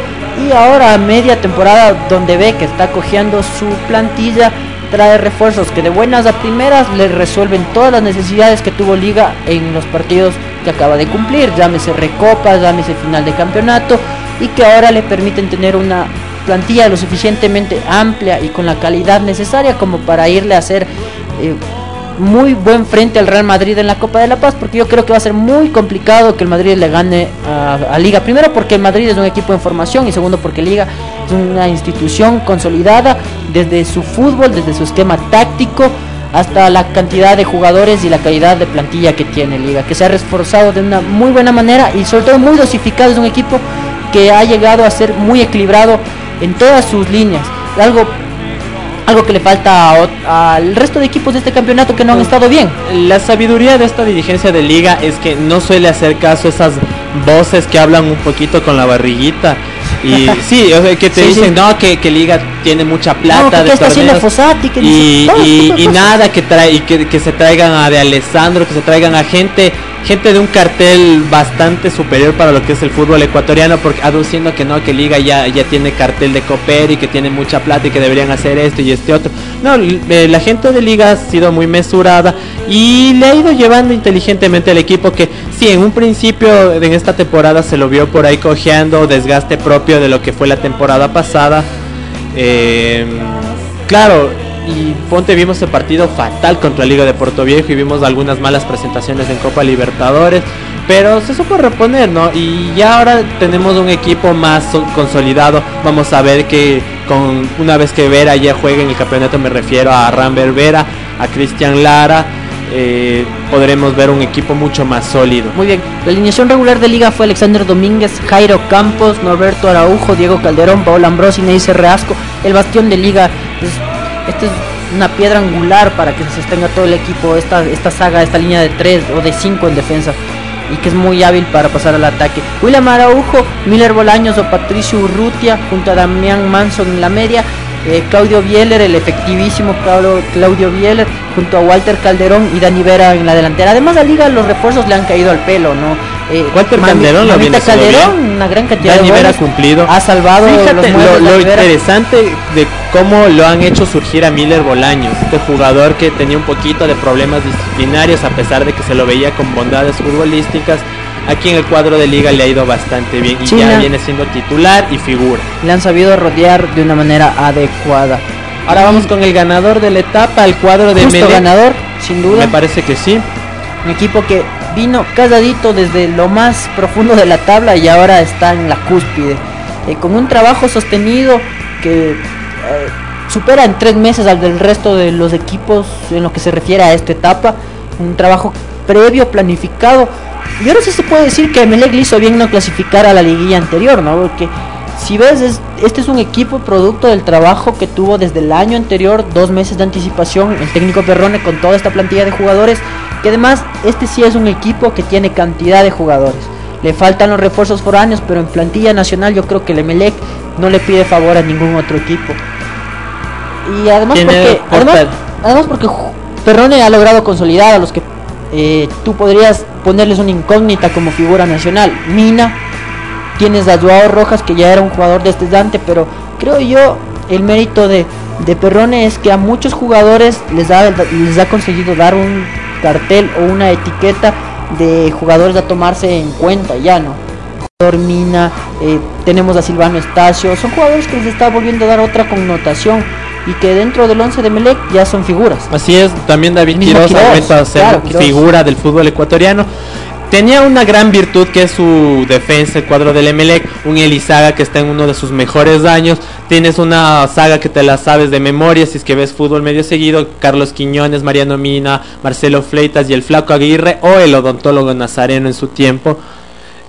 y ahora a media temporada donde ve que está cojeando su plantilla, trae refuerzos que de buenas a primeras le resuelven todas las necesidades que tuvo liga en los partidos que acaba de cumplir, llámese recopa, llámese final de campeonato y que ahora le permiten tener una plantilla lo suficientemente amplia y con la calidad necesaria como para irle a hacer eh, muy buen frente al Real Madrid en la Copa de la Paz, porque yo creo que va a ser muy complicado que el Madrid le gane a, Liga. Primero porque el Madrid es un equipo en formación y segundo porque Liga es una institución consolidada desde su fútbol, desde su esquema táctico hasta la cantidad de jugadores y la calidad de plantilla que tiene Liga, que se ha reforzado de una muy buena manera y sobre todo muy dosificado, es un equipo que ha llegado a ser muy equilibrado en todas sus líneas. Algo algo que le falta al resto de equipos de este campeonato que no han estado bien. La sabiduría de esta dirigencia de liga es que no suele hacer caso a esas voces que hablan un poquito con la barriguita. Y sí, o sea, que te Sí, dicen, sí. no, que, que liga tiene mucha plata No, que de qué está haciendo torneos". Fossati, que y, dice, y- y nada que trae y que, que se traigan a de Alessandro que se traigan a gente gente de un cartel bastante superior para lo que es el fútbol ecuatoriano porque aduciendo que no que liga ya ya tiene cartel de coper y que tiene mucha plata y que deberían hacer esto y este otro. No eh, la gente de liga ha sido muy mesurada y le ha ido llevando inteligentemente al equipo que sí en un principio en esta temporada se lo vio por ahí cojeando desgaste propio de lo que fue la temporada pasada. Eh, claro, y ponte vimos el partido fatal contra la Liga de Puerto Viejo y vimos algunas malas presentaciones en Copa Libertadores, pero se supo reponer, ¿no? Y ya ahora tenemos un equipo más so- consolidado. Vamos a ver que con una vez que Vera ya juegue en el campeonato, me refiero a Rambert Vera, a Cristian Lara, eh, podremos ver un equipo mucho más sólido. Muy bien, la alineación regular de liga fue Alexander Domínguez, Jairo Campos, Norberto Araujo, Diego Calderón, Paolo Ambrosi, Neisser Reasco, el bastión de liga. Es, esta es una piedra angular para que se sostenga todo el equipo, esta, esta saga, esta línea de 3 o de 5 en defensa y que es muy hábil para pasar al ataque. William Araujo, Miller Bolaños o Patricio Urrutia junto a Damián Manson en la media. eh, Claudio Bieler, el efectivísimo Claudio, Bieler, junto a Walter Calderón y Dani Vera en la delantera. Además, la liga los refuerzos le han caído al pelo, ¿no? Eh, Walter Calderón lo viene Calderón, bien. una gran cantidad Dani de goles. cumplido. Ha salvado los Fíjate muebles lo, interesante de cómo lo han hecho surgir a Miller Bolaños, este jugador que tenía un poquito de problemas disciplinarios a pesar de que se lo veía con bondades futbolísticas. Aquí en el cuadro de liga le ha ido bastante bien y ya viene siendo titular y figura. Le han sabido rodear de una manera adecuada. Ahora vamos con el ganador de la etapa, el cuadro de Justo Melec. ganador, sin duda. Me parece que sí. Un equipo que vino casadito desde lo más profundo de la tabla y ahora está en la cúspide. Eh, con un trabajo sostenido que eh, supera en tres meses al del resto de los equipos en lo que se refiere a esta etapa. Un trabajo previo, planificado. Y ahora sí se puede decir que Melec le hizo bien no clasificar a la liguilla anterior, ¿no? Porque si ves, es- este es un equipo producto del trabajo que tuvo desde el año anterior, dos meses de anticipación, el técnico Perrone con toda esta plantilla de jugadores, que además este sí es un equipo que tiene cantidad de jugadores. Le faltan los refuerzos foráneos, pero en plantilla nacional yo creo que el Emelec no le pide favor a ningún otro equipo. Y además porque, además, además porque Perrone ha logrado consolidar a los que eh, tú podrías ponerles una incógnita como figura nacional. Mina, tienes a Joao Rojas que ya era un jugador destacante, pero creo yo el mérito de, de Perrone es que a muchos jugadores les ha, les ha conseguido dar un cartel o una etiqueta de jugadores a tomarse en cuenta ya, ¿no? Jugador Mina, eh, tenemos a Silvano Estacio, son jugadores que les está volviendo a dar otra connotación y que dentro del 11 de Melec ya son figuras. Así es, también David Quiroz vuelto a ser claro, figura del fútbol ecuatoriano. Tenía una gran virtud que es su defensa, el cuadro del Emelec, un Elizaga que está en uno de sus mejores años. Tienes una saga que te la sabes de memoria si es que ves fútbol medio seguido. Carlos Quiñones, Mariano Mina, Marcelo Fleitas y el Flaco Aguirre o el odontólogo Nazareno en su tiempo.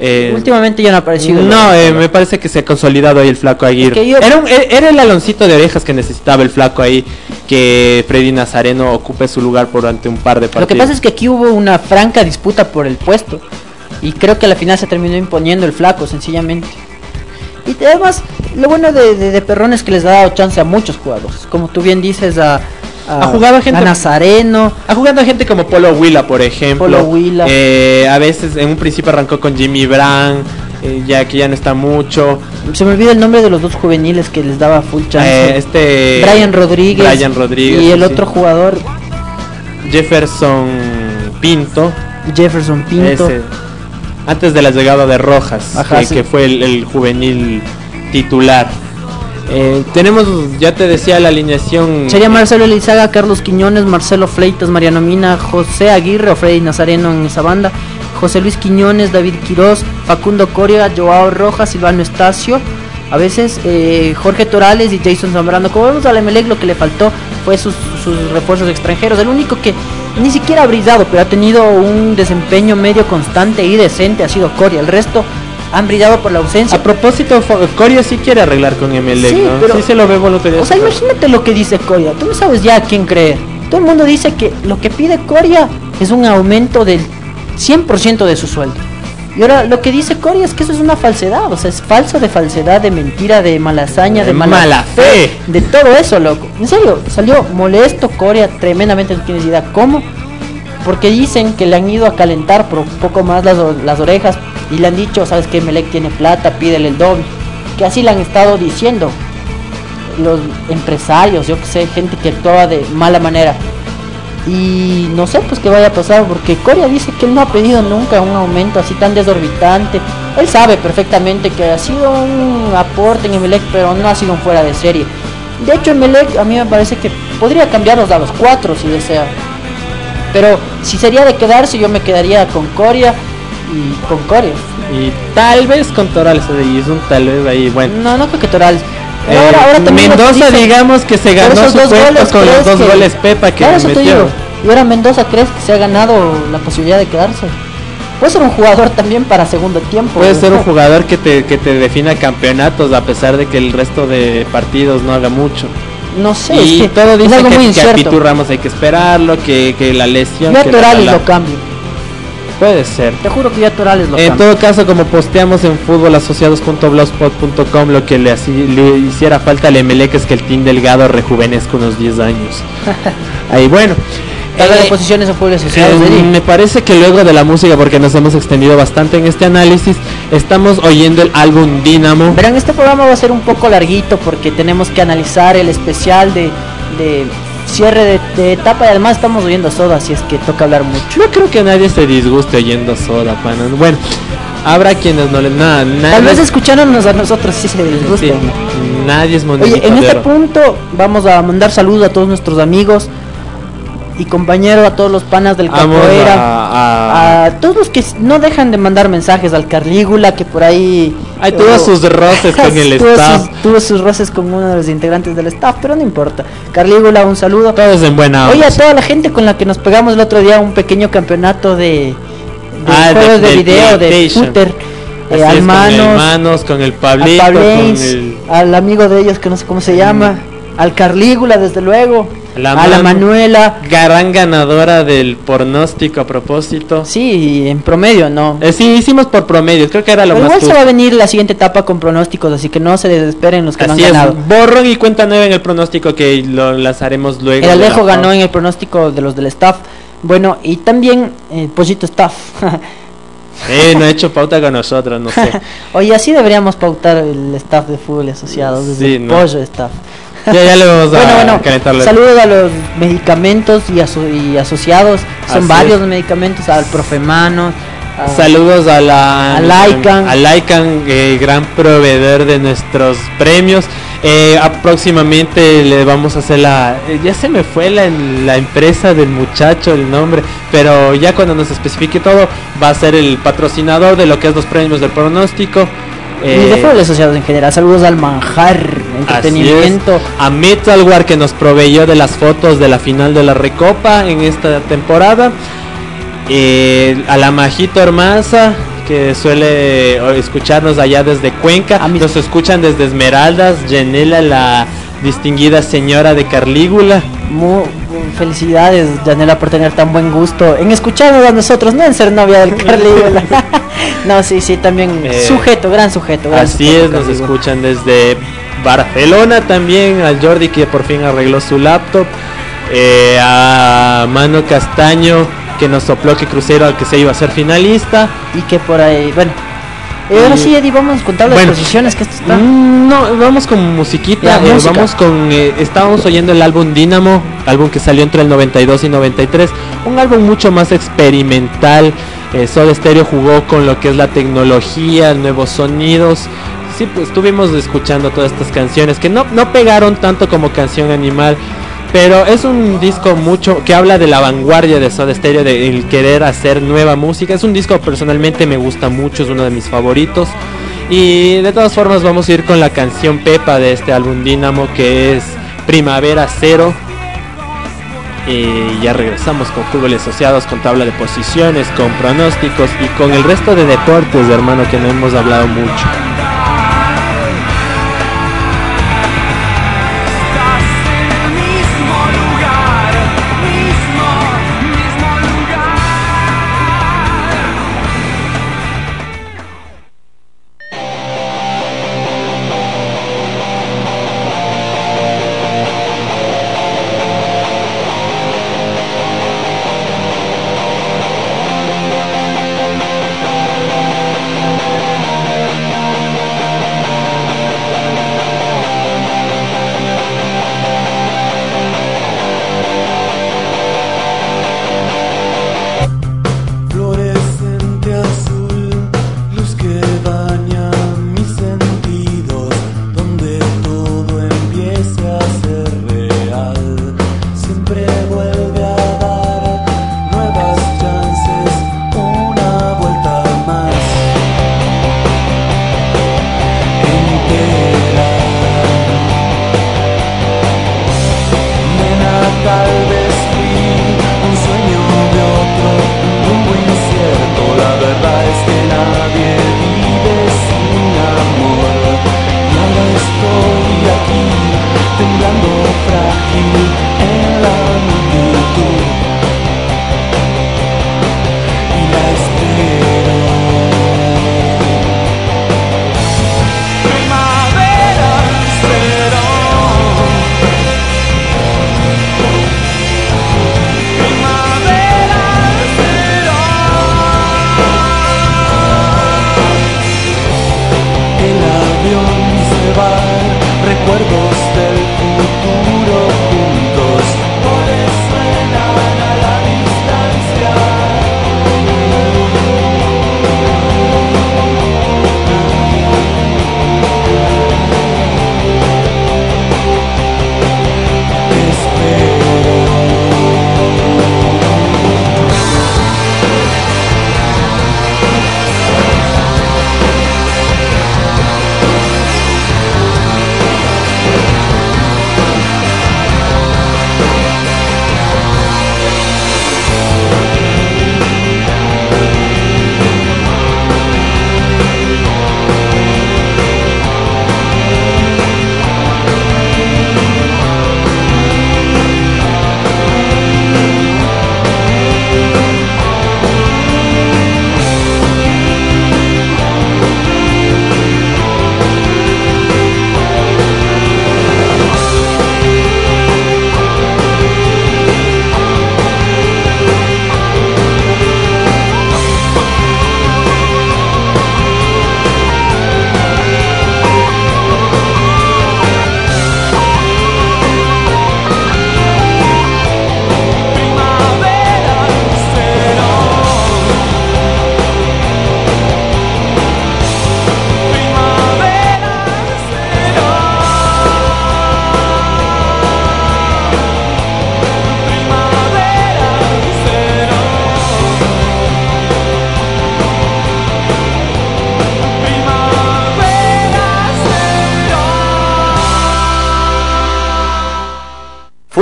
Eh, Últimamente ya no ha aparecido. no, eh, me parece que se ha consolidado ahí el flaco Aguirre. que yo- Era, un- e- era el aloncito de orejas que necesitaba el flaco ahí, que Freddy Nazareno ocupe su lugar por ante un par de partidos. Lo que pasa es que aquí hubo una franca disputa por el puesto. Y creo que a la final se terminó imponiendo el flaco, sencillamente. Y además, lo bueno de, de, de Perrón es que les ha dado chance a muchos jugadores. Como tú bien dices, a, a, Ha jugado gente- a Nazareno. Ha jugado gente como Polo Huila, por ejemplo. Polo Huila. Eh, a veces, en un principio arrancó con Jimmy Brand, eh, ya que ya no está mucho. Se me olvida el nombre de los dos juveniles que les daba full chance. Eh, este Brian Rodríguez. Brian Rodríguez, Y el sí. otro jugador, Jefferson Pinto. Jefferson Pinto. Ese, antes de la llegada de Rojas, Ajá, que, sí. que fue el, el juvenil titular. Eh, tenemos, ya te decía, la alineación. Sería Marcelo Elizaga, Carlos Quiñones, Marcelo Fleitas, Mariano Mina, José Aguirre o Freddy Nazareno en esa banda, José Luis Quiñones, David Quiroz, Facundo Coria, Joao Rojas, Silvano Estacio, a veces eh, Jorge Torales y Jason Zambrano. Como vemos al Emelec lo que le faltó fue sus, sus refuerzos extranjeros. El único que ni siquiera ha brillado, pero ha tenido un desempeño medio constante y decente ha sido Coria. El resto han brillado por la ausencia. A propósito, Coria sí quiere arreglar con Emelec, Sí, ¿no? pero- sí se lo ve voluntario. O sea, imagínate lo que dice Coria. Tú no sabes ya a quién creer. Todo el mundo dice que lo que pide Coria es un aumento del 100% de su sueldo. Y ahora lo que dice Coria es que eso es una falsedad. O sea, es falso de falsedad, de mentira, de malasaña, de De mala, mala fe. De todo eso, loco. En serio, salió molesto Coria tremendamente. No tienes idea cómo. Porque dicen que le han ido a calentar por un poco más las, orejas y le han dicho, sabes que Melec tiene plata, pídele el doble. Que así le han estado diciendo los empresarios, yo que sé, gente que actuaba de mala manera. Y no sé pues qué vaya a pasar porque Coria dice que él no ha pedido nunca un aumento así tan desorbitante. Él sabe perfectamente que ha sido un aporte en Emelec, pero no ha sido un fuera de serie. De hecho, Emelec a mí me parece que podría cambiarlos a los cuatro si desea. Pero si sería de quedarse, yo me quedaría con Coria y con Coria. Y tal vez con Torales ahí, es un tal vez ahí, bueno. No, no creo que Torales. Eh, Ahora- ahora también Mendoza, dicen- digamos que se ganó su puesto goles, con los ¿crees dos que- goles Pepa que Claro, metió. digo. Y ahora Mendoza, ¿crees que se ha ganado la posibilidad de quedarse? Puede ser un jugador también para segundo tiempo. Puede ser un jugador que te, que te defina campeonatos a pesar de que el resto de partidos no haga mucho. No sé, y es que todo es dice algo que, muy que a incierto. Pitu Ramos hay que esperarlo, que, que la lesión. Yo a que la- Torales la- lo cambio. Puede ser. Te juro que yo a Torales lo En cambio. todo caso, como posteamos en fútbolasociados.blogspot.com, lo que le, hacía- le hiciera falta al Emelec es que el Team Delgado rejuvenezca unos 10 años. Ahí bueno. Eh, posiciones o fútbol asociados, Eh, Eddie. me parece que luego de la música, porque nos hemos extendido bastante en este análisis, estamos oyendo el álbum Dynamo. Verán, este programa va a ser un poco larguito porque tenemos que analizar el especial de, de cierre de, de etapa y además estamos oyendo soda, así es que toca hablar mucho. No creo que nadie se disguste oyendo soda, pana. Bueno, habrá quienes no le. Nada, Tal vez escuchándonos a nosotros sí se les guste. sí, nadie es Oye, en este punto vamos a mandar saludos a todos nuestros amigos y compañeros, a todos los panas del capoeira. a- a- a todos los que no dejan de mandar mensajes al Carlígula que por ahí Ay, tuvo oh, sus roces con el staff. sus- tuvo sus roces con uno de los integrantes del staff pero no importa Carlígula un saludo Todos en buena oye a toda la gente con la que nos pegamos el otro día un pequeño campeonato de, de Ah, de- juegos de, video de PlayStation. shooter Así eh, al con el manos Manos, con el Pablito, con Pablains, el... al amigo de ellos que no sé cómo se llama, al Carlígula desde luego, La a la Manu. Manuela, gran ganadora del pronóstico a propósito. sí, en promedio, ¿no? Eh, sí, hicimos por promedio, creo que era lo Pero más igual se va a venir la siguiente etapa con pronósticos, así que no se desesperen los que Así no es, han ganado. borrón y cuenta nueva en el pronóstico que lo lanzaremos luego. El la Alejo ganó en el pronóstico de los del staff. Bueno, y también el Pollito Staff. Eh, no ha hecho pauta con nosotros, no sé. Oye, así deberíamos pautar el staff de fútbol asociado, desde Sí, el ¿no? Pollo Staff. ya, ya le vamos a Bueno, bueno, saludos a los medicamentos y, aso- y asociados. Son Así varios los medicamentos, al Profemano. a- Saludos a la A Lycan. a Lycan, eh, gran proveedor de nuestros premios. Eh, próximamente le vamos a hacer la eh, ya se me fue la, la empresa del muchacho el nombre, pero ya cuando nos especifique todo va a ser el patrocinador de lo que es los premios del pronóstico. Y de Eh, fútbol asociados en general. Saludos al Manjar, Así entretenimiento. es. A Metalware que nos proveyó de las fotos de la final de la Recopa en esta temporada. Eh, a la Majito Hermanza que suele eh, escucharnos allá desde Cuenca. A mis- Nos escuchan desde Esmeraldas. Janela, la distinguida señora de Carlígula. Mu- felicidades, Janela, por tener tan buen gusto en escucharnos a nosotros, no en ser novia del Carlígula. no, sí, sí, también Eh, sujeto, gran sujeto. gran Así sujeto, es, nos escuchan desde Barcelona también. Al Jordi que por fin arregló su laptop. eh, a Mano Castaño que nos sopló que Crucero al que se iba a ser finalista. Y que por ahí, bueno. Eh, ahora sí, Eddie, vamos con tablas Bueno. de posiciones, que esto está... Mm, No, vamos con musiquita. Ya, eh, vamos con. eh, estábamos oyendo el álbum Dynamo, álbum que salió entre el 92 y 93. Un álbum mucho más experimental. Eh, Soda Stereo jugó con lo que es la tecnología, nuevos sonidos. Sí, pues estuvimos escuchando todas estas canciones que no, no pegaron tanto como Canción Animal. Pero es un disco mucho que habla de la vanguardia de Soda Stereo, de el querer hacer nueva música. Es un disco personalmente me gusta mucho, es uno de mis favoritos. Y de todas formas vamos a ir con la canción Pepa de este álbum Dynamo que es Primavera Cero. Y ya regresamos con fútbol asociados, con tabla de posiciones, con pronósticos y con el resto de deportes, hermano, que no hemos hablado mucho.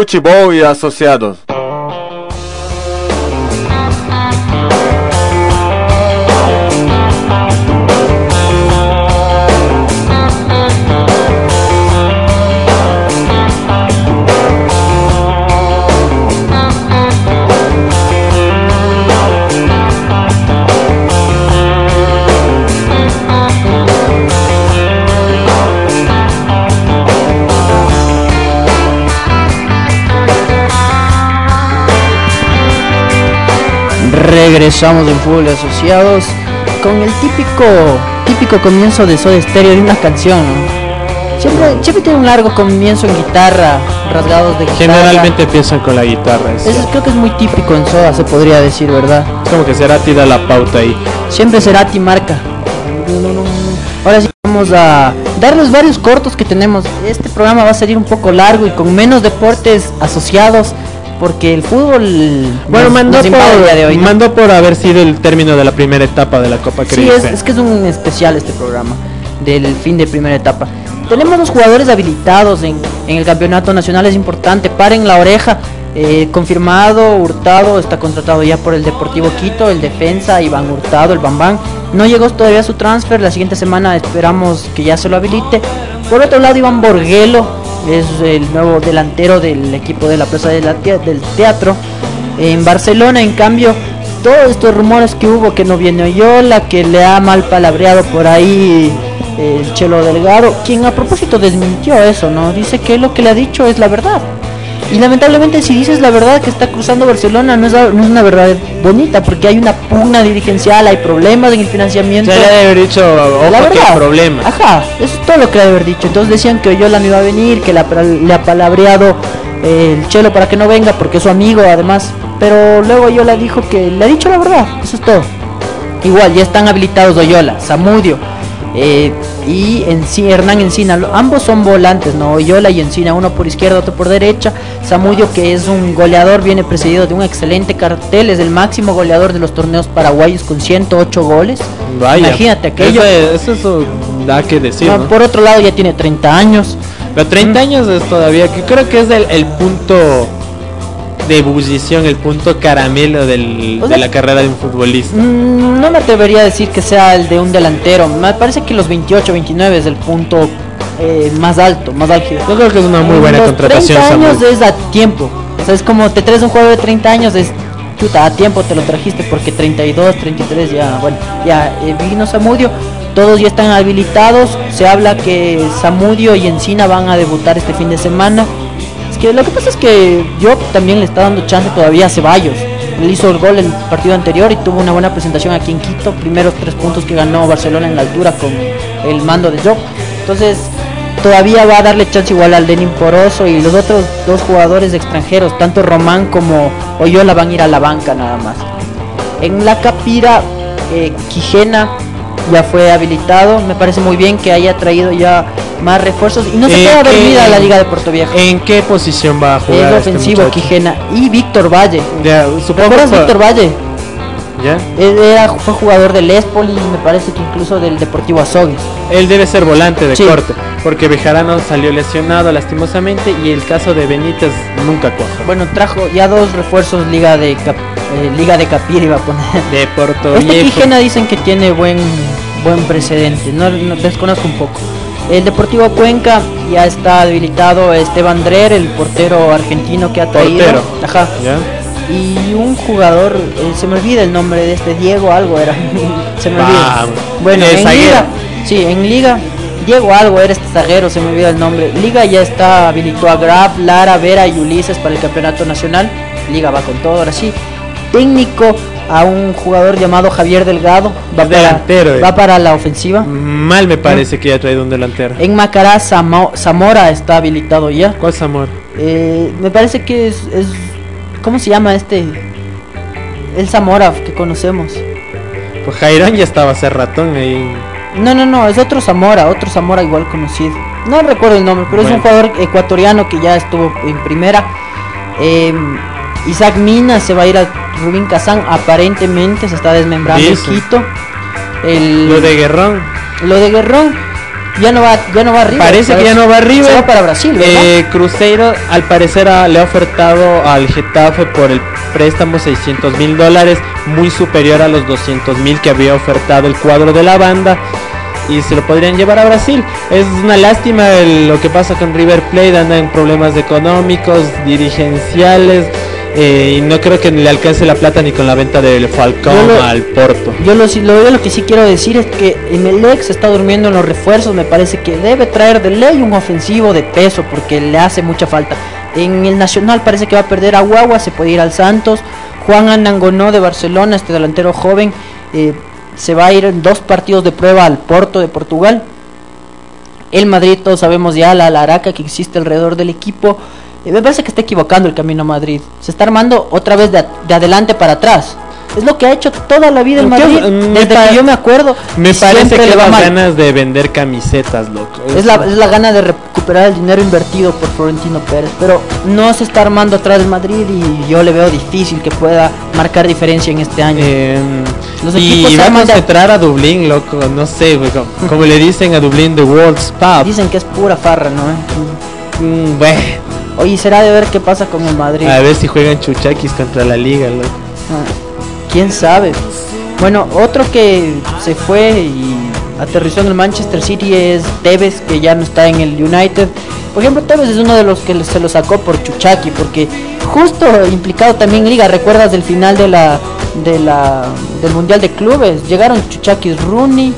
Fuchibol y Asociados. Regresamos en Fútbol Asociados con el típico típico comienzo de Soda Stereo de una canción. Siempre, siempre tiene un largo comienzo en guitarra, rasgados de guitarra. Generalmente empiezan con la guitarra. es Eso creo que es muy típico en Soda, se podría decir, ¿verdad? Es como que Cerati da la pauta ahí. Siempre Cerati marca. Ahora sí vamos a darles varios cortos que tenemos. Este programa va a salir un poco largo y con menos deportes asociados porque el fútbol Bueno, nos- mandó, nos invade el día de hoy, por, ¿no? mandó por haber sido el término de la primera etapa de la Copa Sí, es, es que es un especial este programa del fin de primera etapa. Tenemos los jugadores habilitados en, en el campeonato nacional, es importante, paren la oreja. eh, confirmado, Hurtado está contratado ya por el Deportivo Quito, el defensa Iván Hurtado, el Bambán. No llegó todavía su transfer, la siguiente semana esperamos que ya se lo habilite. Por otro lado, Iván Borguelo es el nuevo delantero del equipo de la Plaza del Teatro. En Barcelona, en cambio, todos estos rumores que hubo que no viene Oyola, que le ha mal palabreado por ahí eh, el Chelo Delgado, quien a propósito desmintió eso, ¿no? Dice que lo que le ha dicho es la verdad. Y lamentablemente si dices la verdad que está cruzando Barcelona no es, no es una verdad bonita porque hay una pugna dirigencial, hay problemas en el financiamiento. le debe haber dicho, ojo La que verdad. hay problema. Ajá, eso es todo lo que debe haber dicho. Entonces decían que Oyola no iba a venir, que la- le ha palabreado eh, el Chelo para que no venga porque es su amigo además. Pero luego Oyola dijo que le ha dicho la verdad, eso es todo. Igual, ya están habilitados Oyola, Zamudio eh, y Enci- Hernán Encina. Ambos son volantes, ¿no? Oyola y Encina, uno por izquierda, otro por derecha. Zamudio, que es un goleador, viene precedido de un excelente cartel, es el máximo goleador de los torneos paraguayos con 108 goles. Vaya. Imagínate aquello. Eso, da que decir, No, ¿no? Por otro lado, ya tiene 30 años. Pero 30 años es todavía, que creo que es el, el punto de ebullición, el punto caramelo del- O de la carrera de un futbolista. Mm, No me atrevería a decir que sea el de un delantero. Me parece que los 28, 29 es el punto eh, más alto, más álgido. Yo creo que es una muy buena Los contratación, 30 años Samuel. es a tiempo. O sea, es como te traes un juego de 30 años, es chuta, a tiempo te lo trajiste porque 32, 33 ya, bueno, ya eh, vino Samudio. Todos ya están habilitados. Se habla que Samudio y Encina van a debutar este fin de semana. Lo que pasa es que yo también le está dando chance todavía a Ceballos. Él hizo el gol el partido anterior y tuvo una buena presentación aquí en Quito. Primeros tres puntos que ganó Barcelona en la altura con el mando de Job. Entonces, todavía va a darle chance igual al Lenin Poroso y los otros dos jugadores extranjeros, tanto Román como Oyola, van a ir a la banca nada más. En la Capira, eh, Quijena ya fue habilitado. Me parece muy bien que haya traído ya más refuerzos y no se queda ¿qué- dormida la Liga de Puerto Viejo. ¿En qué posición va a jugar? Es este ofensivo? Quijena y Víctor Valle. Ya, supongo ¿Recuerdas que- Víctor Valle? ¿Ya? Era, fue jugador del Espoli y me parece que incluso del Deportivo Azogues. Él debe ser volante de Sí. corte, porque Bejarano salió lesionado lastimosamente y el caso de Benítez nunca cuaja. Bueno, trajo ya dos refuerzos Liga de Cap- eh, Liga de Capir iba a poner. De Puerto Este Viejo. Quijena dicen que tiene buen buen precedente, no, no- desconozco un poco. El Deportivo Cuenca ya está habilitado Esteban Drer, el portero argentino que ha traído. Portero. Ajá. ¿Ya? Y un jugador, eh, se me olvida el nombre de este Diego algo era. se me olvida. Bueno, en. Liga, sí, en Liga Diego algo era este zaguero, se me olvida el nombre. Liga ya está habilitó a Graf, Lara, Vera y Ulises para el campeonato nacional. Liga va con todo, ahora sí. Técnico a un jugador llamado Javier Delgado, va, para, delantero, eh. va para la ofensiva. Mal me parece que haya traído un delantero. En Macará Zamo- Zamora está habilitado ya. ¿Cuál es amor? Eh, me parece que es, es- ¿Cómo se llama este? El Zamora que conocemos. Pues Jairón ya estaba hace ratón ahí. No, no, no, es otro Zamora, otro Zamora igual conocido. No recuerdo el nombre, pero es un jugador ecuatoriano que ya estuvo en primera. Eh, Isaac Mina se va a ir a Rubín Kazán, aparentemente se está desmembrando en Dicen. Quito. El, Lo de Guerrón. lo de Guerrón, ya no va, ya no va arriba. Parece que ya no va arriba. Se va para Brasil. Eh, Cruzeiro al parecer le ha ofertado al Getafe por el préstamo 600 mil dólares, muy superior a los 200 mil que había ofertado el cuadro de la banda. Y se lo podrían llevar a Brasil. Es una lástima el- lo que pasa con River Plate, anda en problemas económicos, dirigenciales. Eh, y no creo que le alcance la plata ni con la venta del Falcón lo- al Porto. Yo lo, lo, yo lo que sí quiero decir es que Emelec se está durmiendo en los refuerzos. Me parece que debe traer de ley un ofensivo de peso porque le hace mucha falta. En el Nacional parece que va a perder a Guagua, se puede ir al Santos. Juan Anangonó de Barcelona, este delantero joven, eh, se va a ir en dos partidos de prueba al Porto de Portugal. El Madrid, todos sabemos ya la laraca que existe alrededor del equipo. Eh, me parece que está equivocando el camino a Madrid. Se está armando otra vez de, de adelante para atrás. Es lo que ha hecho toda la vida el. Madrid. Desde que yo me acuerdo. Me parece que le va las ganas de vender camisetas, loco. Es la, es la gana de recuperar el dinero invertido por Florentino Pérez. Pero no se está armando atrás del Madrid y yo le veo difícil que pueda marcar diferencia en este año. Eh, Los equipos y va a concentrar a Dublín, loco. No sé, como, como le dicen a Dublín, The World's Pub. Dicen que es pura farra, ¿no? eh? Mm, bueno, Oye, será de ver qué pasa con el Madrid. a ver si juegan chuchaquis contra la liga, loco. Ah, ¿Quién sabe? Bueno, otro que se fue y aterrizó en el Manchester City es Tevez, que ya no está en el United. Por ejemplo, Tevez es uno de los que se lo sacó por Chuchaki, porque justo implicado también en Liga, ¿recuerdas del final de la, de la del Mundial de Clubes? Llegaron Chuchakis Rooney,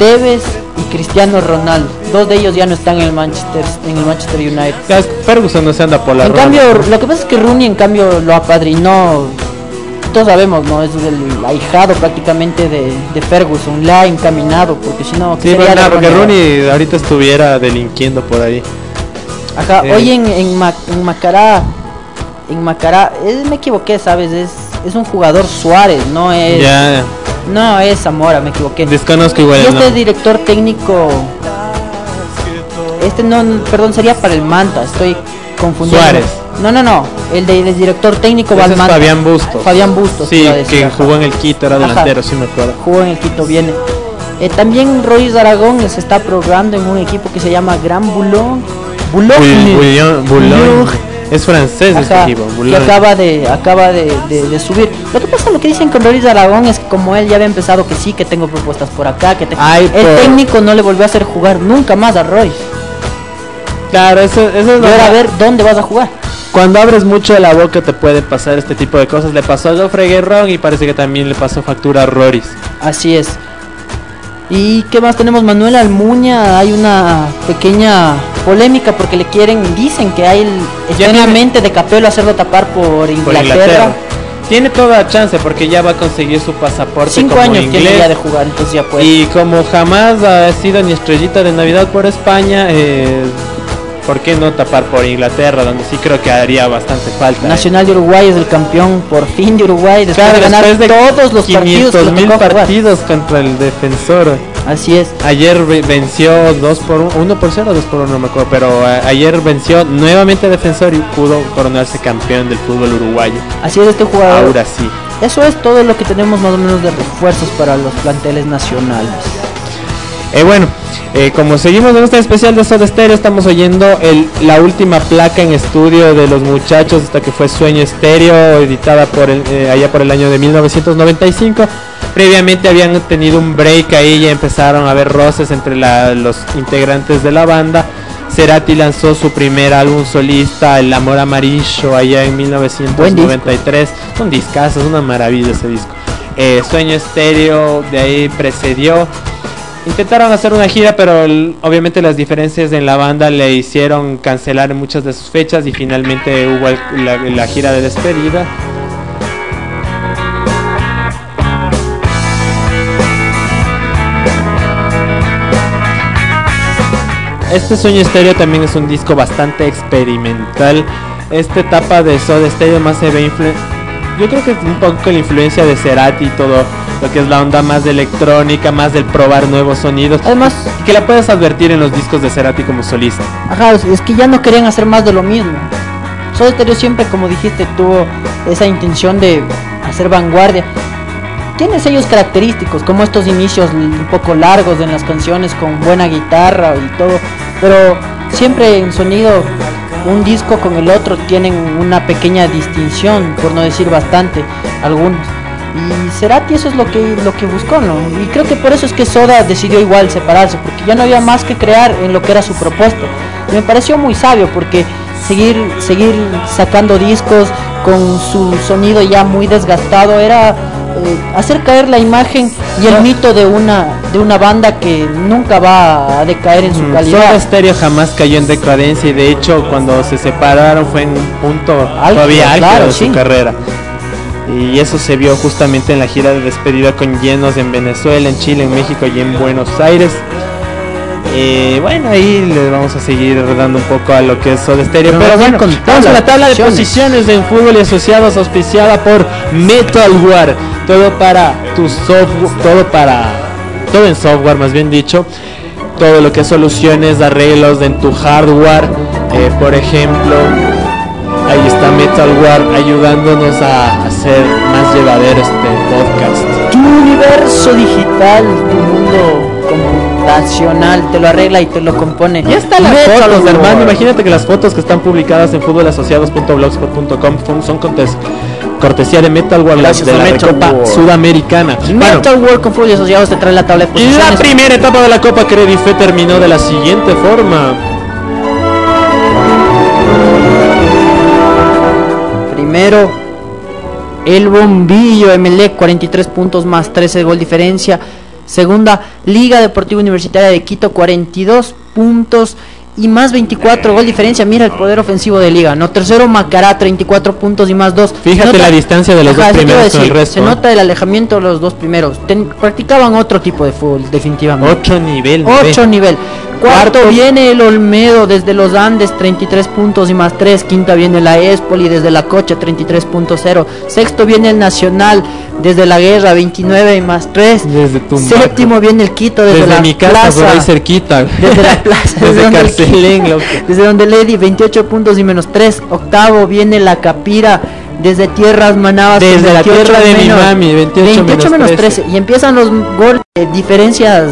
Tevez y Cristiano Ronaldo. Dos de ellos ya no están en el Manchester, en el Manchester United. Ya, Ferguson no se anda por la En cambio, lo que pasa es que Rooney en cambio lo apadrinó, todos sabemos, ¿no? Es el ahijado prácticamente de, de Ferguson, la ha encaminado, porque si no, ¿qué Sí, sería de nada, porque Rooney? Ahorita estuviera delinquiendo por ahí. Ajá, eh. hoy en, en, Ma- en Macará, en Macará, eh, me equivoqué, ¿sabes? Es, es un jugador Suárez, no es, Ya, no es Zamora, me equivoqué. desconozco igual Y el este nombre. director técnico, este no, no, perdón, sería para el Manta, estoy confundiendo. Suárez. No, no, no, el, de, el director técnico va al Manta. Fabián Bustos. Fabián Bustos. Sí, decir, que jugó en el Quito, era delantero, sí me acuerdo. Jugó en el Quito, viene. Eh, también Royce Aragón se está probando en un equipo que se llama Gran. Bouillon, Boulogne. Boulogne. Es francés este Ajá, equipo, que Boulogne. acaba de acaba de, de- de subir. Lo que pasa, lo que dicen con Royce Aragón es que como él ya había empezado que sí, que tengo propuestas por acá, que te- Ay, el por- técnico no le volvió a hacer jugar nunca más a Royce. Claro, eso, eso es lo ahora a que- ver dónde vas a jugar. Cuando abres mucho la boca te puede pasar este tipo de cosas. Le pasó a Joffrey Guerrón y parece que también le pasó factura a Roris. Así es. ¿Y qué más tenemos? Manuel Almuña, hay una pequeña polémica porque le quieren, dicen que hay el, de Capello hacerlo tapar por por Inglaterra. Inglaterra. Tiene toda chance porque ya va a conseguir su pasaporte Cinco como años inglés. tiene ya de jugar, entonces ya puede. Y como jamás ha sido ni estrellita de Navidad por España, eh, ¿por qué no tapar por Inglaterra? Donde sí creo que haría bastante falta. eh. Nacional de Uruguay es el campeón por fin de Uruguay después Claro, de ganar después de todos los partidos. que 500 le mil partidos contra el defensor. Así es. Ayer ve- venció 2 por 1, por 0 o 2 por 1, no me acuerdo, pero eh, ayer venció nuevamente Defensor y pudo coronarse campeón del fútbol uruguayo. Así es este jugador. Ahora sí. Eso es todo lo que tenemos más o menos de refuerzos para los planteles nacionales. Eh, bueno, eh, como seguimos en este especial de Soda Stereo, estamos oyendo el, la última placa en estudio de los muchachos, hasta que fue Sueño Estéreo, editada por el, eh, allá por el año de 1995. Previamente habían tenido un break ahí, ya empezaron a haber roces entre la- los integrantes de la banda. Cerati lanzó su primer álbum solista, El Amor Amarillo, allá en 1993. Un discazo, es una maravilla ese disco. Eh, Sueño Estéreo, de ahí precedió. Intentaron hacer una gira, pero obviamente las diferencias en la banda le hicieron cancelar muchas de sus fechas y finalmente hubo la, gira de despedida. Este Sueño Estéreo también es un disco bastante experimental. Esta etapa de Soda Stereo más se ve influ- Yo creo que es un poco la influencia de Cerati y todo lo que es la onda más de electrónica, más del probar nuevos sonidos. Además, que la puedes advertir en los discos de Cerati como solista. Ajá, es- que ya no querían hacer más de lo mismo. Soda Stereo siempre, como dijiste, tuvo esa intención de hacer vanguardia. tiene sellos característicos, como estos inicios un poco largos en las canciones con buena guitarra y todo, pero siempre en sonido un disco con el otro tienen una pequeña distinción, por no decir bastante, algunos. Y Cerati eso es lo que lo que buscó, ¿no? Y creo que por eso es que Soda decidió igual separarse, porque ya no había más que crear en lo que era su propuesta. Y me pareció muy sabio porque seguir seguir sacando discos con su sonido ya muy desgastado era hacer caer la imagen y el mito de una de una banda que nunca va a decaer en su Mm, calidad. Soda Stereo jamás cayó en decadencia y de hecho cuando se separaron fue en un punto todavía claro, de su sí. carrera. Y eso se vio justamente en la gira de despedida con llenos en Venezuela, en Chile, en México y en Buenos Aires. Bueno, ahí le vamos a seguir dando un poco a lo que es Soda Stereo. Pero bueno, con vamos a la tabla de posiciones. en fútbol y asociados auspiciada por Metalware. Todo para tu software, todo para todo en software, más bien dicho. Todo lo que es soluciones, arreglos en tu hardware, eh, por ejemplo. Ahí está Metalware ayudándonos a hacer más llevadero este podcast. tu universo digital, tu mundo computacional, te lo arregla y te lo compone. Ya están las Metal fotos, hermano. Imagínate que las fotos que están publicadas en futbolasociados.blogspot.com son, contes- cortesía de Metal World, Gracias de la Metal World. Sudamericana. Bueno, Metal World con Fútbol y Asociados te trae la tabla de y la posiciones. primera etapa de la Copa Credife terminó de la siguiente forma. Primero, el Bombillo Emelec, 43 puntos más 13 gol diferencia. Segunda, Liga Deportiva Universitaria de Quito, 42 puntos y más 24 gol diferencia. Mira el poder ofensivo de Liga. No, tercero, Macará, 34 puntos y más 2. Fíjate la distancia de los dos primeros con el decir, resto, Se nota el alejamiento de los dos primeros. Ten- practicaban otro tipo de fútbol, definitivamente. Otro nivel. 8 ve. nivel. Cuarto Cuarto. viene el Olmedo desde los Andes, 33 puntos y más 3. Quinta viene la Espoli desde la Cocha, 33.0. Sexto viene el Nacional desde la Guerra, 29 y más 3. Desde. Séptimo viene el Quito desde, Desde la mi casa, plaza. por ahí cerquita. Desde la plaza, Desde Carcelén, loco. Desde donde Lady, 28 puntos y menos 3. Octavo viene la Capira. Desde tierras manabas, Desde la 28 tierra de mi menos- mami, 28 menos menos 13. 13. Y empiezan los goles, eh, diferencias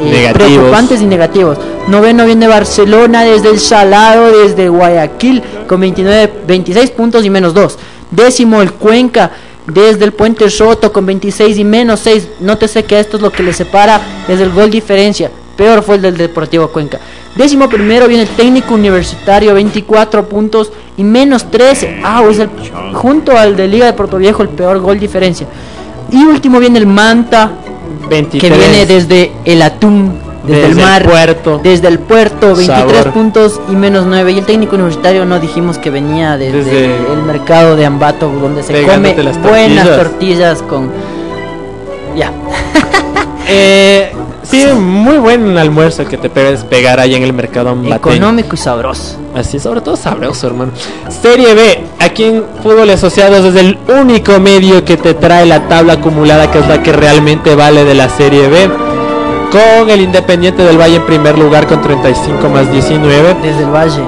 eh, preocupantes y negativos. Noveno viene Barcelona desde el Salado, desde Guayaquil, con 29, 26 puntos y menos 2. Décimo el Cuenca, desde el Puente Soto, con 26 y menos 6. Nótese que esto es lo que le separa desde el gol diferencia. Peor fue el del Deportivo Cuenca. Décimo primero viene el Técnico Universitario, 24 puntos y menos 13. Ah, es el, junto al de Liga de Puerto Viejo, el peor gol diferencia. Y último viene el Manta, 23. que viene desde el atún, desde, Desde el el mar, puerto. desde el puerto, 23 Sabor. puntos y menos 9. Y el técnico universitario no dijimos que venía desde, Desde- el mercado de Ambato, donde se come buenas tortillas. tortillas con... Ya. Eh, sí, muy buen almuerzo que te puedes pegar ahí en el mercado ambateño. Económico y sabroso. Así, sobre todo sabroso, hermano. Serie B, aquí en Fútbol Asociados es el único medio que te trae la tabla acumulada, que es la que realmente vale de la Serie B. Con el Independiente del Valle en primer lugar con 35 más 19. Desde el valle.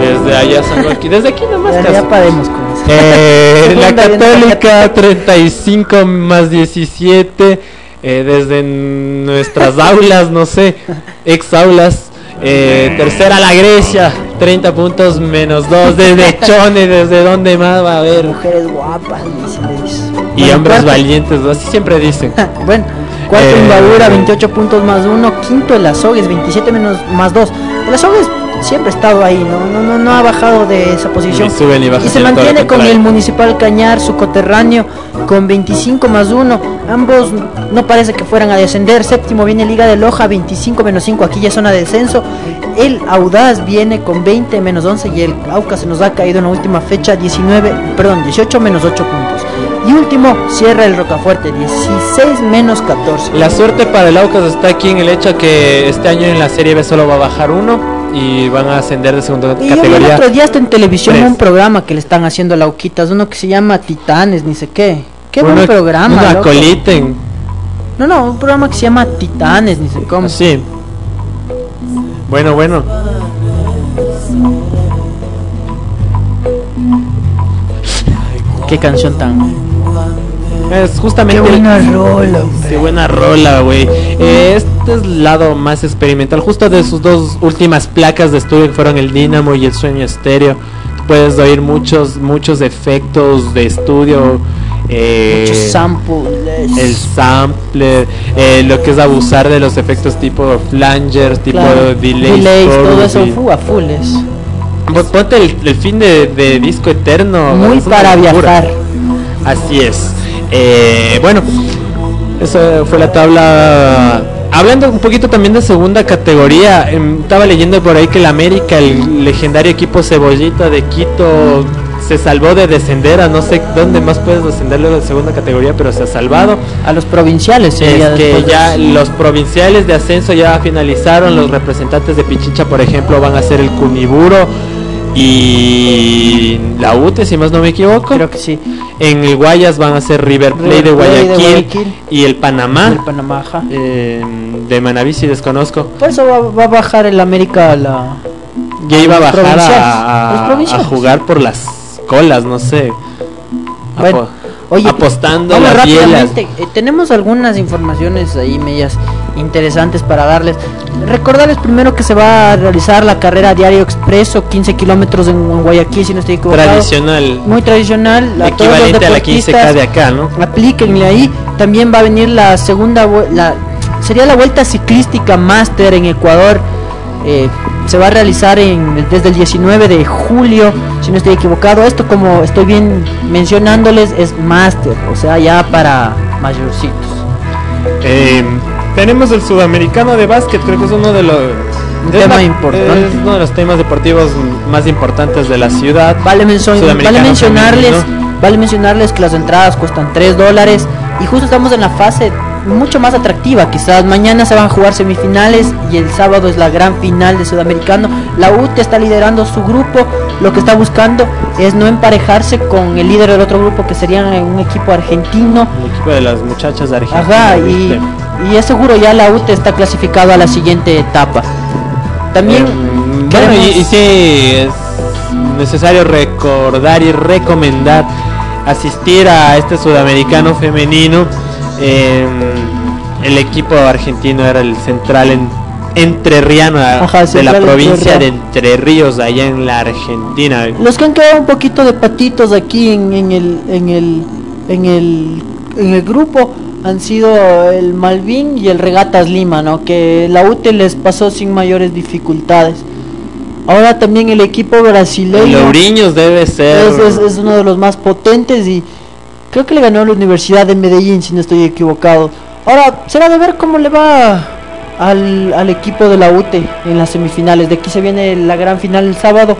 Desde allá, San Joaquín. Desde aquí nomás. Casi. ya paremos con eso. Eh, la Católica 35 más 17 eh, desde nuestras aulas, no sé, ex aulas. Eh, tercera la Grecia, 30 puntos menos 2 desde Chone, desde donde más va a haber. Mujeres guapas. Y Bueno, hombres cuarto- valientes, así siempre dicen. bueno, cuarto Eh, Imbabura, 28 puntos más 1. Quinto el Azogues, 27 menos más 2. El Azogues siempre ha estado ahí, ¿no? No, no, no ha bajado de esa posición. Ni sube ni baja, y se mantiene con el Municipal Cañar, su coterráneo, con 25 más 1. Ambos no parece que fueran a descender. Séptimo viene Liga de Loja, 25 menos 5. Aquí ya zona de descenso. El Audaz viene con 20 menos 11 y el Aucas se nos ha caído en la última fecha 19, perdón, 18 menos 8 puntos. Y último, cierra el Rocafuerte, 16 menos 14. La suerte para el Aucas está aquí en el hecho que este año en la Serie B solo va a bajar uno y van a ascender de segunda Y yo vi el categoría. otro día hasta en televisión Tres. un programa que le están haciendo a Lauquitas, uno que se llama Titanes, ni sé qué. Qué buen Una- programa. Una loco. coliten. No, no, un programa que se llama Titanes, ni sé cómo. Sí. Bueno, bueno. Qué canción tan Es justamente. Qué buena rola, Qué buena rola, güey. Eh, este es el lado más experimental. Justo de sus dos últimas placas de estudio que fueron el Dynamo y el Sueño Estéreo. Puedes oír muchos, muchos efectos de estudio. eh, Muchos samples. el sampler, eh, lo que es abusar de los efectos tipo flanger, tipo Claro, delay, delays, todo eso Corby. fu- a full es. Pues ponte el, el fin de, de disco eterno. Muy para viajar. Así es. Eh, bueno, eso fue la tabla. Hablando un poquito también de segunda categoría, em, estaba leyendo por ahí que el América, el legendario equipo Cebollita de Quito, se salvó de descender a no sé dónde más puedes descender luego de segunda categoría, pero se ha salvado. A los provinciales Es que de- ya los provinciales de ascenso ya finalizaron, los representantes de Pichincha, por ejemplo, van a ser el Cuniburo y la UTE, si más no me equivoco. Creo que sí. En el Guayas van a ser River Plate de Guayaquil, y el Panamá El Panamá, ajá. eh, de Manaví, si desconozco. Por eso va, va a bajar el América a la. Ya iba a bajar a, jugar por las colas, no sé. Bueno, Apo- Oye, apostando las eh, tenemos algunas informaciones ahí medias interesantes para darles. Recordarles primero que se va a realizar la carrera diario expreso, 15 kilómetros en, en Guayaquil, si no estoy equivocado. Tradicional, Muy tradicional. a todos los equivalente a la 15K deportistas, de acá, ¿no? aplíquenle ahí. También va a venir la segunda, la, sería la vuelta ciclística máster en Ecuador. Eh, se va a realizar en, desde el 19 de julio, si no estoy equivocado. Esto, como estoy bien mencionándoles, es máster, o sea, ya para mayorcitos. Eh, tenemos el sudamericano de básquet, creo que es uno de los Un tema la- importante. es uno de los temas deportivos más importantes de la ciudad. Vale, menso- vale mencionarles, femenino. vale mencionarles que las entradas cuestan 3 dólares y justo estamos en la fase mucho más atractiva. Quizás mañana se van a jugar semifinales y el sábado es la gran final de Sudamericano. La UTE está liderando su grupo. Lo que está buscando es no emparejarse con el líder del otro grupo que sería un equipo argentino. El equipo de las muchachas de Argentina. Ajá, y. y es seguro ya la UTE está clasificado a la siguiente etapa. También Em, bueno, y, y sí, es necesario recordar y recomendar asistir a este sudamericano femenino. Em, el equipo argentino era el central en entrerriano a- Ajá, de la provincia de. Entre Ríos, allá en la Argentina. Los que han quedado un poquito de patitos aquí en, en el en el en el en el grupo han sido el Malvin y el Regatas Lima, ¿no? Que la UTE les pasó sin mayores dificultades. Ahora también el equipo El brasileño Lourinhos debe ser. es, es- es uno de los más potentes y creo que le ganó a la Universidad de Medellín, si no estoy equivocado. Ahora, será de ver cómo le va al, al equipo de la UTE en las semifinales. De aquí se viene la gran final el sábado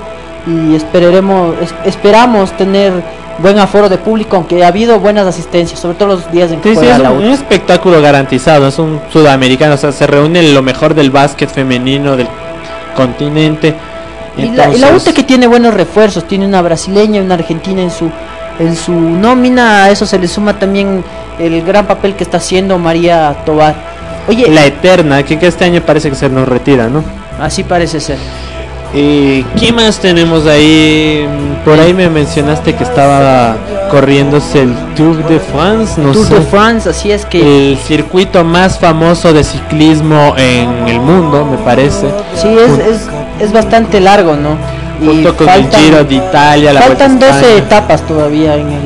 y esperaremos, es- esperamos tener buen aforo de público, aunque ha habido buenas asistencias, sobre todo los días en que Sí, sí, juega es la un, un espectáculo garantizado, es un sudamericano, o sea, se reúne lo mejor del básquet femenino del continente. Y la, y la UTE que tiene buenos refuerzos, tiene una brasileña y una argentina en su en su nómina, a eso se le suma también el gran papel que está haciendo María Tobar. Oye, la eterna, que, que este año parece que se nos retira, ¿no? así parece ser. Eh, ¿Qué más tenemos ahí? Por ahí me mencionaste que estaba corriéndose el Tour de France, no Tour sé. de France, así es que El circuito más famoso de ciclismo en el mundo, me parece. sí es, es, es bastante largo, ¿no? Y Junto con faltan, el Giro de Italia, la faltan Vuelta a 12 España. etapas todavía en el,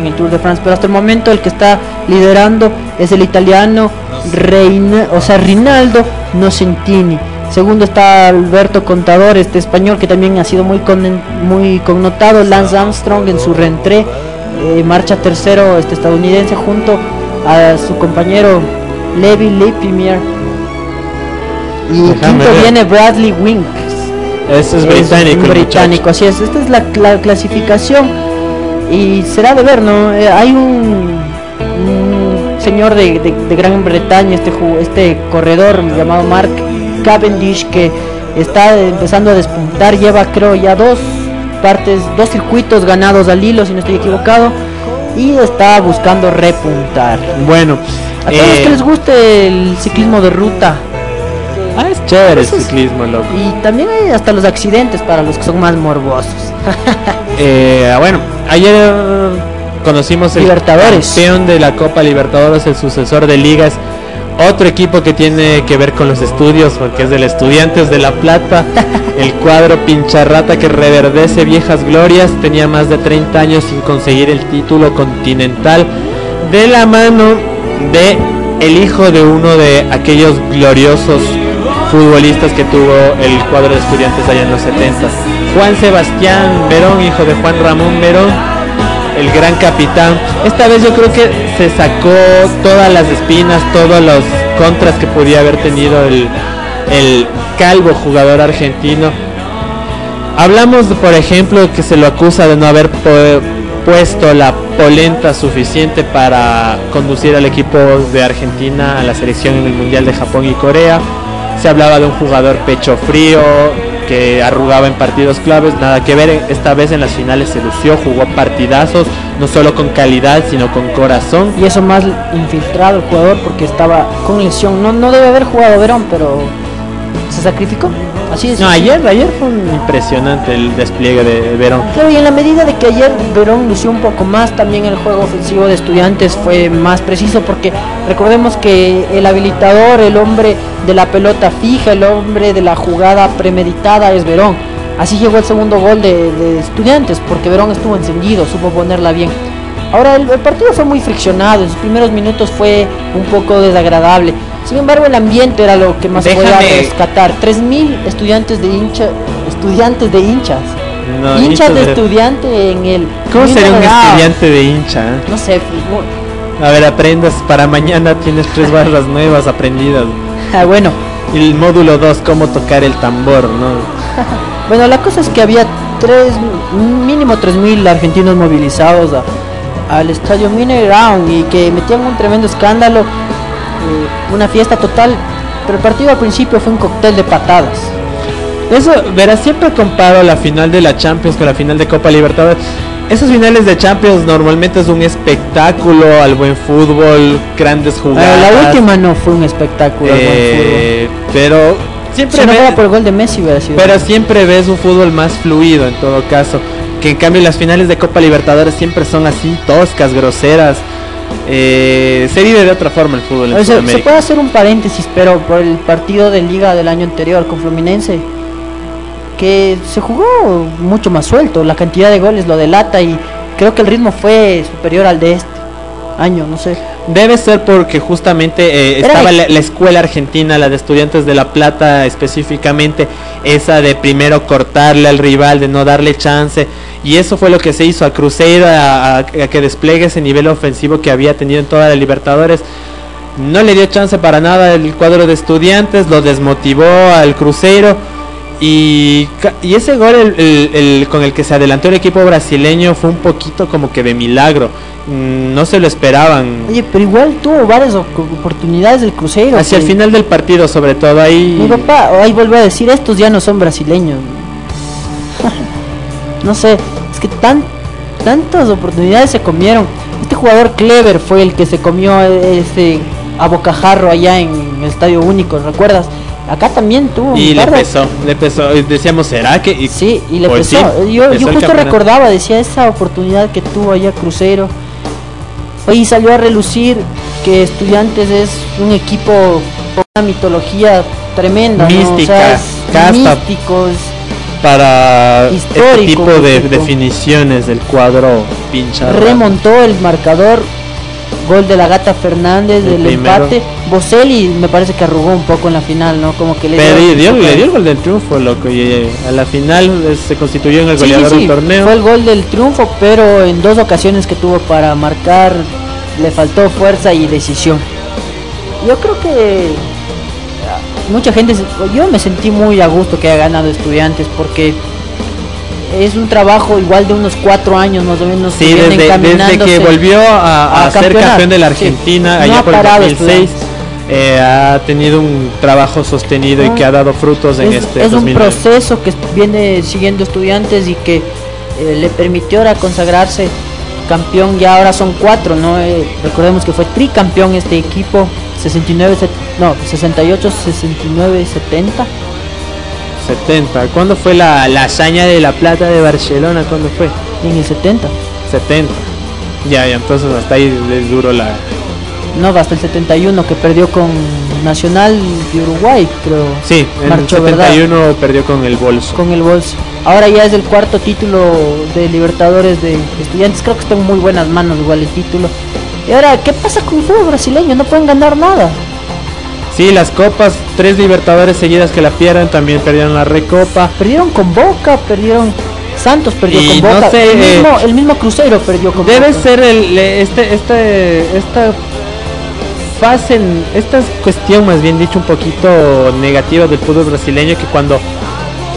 en el Tour de France, pero hasta el momento el que está liderando es el italiano Reina, o sea, Rinaldo Nocentini. Segundo está Alberto Contador, este español que también ha sido muy con- muy connotado, Lance Armstrong en su reentré, eh, marcha tercero este estadounidense junto a su compañero Levi Lipimier. Y Déjame quinto ver. viene Bradley Winks. Ese es Es británico. británico, así es. Esta es la, la clasificación y será de ver, ¿no? Eh, hay un, un señor de, de- de Gran Bretaña, este este corredor llamado Mark Cavendish que está empezando a despuntar, lleva creo ya dos partes, dos circuitos ganados al hilo, si no estoy equivocado, y está buscando repuntar. Bueno, A todos eh, que les guste el ciclismo de ruta, ah, es chévere el Eso es- ciclismo, loco. y también hay hasta los accidentes para los que son más morbosos. Eh, bueno, ayer conocimos el Libertadores. campeón de la Copa Libertadores, el sucesor de ligas. Otro equipo que tiene que ver con los estudios, porque es del Estudiantes de La Plata, el cuadro pincharrata que reverdece viejas glorias, tenía más de 30 años sin conseguir el título continental, de la mano de el hijo de uno de aquellos gloriosos futbolistas que tuvo el cuadro de estudiantes allá en los 70. Juan Sebastián Verón, hijo de Juan Ramón Verón, el gran capitán. Esta vez yo creo que se sacó todas las espinas, todos los contras que podía haber tenido el, el calvo jugador argentino. Hablamos, por ejemplo, que se lo acusa de no haber pu- puesto la polenta suficiente para conducir al equipo de Argentina a la selección en el Mundial de Japón y Corea. Se hablaba de un jugador pecho frío que arrugaba en partidos claves, nada que ver, esta vez en las finales se lució, jugó partidazos, no solo con calidad, sino con corazón. Y eso más infiltrado el jugador porque estaba con lesión. No, no debe haber jugado Verón, pero se sacrificó. Así es. No, ayer, ayer fue impresionante el despliegue de Verón. Claro, y en la medida de que ayer Verón lució un poco más, también el juego ofensivo de estudiantes fue más preciso, porque recordemos que el habilitador, el hombre de la pelota fija, el hombre de la jugada premeditada es Verón. Así llegó el segundo gol de, de estudiantes, porque Verón estuvo encendido, supo ponerla bien. Ahora el, el partido fue muy friccionado, en sus primeros minutos fue un poco desagradable. Sin embargo, el ambiente era lo que más se podía Déjame- rescatar. 3.000 estudiantes de hincha, estudiantes de hinchas. No, hinchas de hinchas de- estudiante en el. ¿Cómo sería un grado. estudiante de hincha? eh? No sé, fútbol. A ver, aprendas, para mañana tienes tres barras nuevas aprendidas. Ah, bueno, Y el módulo 2, cómo tocar el tambor, ¿no? bueno, la cosa es que había tres, mínimo 3.000 argentinos movilizados a- al estadio Mineground y que metían un tremendo escándalo, una fiesta total. Pero el partido al principio fue un cóctel de patadas. Eso, verás, siempre comparo la final de la Champions con la final de Copa Libertadores. Esas finales de Champions normalmente es un espectáculo al buen fútbol, grandes Eh, jugadas. la última no fue un espectáculo. al buen eh, pero siempre Si no ves- por el gol de Messi hubiera sido. Pero siempre ves un fútbol más fluido en todo caso. Que en cambio las finales de Copa Libertadores siempre son así, toscas, groseras. Eh, se vive de otra forma el fútbol en se puede hacer un paréntesis, pero por el partido de liga del año anterior con Fluminense, que se jugó mucho más suelto, la cantidad de goles lo delata y creo que el ritmo fue superior al de este año, no sé. Debe ser porque justamente eh, estaba la escuela argentina, la de estudiantes de La Plata específicamente, esa de primero cortarle al rival, de no darle chance. Y eso fue lo que se hizo a Cruzeiro, a, que despliegue ese nivel ofensivo que había tenido en toda la Libertadores. No le dio chance para nada el cuadro de estudiantes, lo desmotivó al Cruzeiro. Y, y ese gol el- el- el con el que se adelantó el equipo brasileño fue un poquito como que de milagro. Mm, No se lo esperaban. Oye, pero igual tuvo varias op- oportunidades del Cruzeiro. Hacia el final del partido, sobre todo ahí. Mi papá ahí vuelve a decir, estos ya no son brasileños. no sé, que tan, tantas oportunidades se comieron. Este jugador Clever fue el que se comió ese a bocajarro allá en el Estadio Único, ¿recuerdas? Acá también tuvo Y un le pesó, le pesó. Y Decíamos, ¿será que? Y, Sí, y le pesó. sí, yo pesó yo justo recordaba, decía esa oportunidad que tuvo allá Cruzeiro. Oye, y salió a relucir que Estudiantes es un equipo con una mitología tremenda, ¿no? O Mística, sea, es Para este Histórico, tipo de definiciones del cuadro pincha. remontó el marcador. Gol de la gata Fernández El del primero. empate. Boselli me parece que arrugó un poco en la final, ¿no? Como que le Pero dio, dio- le dio el gol del triunfo, loco. Y eh, a la final eh, se constituyó en el Sí, goleador sí, del torneo. Fue el gol del triunfo, pero en dos ocasiones que tuvo para marcar le faltó fuerza y decisión. Yo creo que mucha gente, yo me sentí muy a gusto que haya ganado estudiantes porque es un trabajo igual de unos cuatro años más o menos. Sí, que desde, desde que volvió a, a a ser campeón de la. Argentina allá por el parado 2006, Estudiantes. eh, ha tenido un trabajo sostenido y que ha dado frutos en es, este es un 2009. proceso que viene siguiendo estudiantes y que eh, le permitió ahora consagrarse campeón ya ahora son cuatro no Eh, recordemos que fue tricampeón este equipo 69 set- no 68 69 70 70. ¿Cuándo fue la, la hazaña de la plata de Barcelona? ¿Cuándo fue? en el 70 70. Ya, ya, entonces hasta ahí les duró la... No, hasta el 71 que perdió con Nacional de Uruguay, creo. Sí, en Marchó, el ¿verdad? 71 perdió con el bolso. Con el bolso. Ahora ya es el cuarto título de Libertadores de Estudiantes. Creo que está en muy buenas manos igual el título. Y ahora, ¿qué pasa con el fútbol brasileño? No pueden ganar nada. Sí, las copas, tres libertadores seguidas que la pierden, también perdieron la recopa. Perdieron con Boca, perdieron... Santos perdió Y con no Boca. sé, el, eh, mismo, el mismo Cruzeiro perdió con Debe Boca. ser el, este, este, esta fase, en- esta cuestión más bien dicho un poquito negativa del fútbol brasileño que cuando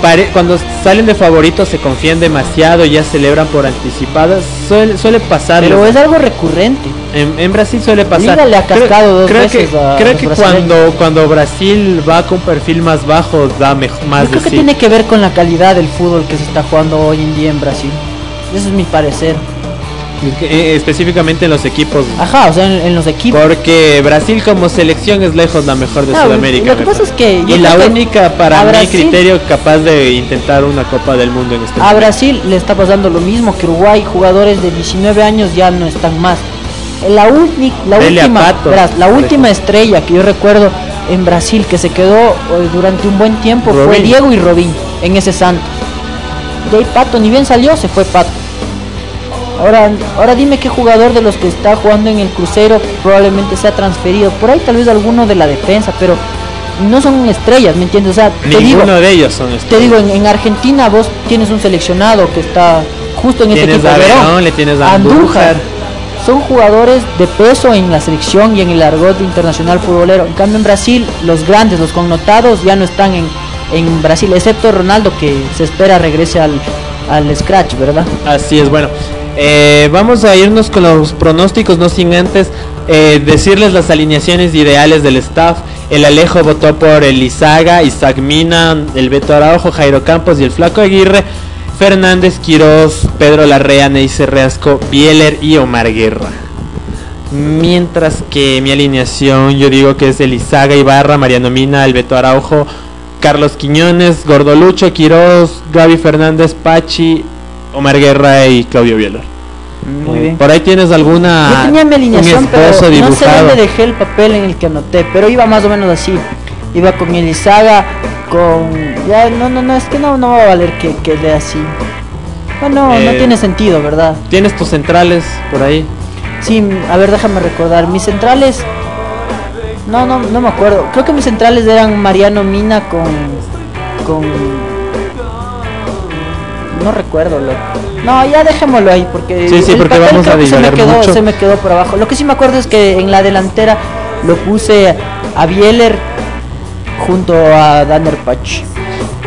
pare- cuando salen de favoritos se confían demasiado y ya celebran por anticipadas, suele, suele pasar. Pero es algo recurrente. En, en Brasil suele pasar. Liga le ha cascado dos creo veces que, a creo que cuando, cuando Brasil va con perfil más bajo da mej- más Yo creo de que sí. tiene que ver con la calidad del fútbol que se está jugando hoy en día en Brasil. Ese es mi parecer. Eh, específicamente en los equipos. Ajá, o sea, en, en los equipos. Porque Brasil como selección es lejos la mejor de Sudamérica. lo que pasa es y la única para mi Brasil- criterio capaz de intentar una Copa del Mundo en este A momento. Brasil le está pasando lo mismo que Uruguay, jugadores de 19 años ya no están más. La, la última, Pato, verás, la última estrella que yo recuerdo en Brasil que se quedó eh, durante un buen tiempo fue. Diego y Robin en ese Santos. De ahí Pato ni bien salió, se fue Pato. Ahora, ahora dime qué jugador de los que está jugando en el crucero probablemente sea transferido. Por ahí tal vez alguno de la defensa, pero no son estrellas, ¿me entiendes? O sea, te digo, Ninguno de ellos son estos. te digo, en, en Argentina vos tienes un seleccionado que está justo en este equipo. a Verón, le tienes a. Andújar. Son jugadores de peso en la selección y en el argot internacional futbolero. En cambio en Brasil, los grandes, los connotados ya no están en, en Brasil, excepto Ronaldo que se espera regrese al, al scratch, ¿verdad? Así es, bueno. Eh, vamos a irnos con los pronósticos, no sin antes eh, decirles las alineaciones ideales del staff. El Alejo votó por el Izaga, Isaac Mina, el Beto Araujo, Jairo Campos y el Flaco Aguirre. Fernández, Quiroz, Pedro Larrea, Neisser Reasco, Bieler y Omar Guerra. Mientras que mi alineación yo digo que es el Izaga Ibarra, Mariano Mina, el Beto Araujo, Carlos Quiñones, Gordolucho, Quiroz, Gaby Fernández, Pachi, Omar Guerra y Claudio Bieler. Muy bien. Por ahí tienes alguna Yo tenía mi alineación, pero no sé dónde dejé el papel en el que anoté, pero iba más o menos así. Iba con Elizaga, con... Ya, no, no, no, es que no, no va a valer que, que lea así. Bueno, no Eh, tiene sentido, ¿verdad? Tienes tus centrales por ahí. Sí, a ver, déjame recordar. Mis centrales... No, no, no me acuerdo. Creo que mis centrales eran Mariano Mina con... con... No recuerdo, loco. No, ya dejémoslo ahí porque... Sí, sí, el porque papel vamos a que se me, quedó, mucho. se me quedó por abajo. Lo que sí me acuerdo es que en la delantera lo puse a Bieler junto a Danner Pach.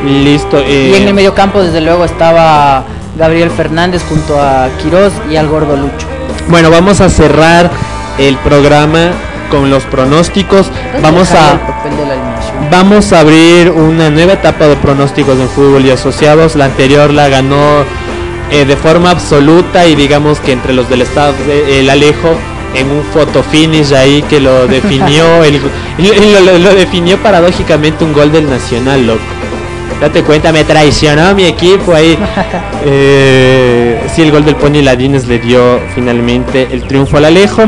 Listo. eh, Y en el mediocampo, desde luego, estaba Gabriel Fernández junto a Quiroz y al Gordo Lucho. Bueno, vamos a cerrar el programa con los pronósticos. Vamos a vamos a abrir una nueva etapa de pronósticos en fútbol y asociados. La anterior la ganó eh, de forma absoluta y digamos que entre los del de- el Alejo en un photo finish ahí que lo definió el, lo, lo- lo definió paradójicamente un gol del Nacional, loco. Date cuenta, me traicionó mi equipo ahí. Eh, sí, el gol del Pony Ladines le dio finalmente el triunfo al Alejo.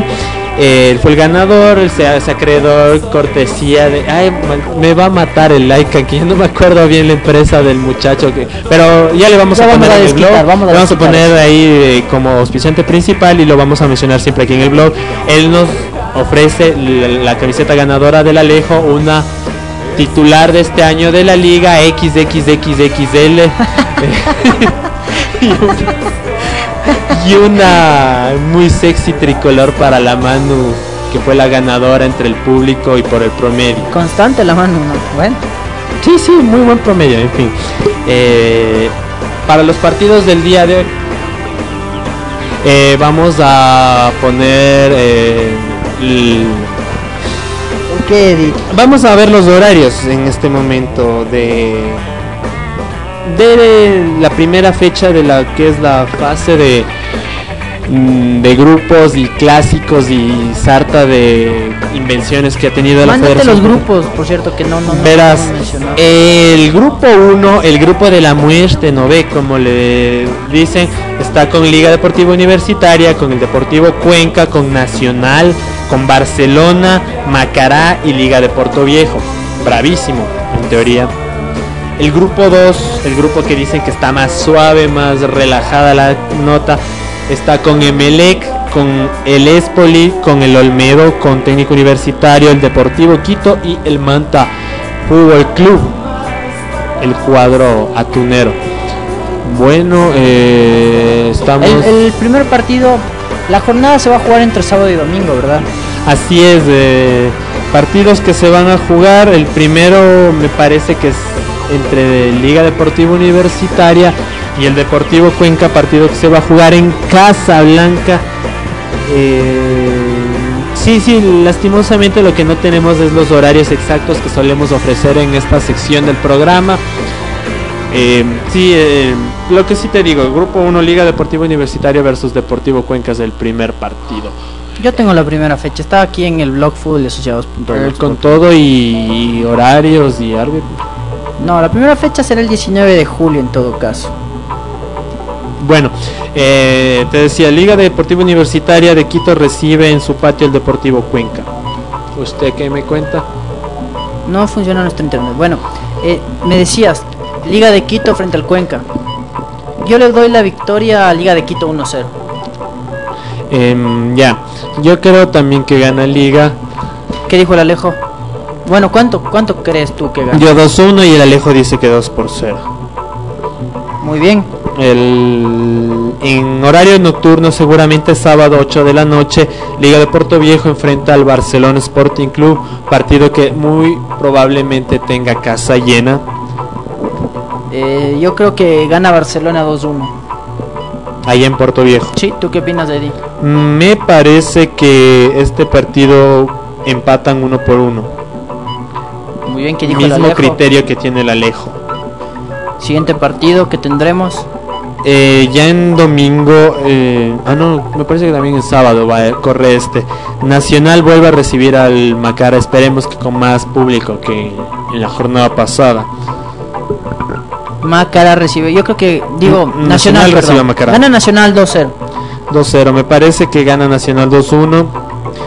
Eh, él fue el ganador, el se- se acreedor, cortesía de... Ay, me va a matar el like aquí, no me acuerdo bien la empresa del muchacho que... Pero ya le vamos Ya a vamos poner a en el blog, vamos a le vamos a desquitar. poner ahí eh, como auspiciante principal y lo vamos a mencionar siempre aquí en el blog. Él nos ofrece la, la camiseta ganadora del Alejo, una titular de este año de la liga XXXXL y, una, muy sexy tricolor para la Manu que fue la ganadora entre el público y por el promedio. Constante la mano, ¿no? Bueno. Sí, sí, muy buen promedio, en fin. Eh, para los partidos del día de hoy, eh, vamos a poner... eh. Vamos a ver los horarios en este momento de de la primera fecha de la que es la fase de mm, de grupos y clásicos y sarta de invenciones que ha tenido la Mándate Federación. los grupos, por cierto, que no, no, no Verás, no el grupo 1, el grupo de la muerte, no ve como le dicen, está con Liga Deportiva Universitaria, con el Deportivo Cuenca, con Nacional, con Barcelona, Macará y Liga de Puerto Viejo. Bravísimo, en teoría. El grupo 2, el grupo que dicen que está más suave, más relajada la nota, está con Emelec, con el Espoli, con el Olmedo, con Técnico Universitario, el Deportivo Quito y el Manta Fútbol Club, el cuadro atunero. Bueno, eh, estamos... el, el primer partido, la jornada se va a jugar entre sábado y domingo, ¿verdad? Así es, eh, partidos que se van a jugar. El primero me parece que es entre Liga Deportiva Universitaria y el Deportivo Cuenca, partido que se va a jugar en Casablanca. Eh, sí, sí, lastimosamente lo que no tenemos es los horarios exactos que solemos ofrecer en esta sección del programa. Eh, sí, eh, lo que sí te digo, Grupo 1 Liga Deportiva Universitaria versus Deportivo Cuenca es el primer partido. Yo tengo la primera fecha, está aquí en el blog Fútbol Asociados. Con todo y, y horarios y árbitros. No, la primera fecha será el 19 de julio en todo caso. Bueno, eh, te decía, Liga Deportiva Universitaria de Quito recibe en su patio el Deportivo Cuenca. ¿Usted qué me cuenta? No funciona nuestro internet. Bueno, eh, me decías, Liga de Quito frente al Cuenca. Yo le doy la victoria a Liga de Quito 1-0. Em, ya, yo creo también que gana Liga. ¿Qué dijo el Alejo? Bueno, ¿cuánto, cuánto crees tú que gana? Yo 2-1 y el Alejo dice que 2 por 0. Muy bien. El, en horario nocturno, seguramente sábado 8 de la noche, Liga de Puerto Viejo enfrenta al Barcelona Sporting Club, partido que muy probablemente tenga casa llena. Eh, yo creo que gana Barcelona 2-1. Ahí en Puerto Viejo. Sí, ¿tú qué opinas, Eddie? Me parece que este partido empatan uno por uno. Muy bien, ¿qué dijo el Mismo Alejo? criterio que tiene el Alejo. Siguiente partido que tendremos. Eh, ya en domingo, eh, ah no, me parece que también en sábado va a corre este. Nacional vuelve a recibir al Macara, esperemos que con más público que en la jornada pasada. Macara recibe, yo creo que, digo, Mm, Nacional, Nacional recibe a Macará. Gana Nacional 2-0. 2-0, me parece que gana Nacional 2-1,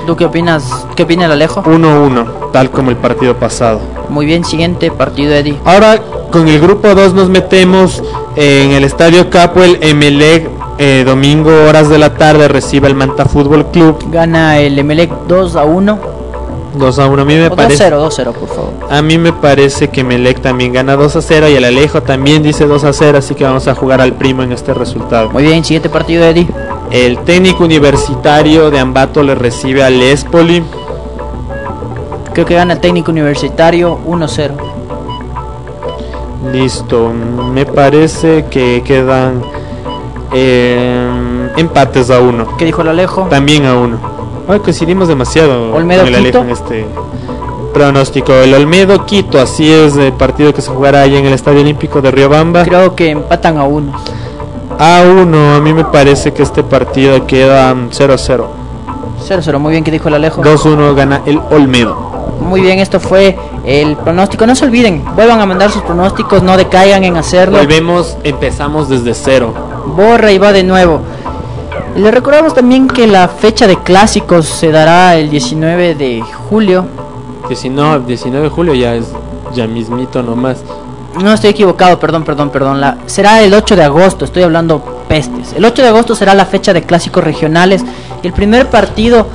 ¿Tú qué opinas? ¿Qué opina el Alejo? 1-1, tal como el partido pasado. Muy bien, siguiente partido, Eddie. Ahora con el grupo 2 nos metemos en el estadio Capuel, Emelec, eh, domingo horas de la tarde recibe el Manta Fútbol Club Gana el Emelec 2 a 1. 2 a 1. A mí me O parece 2-0, 2-0, por favor. a mí me parece que Emelec también gana 2 a 0 y el Alejo también dice 2 a 0, así que vamos a jugar al primo en este resultado. Muy bien, siguiente partido, Eddie. El técnico universitario de Ambato le recibe al Espoli. Creo que gana el técnico universitario 1-0. Listo, me parece que quedan eh, empates a uno. ¿Qué dijo el Alejo? También a uno. Ay, coincidimos demasiado Olmedo con el Alejo en este pronóstico. El Olmedo Quito, así es el partido que se jugará allá en el Estadio Olímpico de Riobamba. Creo que empatan a uno. A1, a mí me parece que este partido queda um, 0 a 0. 0 0, muy bien que dijo el Alejo. 2-1 gana el Olmedo. Muy bien, esto fue el pronóstico. No se olviden, vuelvan a mandar sus pronósticos, no decaigan en hacerlo. Volvemos, empezamos desde cero. Borra y va de nuevo. Le recordamos también que la fecha de clásicos se dará el 19 de julio. 19, 19 de julio ya es ya mismito nomás. No estoy equivocado, perdón, perdón, perdón. La, será el 8 de agosto, estoy hablando pestes. El 8 de agosto será la fecha de clásicos regionales. El primer partido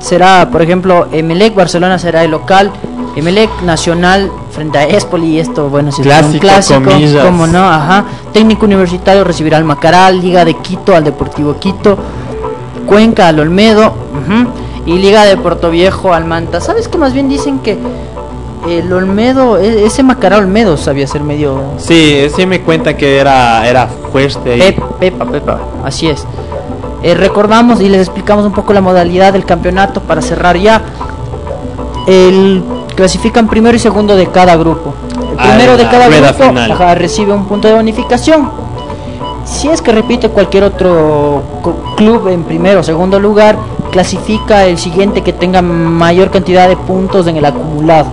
será, por ejemplo, Emelec Barcelona será el local. Emelec Nacional frente a Espoli y esto, bueno, si es un Clásico, clásico, comillas. como no, ajá. Técnico Universitario recibirá al Macaral, Liga de Quito al Deportivo Quito, Cuenca al Olmedo y Liga de Puerto Viejo al Manta. ¿Sabes que más bien dicen que el Olmedo, e- ese Macaral Olmedo sabía ser medio Sí, sí me cuenta que era era fuerte ahí. Pep- Pepa, Pepa, así es. Eh, recordamos y les explicamos un poco la modalidad del campeonato para cerrar ya. El clasifican primero y segundo de cada grupo. El primero de cada grupo ajá, recibe un punto de bonificación. si es que repite cualquier otro club en primero o segundo lugar, clasifica el siguiente que tenga mayor cantidad de puntos en el acumulado.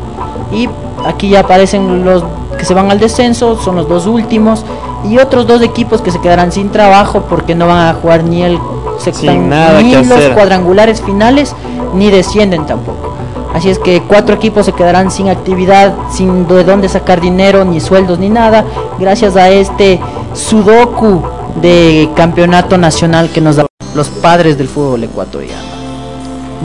Y aquí ya aparecen los que se van al descenso, son los dos últimos, y otros dos equipos que se quedarán sin trabajo porque no van a jugar ni el nada ni los hacer. cuadrangulares finales, ni descienden tampoco. Así es que cuatro equipos se quedarán sin actividad, sin de dónde sacar dinero, ni sueldos, ni nada, gracias a este sudoku de campeonato nacional que nos da los padres del fútbol ecuatoriano.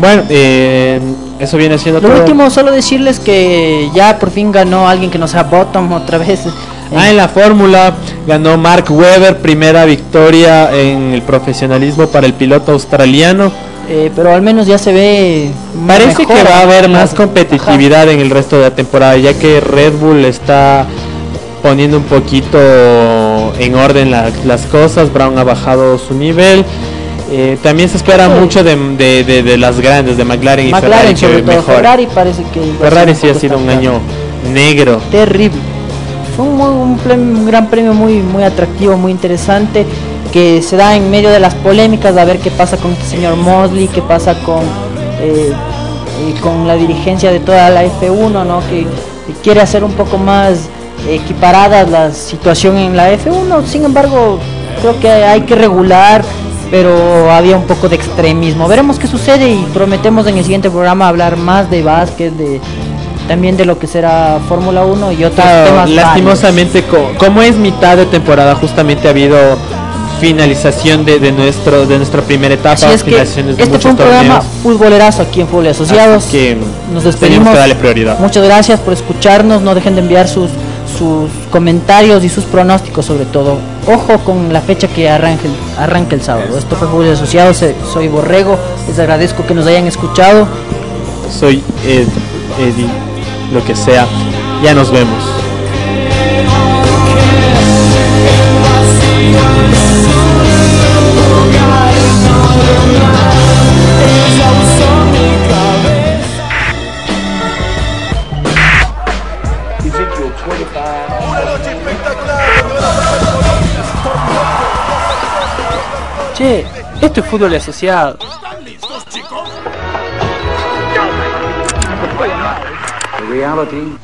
Bueno, eh, eso viene siendo Lo todo. último, solo decirles que ya por fin ganó alguien que no sea bottom otra vez. Ah, en la fórmula ganó Mark Webber, primera victoria en el profesionalismo para el piloto australiano. Eh, pero al menos ya se ve. Parece mejor, que va a haber más competitividad en el resto de la temporada, ya que Red Bull está poniendo un poquito en orden la- las cosas, Brown ha bajado su nivel. Eh, también se espera Sí. mucho de, de- de- de las grandes, de McLaren y McLaren, Ferrari, sobre todo. mejoren. Ferrari parece que. Ferrari sí ha sido un año negro. terrible. Fue un, muy- un prem- un gran premio muy, muy atractivo, muy interesante, que se da en medio de las polémicas, a ver qué pasa con este señor Mosley, qué pasa con, eh, eh, con la dirigencia de toda la F1, ¿no? que, que quiere hacer un poco más equiparada la situación en la F1, sin embargo, creo que hay que regular pero había un poco de extremismo. Veremos qué sucede y prometemos en el siguiente programa hablar más de básquet, de también de lo que será Fórmula 1 y otros Claro, temas. lastimosamente, co- como es mitad de temporada, justamente ha habido finalización de, de nuestro de nuestra primera etapa. Así es que este fue un programa futbolerazo aquí en Fútbol Asociados. Así que Nos despedimos. que darle prioridad. Muchas gracias por escucharnos. No dejen de enviar sus, sus comentarios y sus pronósticos sobre todo. Ojo con la fecha que arranque, arranca el sábado. Esto fue Fútbol Asociados. eh, Soy Borrego. Les agradezco que nos hayan escuchado. Soy Ed, Eddie, lo que sea. Ya nos vemos. Esto es fútbol asociado. reality